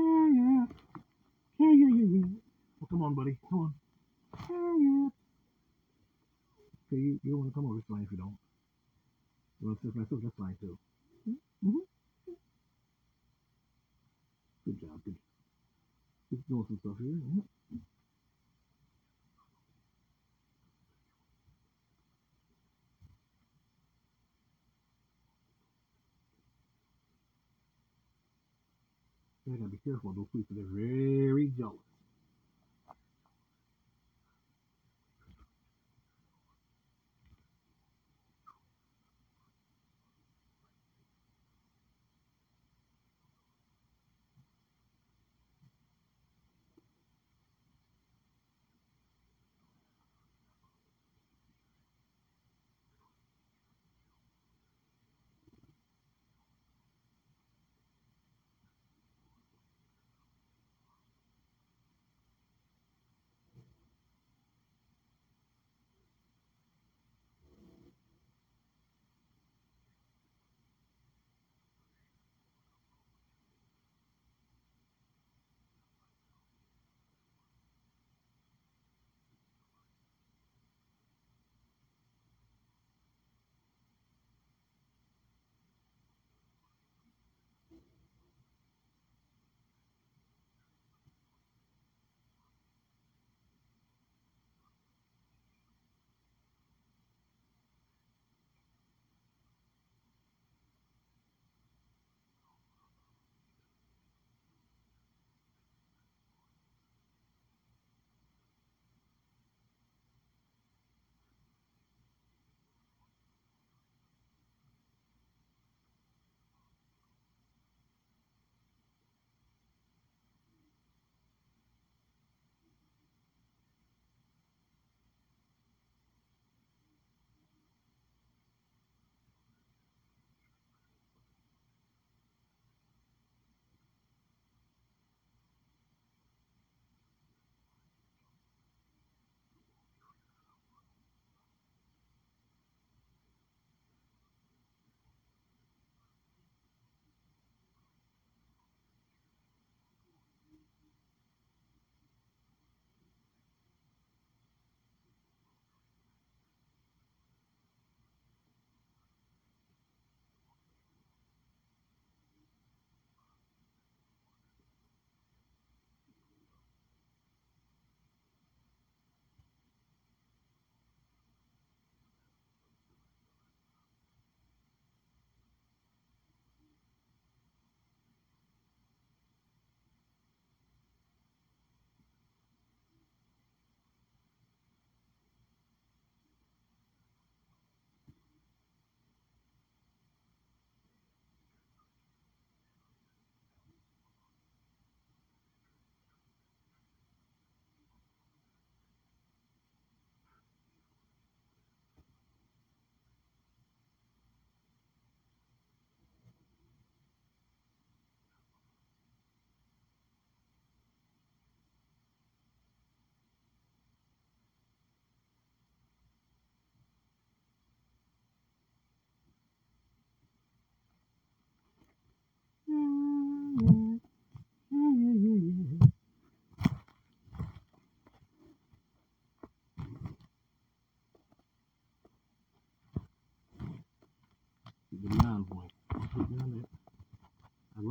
Yeah, yeah. Yeah, yeah, yeah, yeah. Well, come on, buddy. Come on. Yeah, yeah. Okay, you, you want to come over. It's fine if you don't. Sit myself? That's fine too. Mm-hmm. Good job. Good. Just doing some stuff here. Yeah. You gotta be careful of those people. They're very jealous.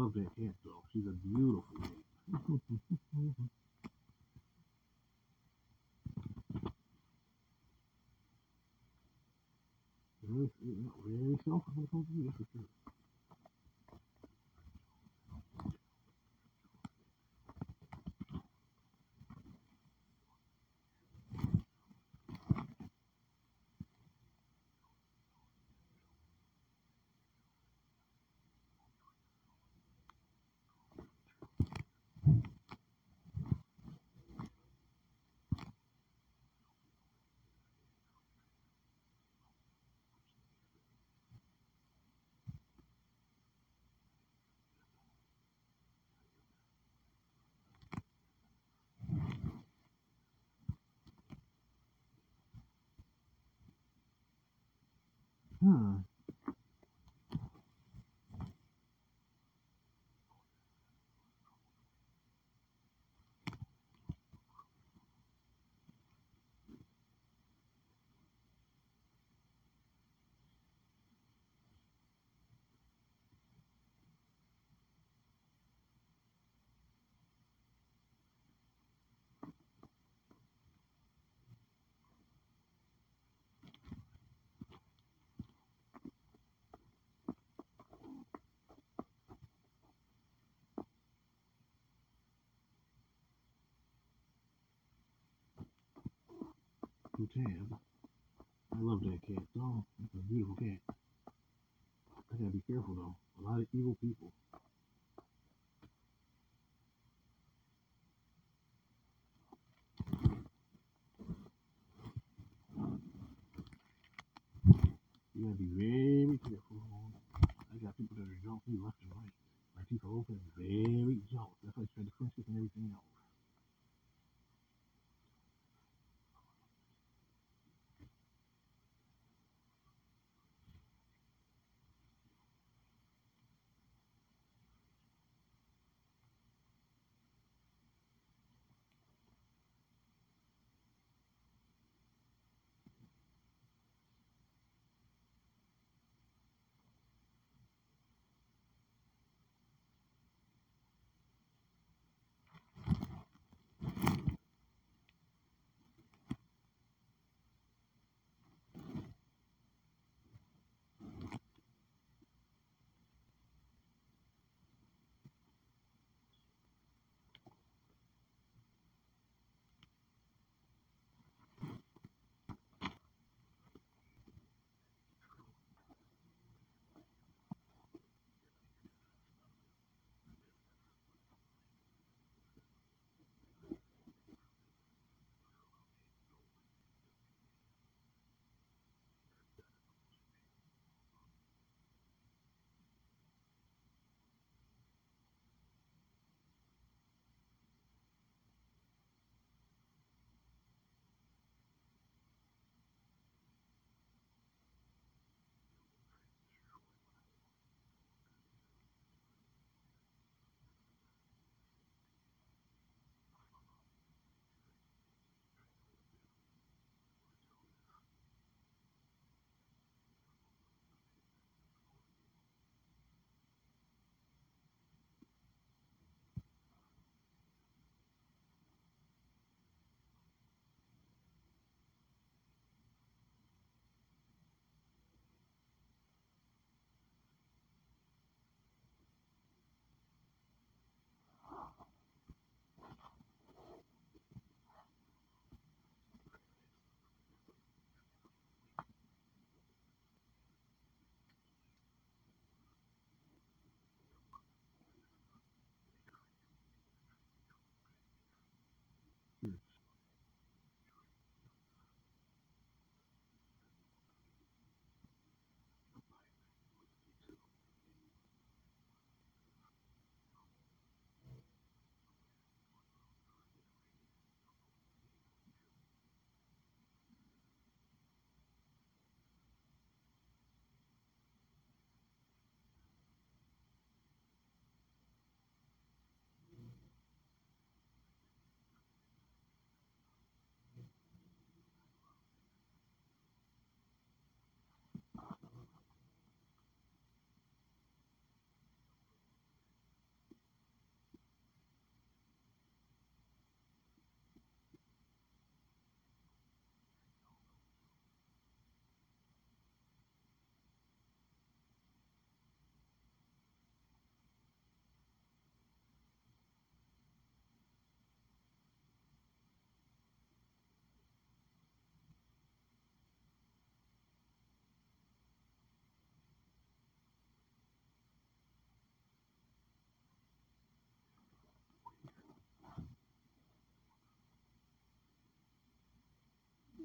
I love that cat though. She's a beautiful cat. very, very selfish when it comes to you, that's for sure. Huh. Uncle. I love that cat, oh, though. It's a beautiful cat. I gotta be careful, though. A lot of evil people.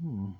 Hmm.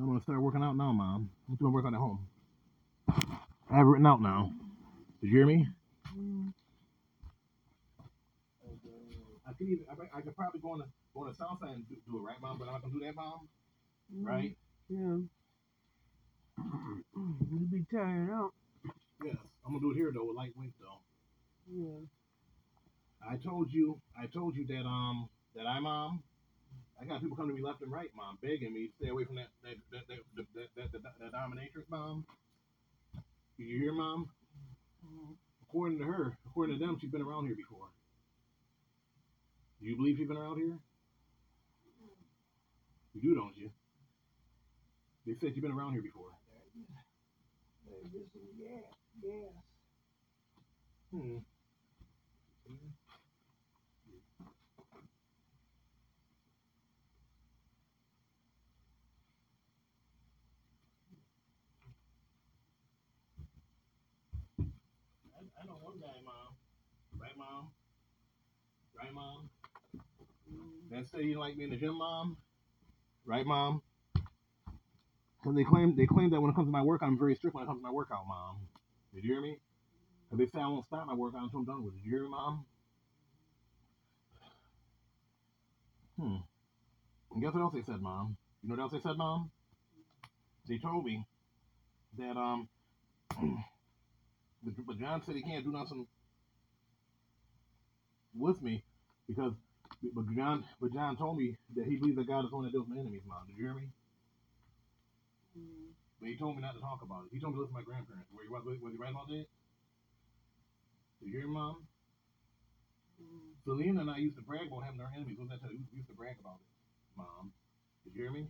I'm gonna start working out now, Mom. I'm gonna work out at home. I have it written out now. Did you hear me? Mm. I could even, I, I could probably go on the go on the south side and do, do it, right, Mom? But I'm not gonna do that, Mom. Mm. Right? Yeah. You be tired out. Yes. I'm gonna do it here though, with light weight though. Yeah. I told you, I told you that um that I mom, I got people coming to me left and right, mom, begging me to stay away from that that that that that, that, that, that, dominatrix, mom. You hear, mom? According to her, according to them, she's been around here before. Do you believe she's been around here? You do, don't you? They said you've been around here before. Yeah. Yes. Hmm. I, I know one guy, mom. Right, mom? Right, mom? That said he like me in the gym, mom. Right, mom? Because they claim they claim that when it comes to my workout, I'm very strict when it comes to my workout, mom. Did you hear me? And they say I won't stop my workout until I'm done with it. Did you hear me, mom? Hmm. And guess what else they said, mom? You know what else they said, mom? They told me that um, but John said he can't do nothing with me because, but John, but John told me that he believes that God is the one that deals with my enemies, mom. Did you hear me? Mm-hmm. But he told me not to talk about it. He told me to listen to my grandparents. Were you, was, was he right about that? Did you hear me, mom? Mm-hmm. Selena and I used to brag about having our enemies. What I tell you? We used to brag about it, mom. Did you hear me?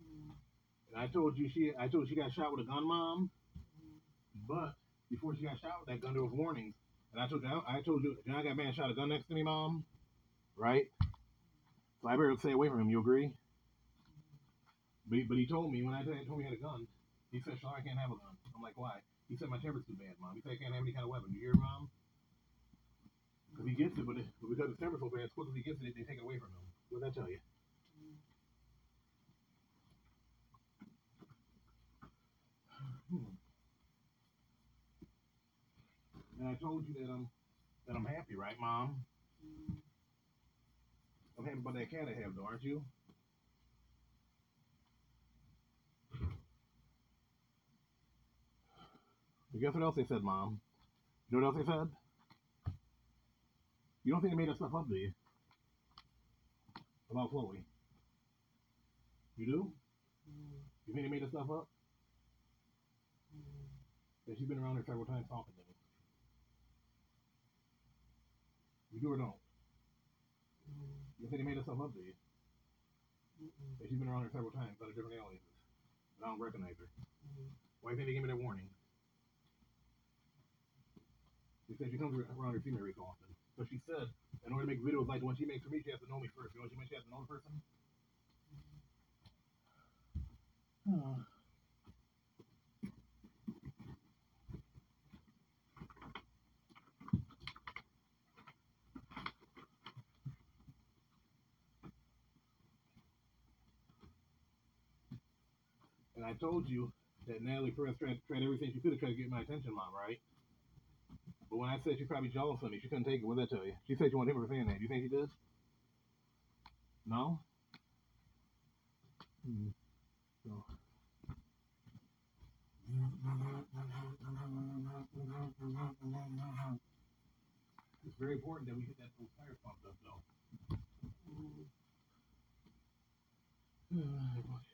Mm-hmm. And I told you she, I told you she got shot with a gun, mom. But before she got shot with that gun, there was warnings. And I told you, I told you, John got man shot a gun next to me, mom. Right? So I better stay away from him. You agree? But he, but he told me when I told him he had a gun, he said, "Sean, I can't have a gun." I'm like, "Why?" He said, "My temper's too bad, mom." He said, "I can't have any kind of weapon." You hear, mom? Because he gets it, but, it, but because his temper's so bad, as quick as he gets it, they take it away from him. What did I tell you? Hmm. And I told you that I'm that I'm happy, right, mom? I'm happy about that cat I have, though, aren't you? And guess what else they said, Mom? You know what else they said? You don't think they made that stuff up, do you? About Chloe. You do? Mm-hmm. You think they made that stuff up? That she's been around here several times talking to me. You do or don't? You think he made up, do you? That she's been around here several times, of different aliases. I don't recognize her. Mm-hmm. Why do you think they gave me that warning? She said she comes around her female race often. So she said, in order to make videos like the one she makes for me, she has to know me first. You know what she meant? She has to know the person. Hmm. And I told you that Natalie Perez tried, tried everything she could to try to get my attention, Mom, right? But when I said she's probably jealous of me, she couldn't take it. What did I tell you? She said she wanted him for saying that. Do you think she did? No? Hmm. It's very important that we get that those tires pumped up, though. Do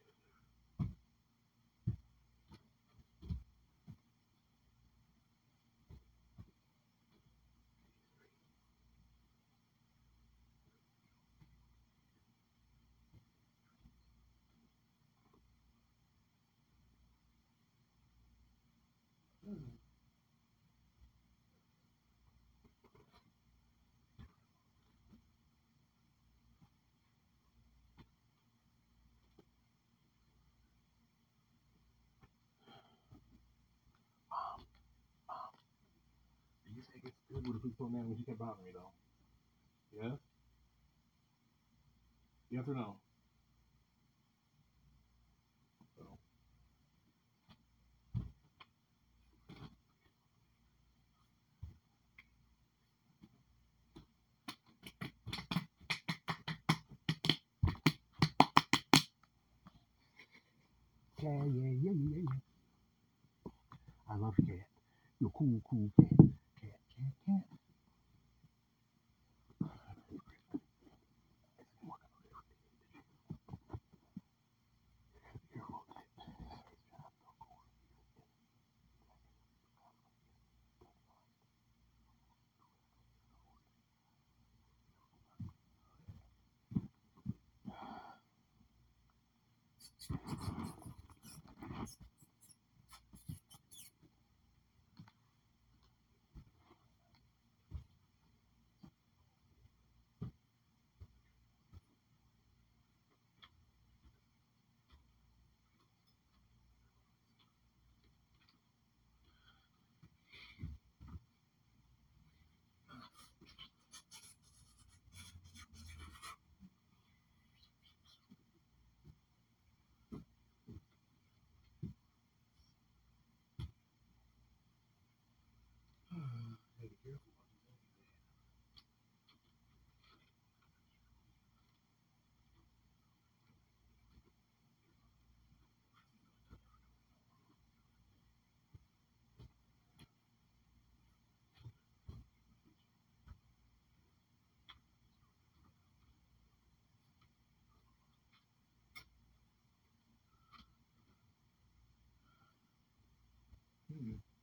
good with a people man when she kept bothering me though? Yes? Yes or no? Yeah, yeah, yeah, yeah, yeah. I love cat. You're cool, cool. Cat, Hmm.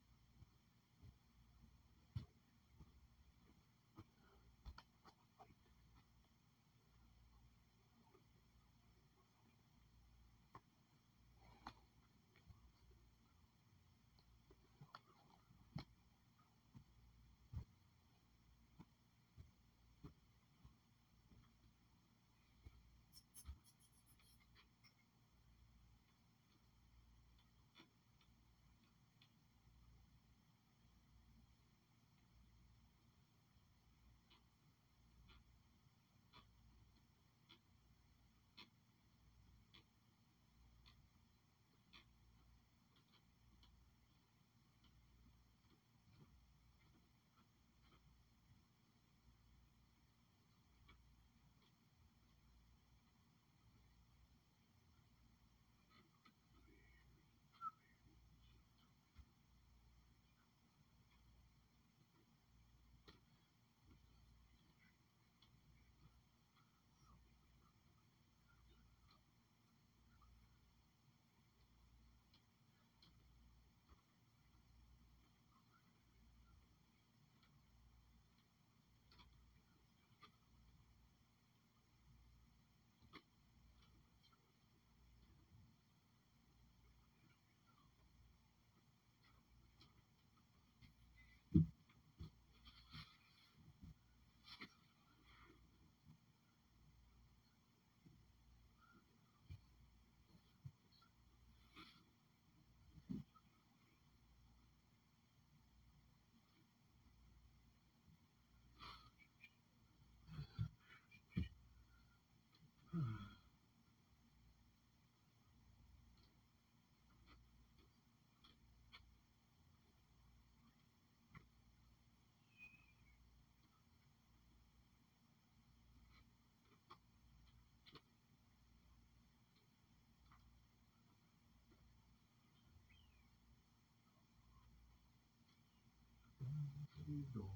He's gonna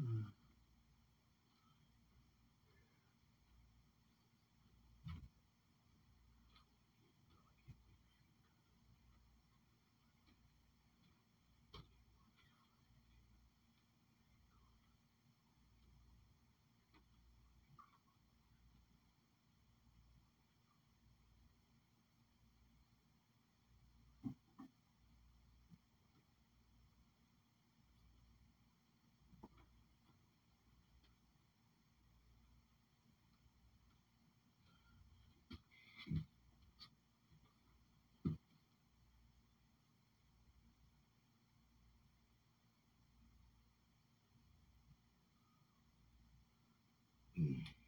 Mm. Mm.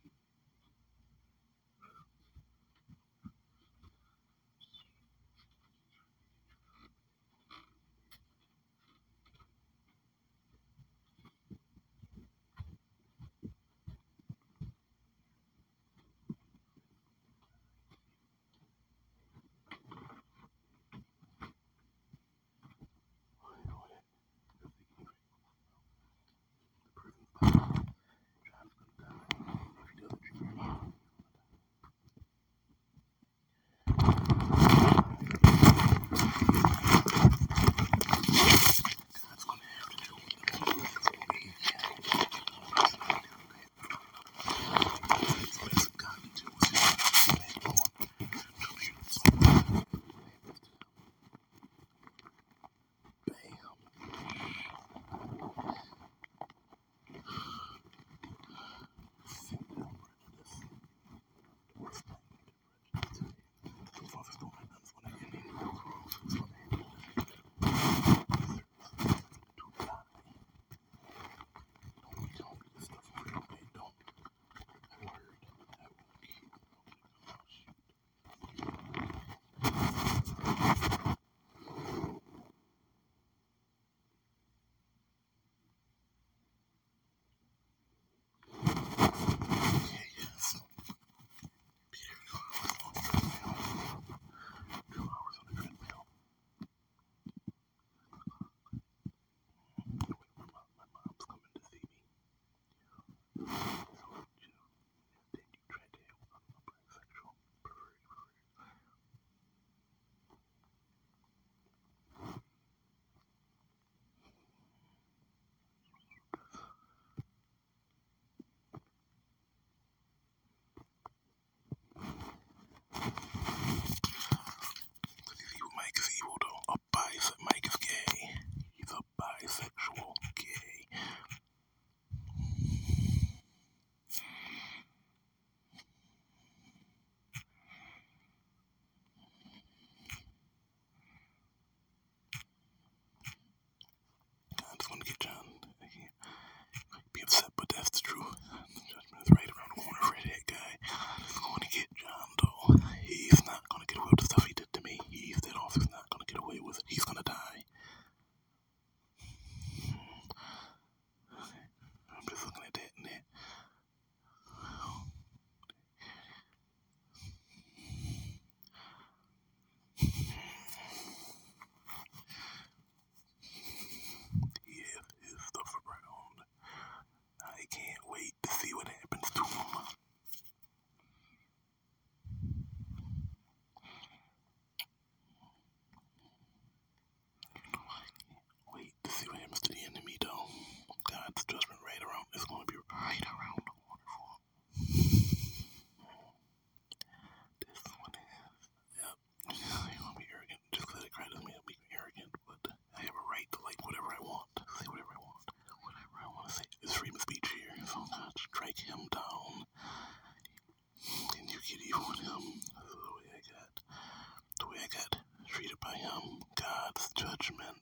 By him. God's judgment.